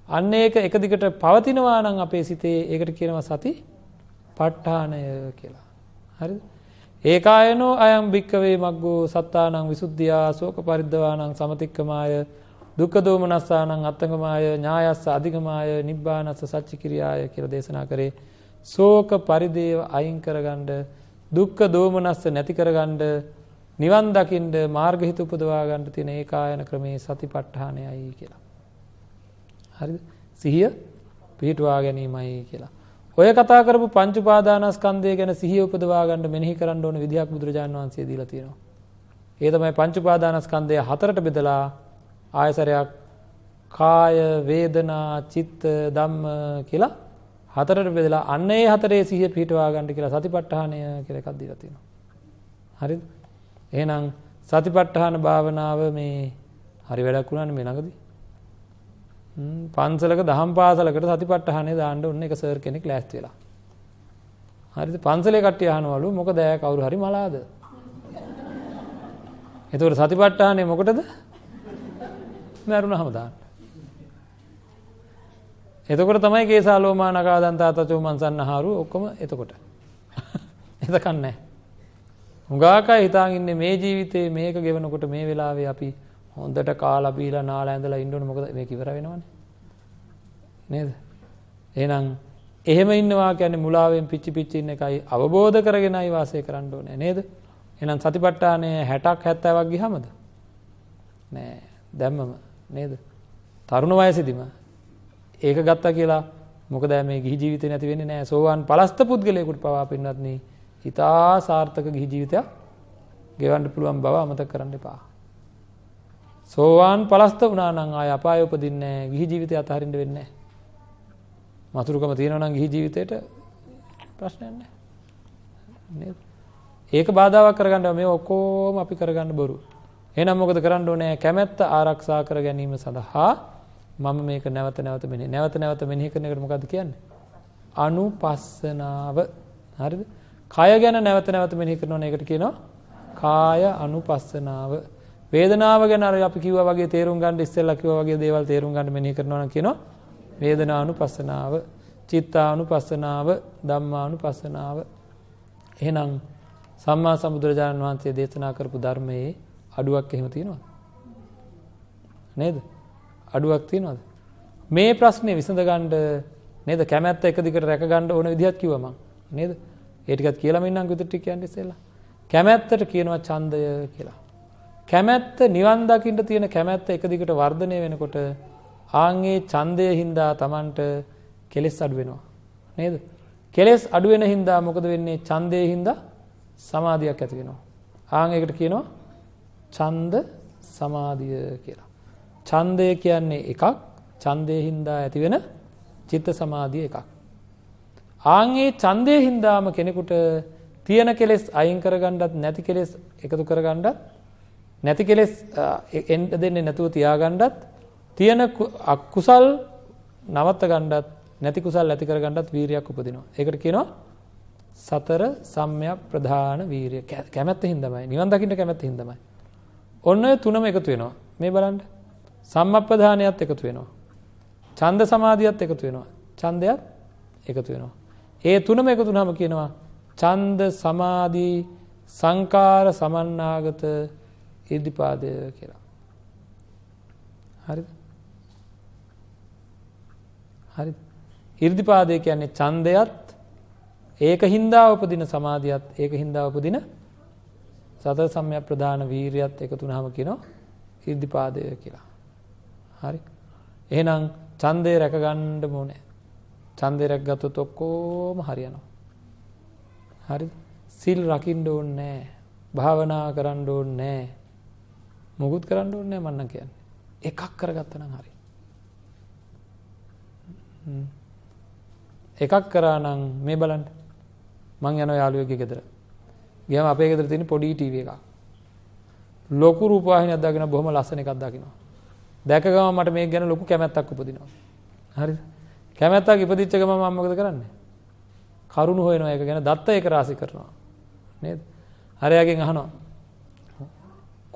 Speaker 1: අන්න ඒක එක දිගට පවතිනවා නම් අපේ සිතේ ඒකට කියනවා සති ප ဋ ාණය කියලා. හරිද? ඒකායනෝ අයම් භික්කවේ මග්ගෝ සත්තානං විසුද්ධියා ශෝක පරිද්දවානං සමතික්කමාය දුක්ඛ දෝමනස්සානං අත්තංගමාය ඥායස්ස අධිගමාය නිබ්බානස්ස සච්චිකිරියාය කියලා දේශනා කරේ. ශෝක පරිදේව අයින් කරගන්න දුක්ඛ දෝමනස්ස නැති කරගන්න නිවන් දකින්න මාර්ග හිත උපදවා ගන්න තියෙන ඒකායන ක්‍රමේ සතිපට්ඨානයයි කියලා. හරිද? සිහිය පිහිටුවා ගැනීමයි කියලා. ඔය කතා කරපු පංච උපාදානස්කන්ධය ගැන සිහිය උපදවා ගන්න මෙනෙහි කරන්න ඕන විදිහක් බුදුරජාණන් වහන්සේ දීලා තියෙනවා. ඒ තමයි පංච උපාදානස්කන්ධය හතරට බෙදලා ආයසරයක් කාය, වේදනා, චිත්ත, ධම්ම කියලා හතරට බෙදලා අන්න ඒ හතරේ සිහිය පිහිටවා ගන්න කියලා සතිපට්ඨානය කියලා එකක් දීලා තියෙනවා. හරිද? එහෙනම් සතිපට්ඨාන භාවනාව මේ හරි වැඩක් වුණානේ මේ ළඟදී. පන්සලක දහම් පාසලකට සතිපට්ඨානේ දාන්න ඔන්න එක සර් කෙනෙක් ලෑස්ති වෙලා. හරිද? පන්සලේ කට්ටිය අහනවලු මොකද ඇය කවුරු හරි මලාද? එතකොට සතිපට්ඨානේ මොකටද? මරුණාම දාන්න. එතකොට තමයි කේසාලෝමා නකාදන්තා තචෝ මන්සන්නහාරු ඔක්කොම එතකොට. එතකන් නැහැ. හුඟාකයි හිතාන් ඉන්නේ මේ ජීවිතේ මේක ගෙවනකොට මේ වෙලාවේ අපි හොඳට කාලා බීලා නාලා ඇඳලා ඉන්න ඕනේ. මොකද මේක ඉවර වෙනවනේ. නේද? එහෙනම් එහෙම ඉන්නවා කියන්නේ මුලාවෙන් පිච්චි පිච්චි ඉන්න එකයි අවබෝධ කරගෙනයි වාසය කරන්න ඕනේ. නේද? එහෙනම් සතිපට්ඨානය 60ක් 70ක් ගියහමද? නෑ. දැම්මම. නේද? තරුණ වයසේදීම ඒක ගත්තා කියලා මොකද මේ ගිහි ජීවිතේ නැති වෙන්නේ නෑ. සෝවාන් පලස්ත පුද්ගලයෙකුට පවා පින්නත් නේ ඉතා සාර්ථක ගිහි ජීවිතයක් ගෙවන්න පුළුවන් බව අමතක කරන්න එපා. සෝවාන් පලස්ත වුණා නම් ආය අපාය උපදින්නේ ගිහි ජීවිතය අතහරින්න වෙන්නේ මතුරුකම තියෙනවා නම් ගිහි ජීවිතේට ප්‍රශ්නයක් නැහැ. ඒක බාධාවක් කරගන්න මේ ඔක්කොම අපි කරගන්න බොරු. එහෙනම් මොකද කරන්න ඕනේ? කැමැත්ත ආරක්ෂා කර ගැනීම සඳහා මම මේක නැවත නැවත මෙනෙහි නැවත නැවත මෙනෙහි කරන එකට මොකද්ද කියන්නේ? අනුපස්සනාව. හරිද? කය ගැන නැවත නැවත මෙනෙහි කරනවා ඒකට කියනවා කාය අනුපස්සනාව. වේදනාව ගැන අර අපි කිව්වා වගේ තේරුම් ගන්න ඉස්සෙල්ලා කිව්වා වගේ දේවල් තේරුම් ගන්න මෙනෙහි කරනවා නම් කියනවා වේදනානුපස්සනාව, චිත්තානුපස්සනාව, ධම්මානුපස්සනාව. එහෙනම් සම්මා සම්බුදුරජාණන් වහන්සේ දේශනා කරපු ධර්මයේ අඩුවක් එහෙම තියෙනවද? නේද? අඩුවක් තියෙනවද? මේ ප්‍රශ්නේ විසඳගන්න නේද කැමැත්ත එක දිගට රැක ගන්න ඕන විදිහක් කිව්වා මං. නේද? ඒ ටිකත් කියලා මෙන්නම් විතර ටික කියන්නේ ඉස්සෙල්ලා. කැමැත්තට කියනවා ඡන්දය කියලා. කැමැත්ත නිවන් දකින්න තියෙන කැමැත්ත එක දිගට වර්ධනය වෙනකොට ආන්ගේ ඡන්දය හින්දා Tamanට කෙලෙස් අඩු වෙනවා. නේද? කෙලෙස් අඩු වෙන හින්දා මොකද වෙන්නේ? ඡන්දේ හින්දා සමාධියක් ඇති වෙනවා. ආන් ඒකට කියනවා ඡන්ද සමාධිය කියලා. ඡන්දය කියන්නේ එකක්, ඡන්දේ හින්දා ඇති වෙන චිත්ත සමාධිය එකක්. ආන්ගේ ඡන්දේ හින්දාම කෙනෙකුට තියෙන කෙලෙස් අයින් කරගන්නත් නැති කෙලෙස් එකතු කරගන්නත් නැති කෙලෙස් එන්න දෙන්නේ නැතුව තියාගන්නත් තියෙන අකුසල් නවත්ත ගන්නත් නැති කුසල් ඇති කරගන්නත් වීරියක් උපදිනවා. ඒකට කියනවා සතර සම්‍යක් ප්‍රධාන වීරිය. කැමැත්ත හින්දාමයි. නිවන් දකින්න කැමැත්ත හින්දාමයි. ඔන්න ඔය තුනම එකතු වෙනවා. මේ බලන්න. සම්මප්පදානියත් එකතු වෙනවා. ඡන්ද සමාධියත් එකතු වෙනවා. ඡන්දයත් එකතු වෙනවා. ඒ තුනම එකතු වුනහම කියනවා ඡන්ද සමාධි සංකාර සමන්නාගත ඉර්ධිපාදය කියලා. හරිද? හරිද? ඉර්ධිපාදය කියන්නේ ඡන්දයත් ඒක හින්දා උපදින සමාධියත් ඒක හින්දා උපදින සතර සම්‍යක් ප්‍රදාන වීරියත් එකතු වුනහම කියනවා ඉර්ධිපාදය කියලා. හරි? එහෙනම් ඡන්දේ රැක ගන්න ඕනේ. ඡන්දේ රැකගත්තොත් ඔක්කොම හරියනවා. හරිද? සිල් රකින්න ඕනේ නැහැ. භාවනා කරන්න ඕනේ නැහැ. මොකුත් කරන්න ඕනේ නැහැ මන්නම් කියන්නේ. එකක් කරගත්තා නම් හරි. එකක් කරා නම් මේ බලන්න. මං යනවා යාළුවෙක්ගේ ගෙදර. ගියාම අපේ ගෙදර තියෙන පොඩි ටීවී එකක්. ලොකු රූපවාහිනියක් දාගෙන බොහොම ලස්සන එකක් දකිනවා. දැක ගම මට මේක ගැන ලොකු කැමැත්තක් උපදිනවා. හරිද? කැමැත්තක් ඉපදිච්ච ගම මම මොකද කරන්නේ? කරුණු හොයනවා ඒක ගැන දත්ත ඒක රාශි කරනවා. නේද? හරයාගෙන් අහනවා.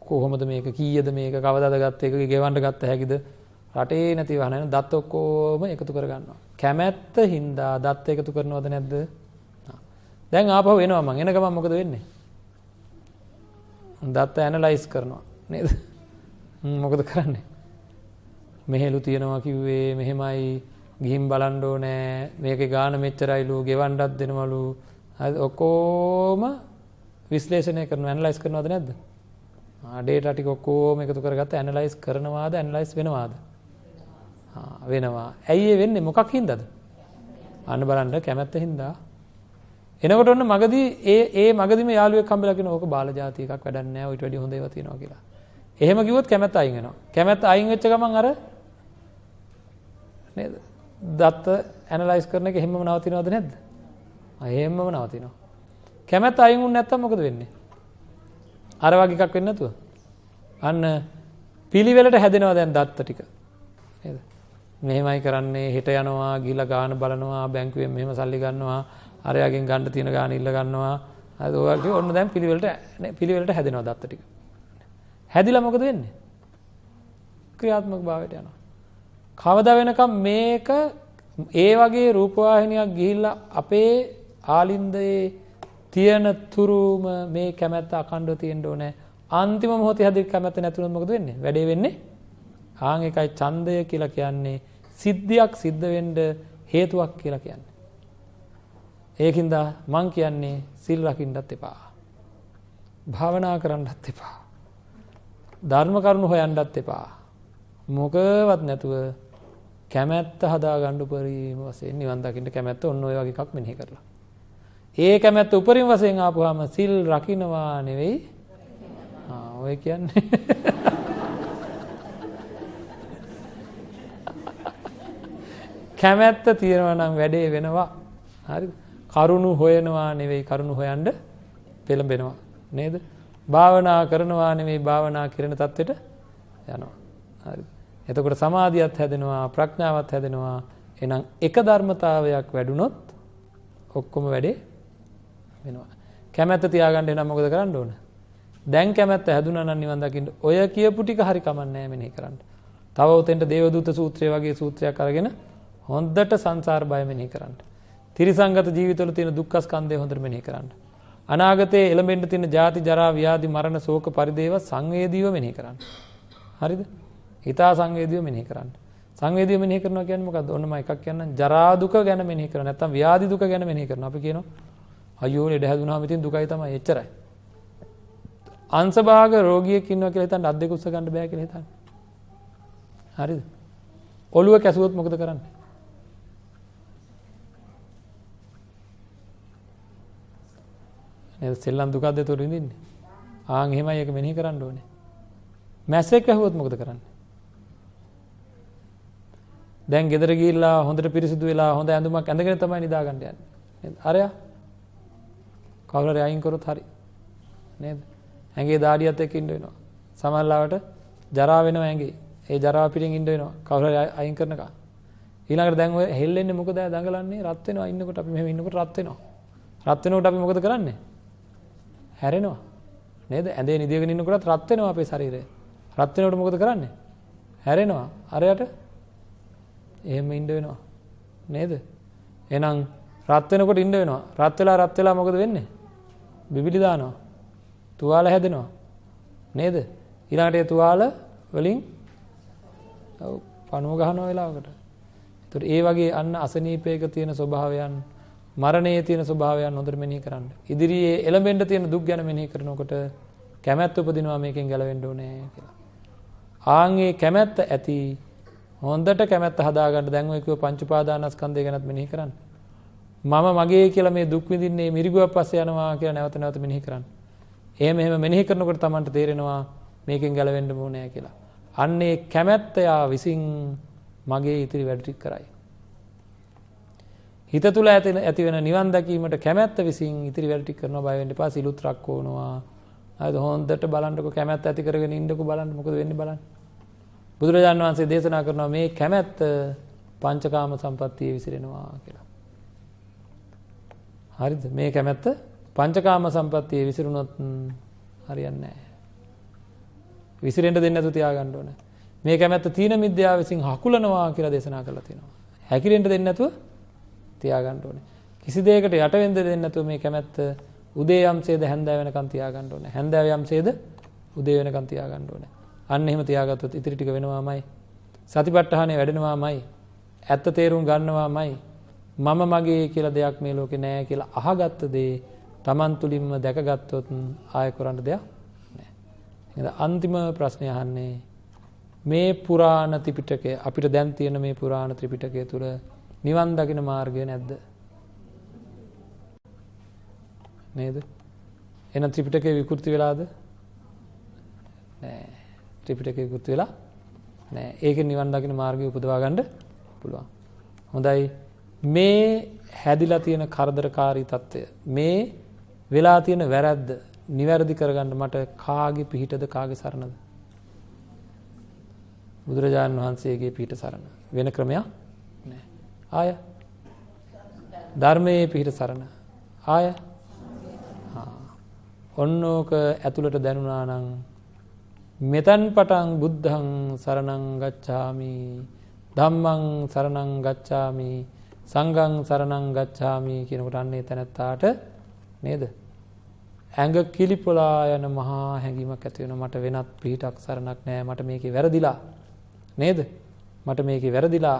Speaker 1: කොහොමද මේක කීයද මේක කවදාද ගත්ත එක ගෙවන්න ගත්ත හැකිද? රටේ නැති වහන දත් ඔක්කොම එකතු කරගන්නවා. කැමැත්ත හින්දා දත් එකතු කරනවද නැද්ද? දැන් ආපහු එනවා මං එන ගමන් මොකද වෙන්නේ? දත්ත ඇනලයිස් කරනවා නේද? මොකද කරන්නේ? මෙහෙලු තියනවා කිව්වේ මෙහෙමයි ගිහින් බලන්න ඕනේ මේකේ ගාන මෙච්චරයිලු ගෙවන්නත් දෙනවලු ඔක්කොම විශ්ලේෂණය කරනවා ඇනලයිස් කරනවද නැද්ද? ආ ඩේටා ටික ඔක්කොම එකතු කරගත්ත ඇනලයිස් කරනවාද ඇනලයිස් වෙනවාද? ආ වෙනවා. ඇයි ඒ වෙන්නේ මොකක් හින්දාද? අන්න බලන්න කැමැත්ත හින්දා. එනකොට ඔන්න මගදී ඒ ඒ මගදීම යාළුවෙක් හම්බෙලා කියන ඕක බාල જાති එකක් වැඩක් නැහැ. ඊට වැඩිය හොඳ ඒවා තියෙනවා කියලා. එහෙම කිව්වොත් කැමැත්ත අයින් වෙනවා. කැමැත්ත අයින් වෙච්ච ගමන් අර නේද? දත්ත ඇනලයිස් කරන එක එහෙමම නවතිනවද නැද්ද? එහෙමම නවතිනවා. කැමැත්ත අයින් වුනේ නැත්තම් මොකද වෙන්නේ? අර වගේ එකක් වෙන්නේ නැතුව. අන්න පිළිවෙලට හැදෙනවා දැන් දත්ත ටික. නේද? මෙහෙමයි කරන්නේ හෙට යනවා ගිහලා ගාන බලනවා බැංකුවෙන් මෙහෙම සල්ලි ගන්නවා අරයාගෙන් ගන්න තියෙන ගාන ඉල්ල ගන්නවා. හරි ඔය වගේ ඔන්න දැන් පිළිවෙලට පිළිවෙලට හැදෙනවා දත්ත ටික. හැදිලා මොකද වෙන්නේ? ක්‍රියාත්මක භාවයට යනවා. කවදා වෙනකම් මේක ඒ වගේ රූපවාහිනියක් ගිහිල්ලා අපේ ආලින්දයේ තියෙන තුරුම මේ කැමැත්ත අකණ්ඩව තියෙන්න ඕනේ. අන්තිම මොහොතේ හැදෙ කැමැත්ත නැතුනොත් මොකද වෙන්නේ? වැඩේ වෙන්නේ ආන් එකයි ඡන්දය කියලා කියන්නේ සිද්ධියක් සිද්ධ වෙන්න හේතුවක් කියලා කියන්නේ. ඒකින්ද මං කියන්නේ සිල් රකින්නත් එපා. භාවනා කරන්නත් එපා. ධර්ම කරුණු හොයන්නත් එපා. මොකවත් නැතුව කැමැත්ත හදාගන්න උපරිම වශයෙන් නිවන් දකින්න කැමැත්ත ඔන්න ඔය වගේ එකක් මෙනෙහි කරලා. ඒ කැමැත්ත උපරිම වශයෙන් ආපුවාම සිල් රකින්නවා නෙවෙයි. ආ ඔය කියන්නේ කැමැත්ත තියෙනවා නම් වැඩේ වෙනවා. හරිද? කරුණු හොයනවා නෙවෙයි කරුණු හොයන්න පෙළඹෙනවා. නේද? භාවනා කරනවා නෙවෙයි භාවනා කරන තත්වෙට යනවා. හරිද? එතකොට සමාධියත් හැදෙනවා ප්‍රඥාවත් හැදෙනවා එහෙනම් එක ධර්මතාවයක් වැඩුණොත් ඔක්කොම වැඩේ වෙනවා කැමැත්ත තියාගන්න එහෙනම් මොකද කරන්න ඕන දැන් කැමැත්ත හැදුනා නම් නිවන් දකින්න ඔය කියපු ටික හරි කමන්නේ මෙනෙහි කරන්න තව උතෙන්ට දේවදූත සූත්‍රය වගේ සූත්‍රයක් අරගෙන හොඳට සංසාර බය මෙනෙහි කරන්න තිරිසංගත ජීවිතවල තියෙන දුක්ඛ ස්කන්ධය හොඳට මෙනෙහි කරන්න අනාගතයේ එළඹෙන්න තියෙන ජාති ජරා ව්‍යාධි මරණ ශෝක පරිදේව සංවේදීව මෙනෙහි කරන්න හරිද හිතා සංවේදීව මෙනෙහි කරන්න. සංවේදීව මෙනෙහි කරනවා කියන්නේ මොකද්ද? ඔන්න මම එකක් කියන්නම්. ජරා දුක ගැන මෙනෙහි කරනවා. නැත්නම් ව්‍යාධි දුක ගැන මෙනෙහි කරනවා. අපි කියනවා අයියෝ ලෙඩ හැදුනාම ඉතින් දුකයි තමයි එච්චරයි. අංශභාග රෝගියෙක් ඉන්නවා කියලා හිතන්න අත් දෙක උස්ස ගන්න බෑ කියලා හිතන්න. හරිද? ඔළුව කැසුවොත් මොකද කරන්නේ? නේද සෙල්ලම් දුකක්ද ඒතොර විඳින්නේ? ආන් එහෙමයි ඒක මෙනෙහි කරන්න ඕනේ. මැස්සෙක් ඇහුවොත් මොකද කරන්නේ? දැන් ගෙදර ගිහිල්ලා හොඳට පිරිසිදු වෙලා හොඳ ඇඳුමක් ඇඳගෙන තමයි නිදාගන්න යන්නේ. නේද? අරයා කවුරු හරි අයින් කරොත් හරි. නේද? ඇඟේ දාඩියත් එක්ක ඉන්න වෙනවා. සමහරවිට ජරා වෙනවා ඇඟේ. ඒ ජරාව පිටින් ඉන්න වෙනවා. කවුරු හරි අයින් කරනකම්. ඊළඟට දැන් ඔය හෙල්ලෙන්නේ මොකද දඟලන්නේ? රත් වෙනවා ඉන්නකොට අපි මෙහෙම ඉන්නකොට රත් වෙනවා. රත් වෙනකොට අපි මොකද කරන්නේ? හැරෙනවා. නේද? ඇඳේ නිදිගෙන ඉන්නකොටත් රත් වෙනවා අපේ ශරීරය. රත් වෙනකොට මොකද කරන්නේ? හැරෙනවා. අරයට එහෙම ඉන්න වෙනවා. නේද? එහෙනම් රත් වෙනකොට ඉන්න වෙනවා. රත් වෙලා රත් වෙලා මොකද වෙන්නේ? බිබිලි දානවා. තුවාල හැදෙනවා. නේද? ඊළඟට ඒ තුවාල වලින් ඔව් පණුව ගහනවා වෙලාවකට. ඒතර ඒ වගේ අන්න අසනීපයක තියෙන ස්වභාවයන් මරණයේ තියෙන ස්වභාවයන් හොඳට මෙනෙහි කරන්න. ඉදිරියේ එළඹෙන්න තියෙන දුක් ගැන මෙනෙහි කරනකොට කැමැත්ත උපදිනවා මේකෙන් ගැලවෙන්න ඕනේ කියලා. ආන්ගේ කැමැත්ත ඇති හොඳට කැමැත්ත හදාගන්න දැන් ඔය කිව්ව පංච උපාදානස්කන්ධය ගැනත් මෙනෙහි කරන්න. මම මගේ කියලා මේ දුක් විඳින්නේ මිරිගුවක් පස්සේ යනවා කියලා නැවත නැවත මෙනෙහි කරන්න. එහෙම එහෙම මෙනෙහි කරනකොට Tamanට තේරෙනවා මේකෙන් ගැලවෙන්න ඕනේ කියලා. අන්නේ කැමැත්ත යා විසින් මගේ ඉතිරි වැඩ ටික කරයි. හිත තුළ ඇති ඇති වෙන නිවන් දැකීමට කැමැත්ත විසින් ඉතිරි වැඩ ටික කරනවා බය වෙන්න එපා සිලුත් රක්කවනවා. හරිද හොඳට බලන්නකො කැමැත්ත ඇති කරගෙන ඉන්නකො බලන්න මොකද වෙන්නේ බලන්න. බුදුරජාණන් වහන්සේ දේශනා කරනවා මේ කැමැත්ත පංචකාම සම්පත්තියේ විසිරෙනවා කියලා. හරිද මේ කැමැත්ත පංචකාම සම්පත්තියේ විසිරුණොත් හරියන්නේ නැහැ. විසිරෙන්න දෙන්නේ නැතු තියාගන්න ඕනේ. මේ කැමැත්ත තීන මිද්‍යාව විසින් හකුලනවා කියලා දේශනා කරලා තියෙනවා. හැකිරෙන්න දෙන්නේ නැතුව තියාගන්න ඕනේ. කිසි දෙයකට යට වෙන්න දෙන්නේ නැතුව මේ කැමැත්ත උදේ යම්සේද හැන්දෑව වෙනකන් තියාගන්න ඕනේ. හැන්දෑව යම්සේද උදේ වෙනකන් තියාගන්න ඕනේ. අන්න එහෙම තියාගත්තොත් ඉතිරි ටික වෙනවාමයි. සතිපට්ඨානෙ වැඩෙනවාමයි. ඇත්ත තේරුම් ගන්නවාමයි. මම මගේ කියලා දෙයක් මේ ලෝකේ නෑ කියලා අහගත්ත දේ තමන් තුළින්ම දැකගත්තොත් ආයකොරන්ට දෙයක් නෑ. අන්තිම ප්‍රශ්නය අහන්නේ මේ පුරාණ ත්‍රිපිටකය අපිට දැන් තියෙන මේ පුරාණ ත්‍රිපිටකය තුළ නිවන් දකින මාර්ගය නැද්ද? නේද? එන ත්‍රිපිටකය විකෘති වෙලාද? නෑ. ත්‍රිපිටකය විකෘති වෙලා නෑ. ඒකේ නිවන් දකින මාර්ගය උපදවා ගන්න පුළුවන්. හොඳයි. මේ හැදිලා තියෙන කරදරකාරී తত্ত্বය මේ වෙලා තියෙන වැරද්ද නිවැරදි කරගන්න මට කාගේ පිහිටද කාගේ සරණද? බුදුරජාණන් වහන්සේගේ පිහිට සරණ. වෙන ක්‍රමයක් නෑ. ආය ධර්මයේ පිහිට සරණ. ආය ඔන්න ඕක ඇතුළට දැනුණා නම් මෙතන් පටන් බුද්ධං සරණං ගච්ඡාමි ධම්මං සරණං ගච්ඡාමි සංඝං සරණං ගච්ඡාමි කියනකොට අන්නේ තැනත්තාට නේද ඇඟ කිලිපොලා යන මහා හැඟීමක් ඇති වෙනවා මට වෙනත් පිහිටක් සරණක් නැහැ මට මේකේ වැරදිලා නේද මට මේකේ වැරදිලා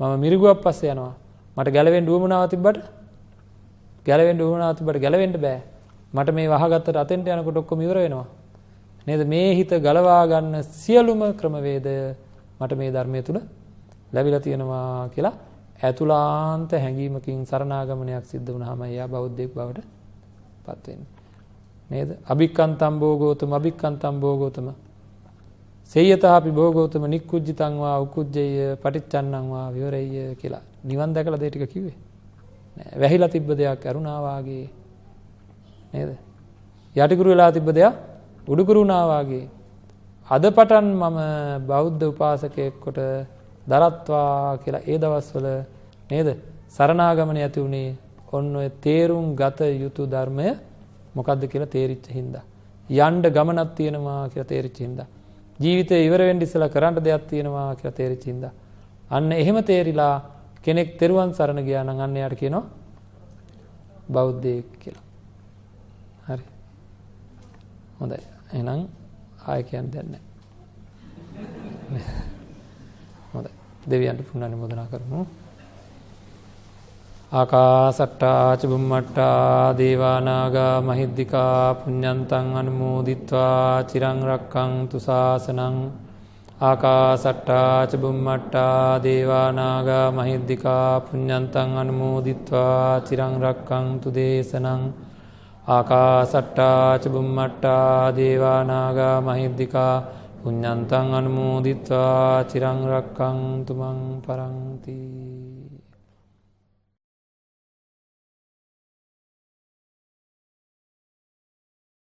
Speaker 1: මම මිරිගුවක් පස්සේ යනවා මට ගැලවෙන්න උවමනාවක් තිබ්බට ගැලවෙන්න උවමනාවක් තිබ්බට ගැලවෙන්න බෑ මට මේ වහගත්තට අතෙන්ට යනකොට ඔක්කොම ඉවර වෙනවා. නේද? මේ හිත ගලවා ගන්න සියලුම ක්‍රමවේදය මට මේ ධර්මයේ තුල ලැබිලා තියෙනවා කියලා ඇතුලාන්ත හැඟීමකින් සරණාගමනයක් සිද්ධ වුණාම එයා බෞද්ධයෙක් බවට පත් වෙන්නේ. නේද? අභික්කන්තම් භෝගෝතම අභික්කන්තම් භෝගෝතම සේයතාපි භෝගෝතම නික්කුජ්ජිතං වා උකුජ්ජය පටිච්චන්නං වා විවරෙය්‍ය කියලා නිවන් දැකලා දෙය ටික කිව්වේ. නෑ වැහිලා තිබ්බ දෙයක් අරුණා වාගේ නේද? යටිකුරු වෙලා තිබ්බ දෙයක් උඩුකුරු වුණා වාගේ. අද පටන් මම බෞද්ධ උපාසකයෙක් කොට දරත්වා කියලා ඒ දවස්වල නේද? සරණාගමන ඇති උනේ ඔන්න ඔය තේරුම් ගත යුතු ධර්මය මොකද්ද කියලා තේරිච්ච හින්දා. යන්න ගමනක් තියෙනවා කියලා තේරිච්ච හින්දා. ජීවිතේ ඉවර වෙන්න ඉස්සලා කරන්න දෙයක් තියෙනවා කියලා තේරිච්ච හින්දා. අන්න එහෙම තේරිලා කෙනෙක් තෙරුවන් සරණ ගියා නම් අන්න යාට කියනවා බෞද්ධයෙක් කියලා. හරි. හොඳයි. එහෙනම් ආය කියන්න දෙයක් නැහැ. හොඳයි. දෙවියන්ට පුණ්‍ය අනුමෝදනා කරමු. ආකාසට්ටා චබුම්මට්ටා දේවානාගා මහිද්දිකා පුඤ්ඤන්තං අනුමෝදිත්වා චිරං රක්ඛන්තු ශාසනං ආකාසට්ටා චබුම්මට්ටා දේවානාගා මහිද්దికා පුඤ්ඤන්තං අනුමෝදිත්වා චිරං රක්ඛන්තු දේශනං ආකාසට්ටා චබුම්මට්ටා දේවානාගා මහිද්దికා පුඤ්ඤන්තං අනුමෝදිත්වා චිරං රක්ඛන්තු මං පරන්ති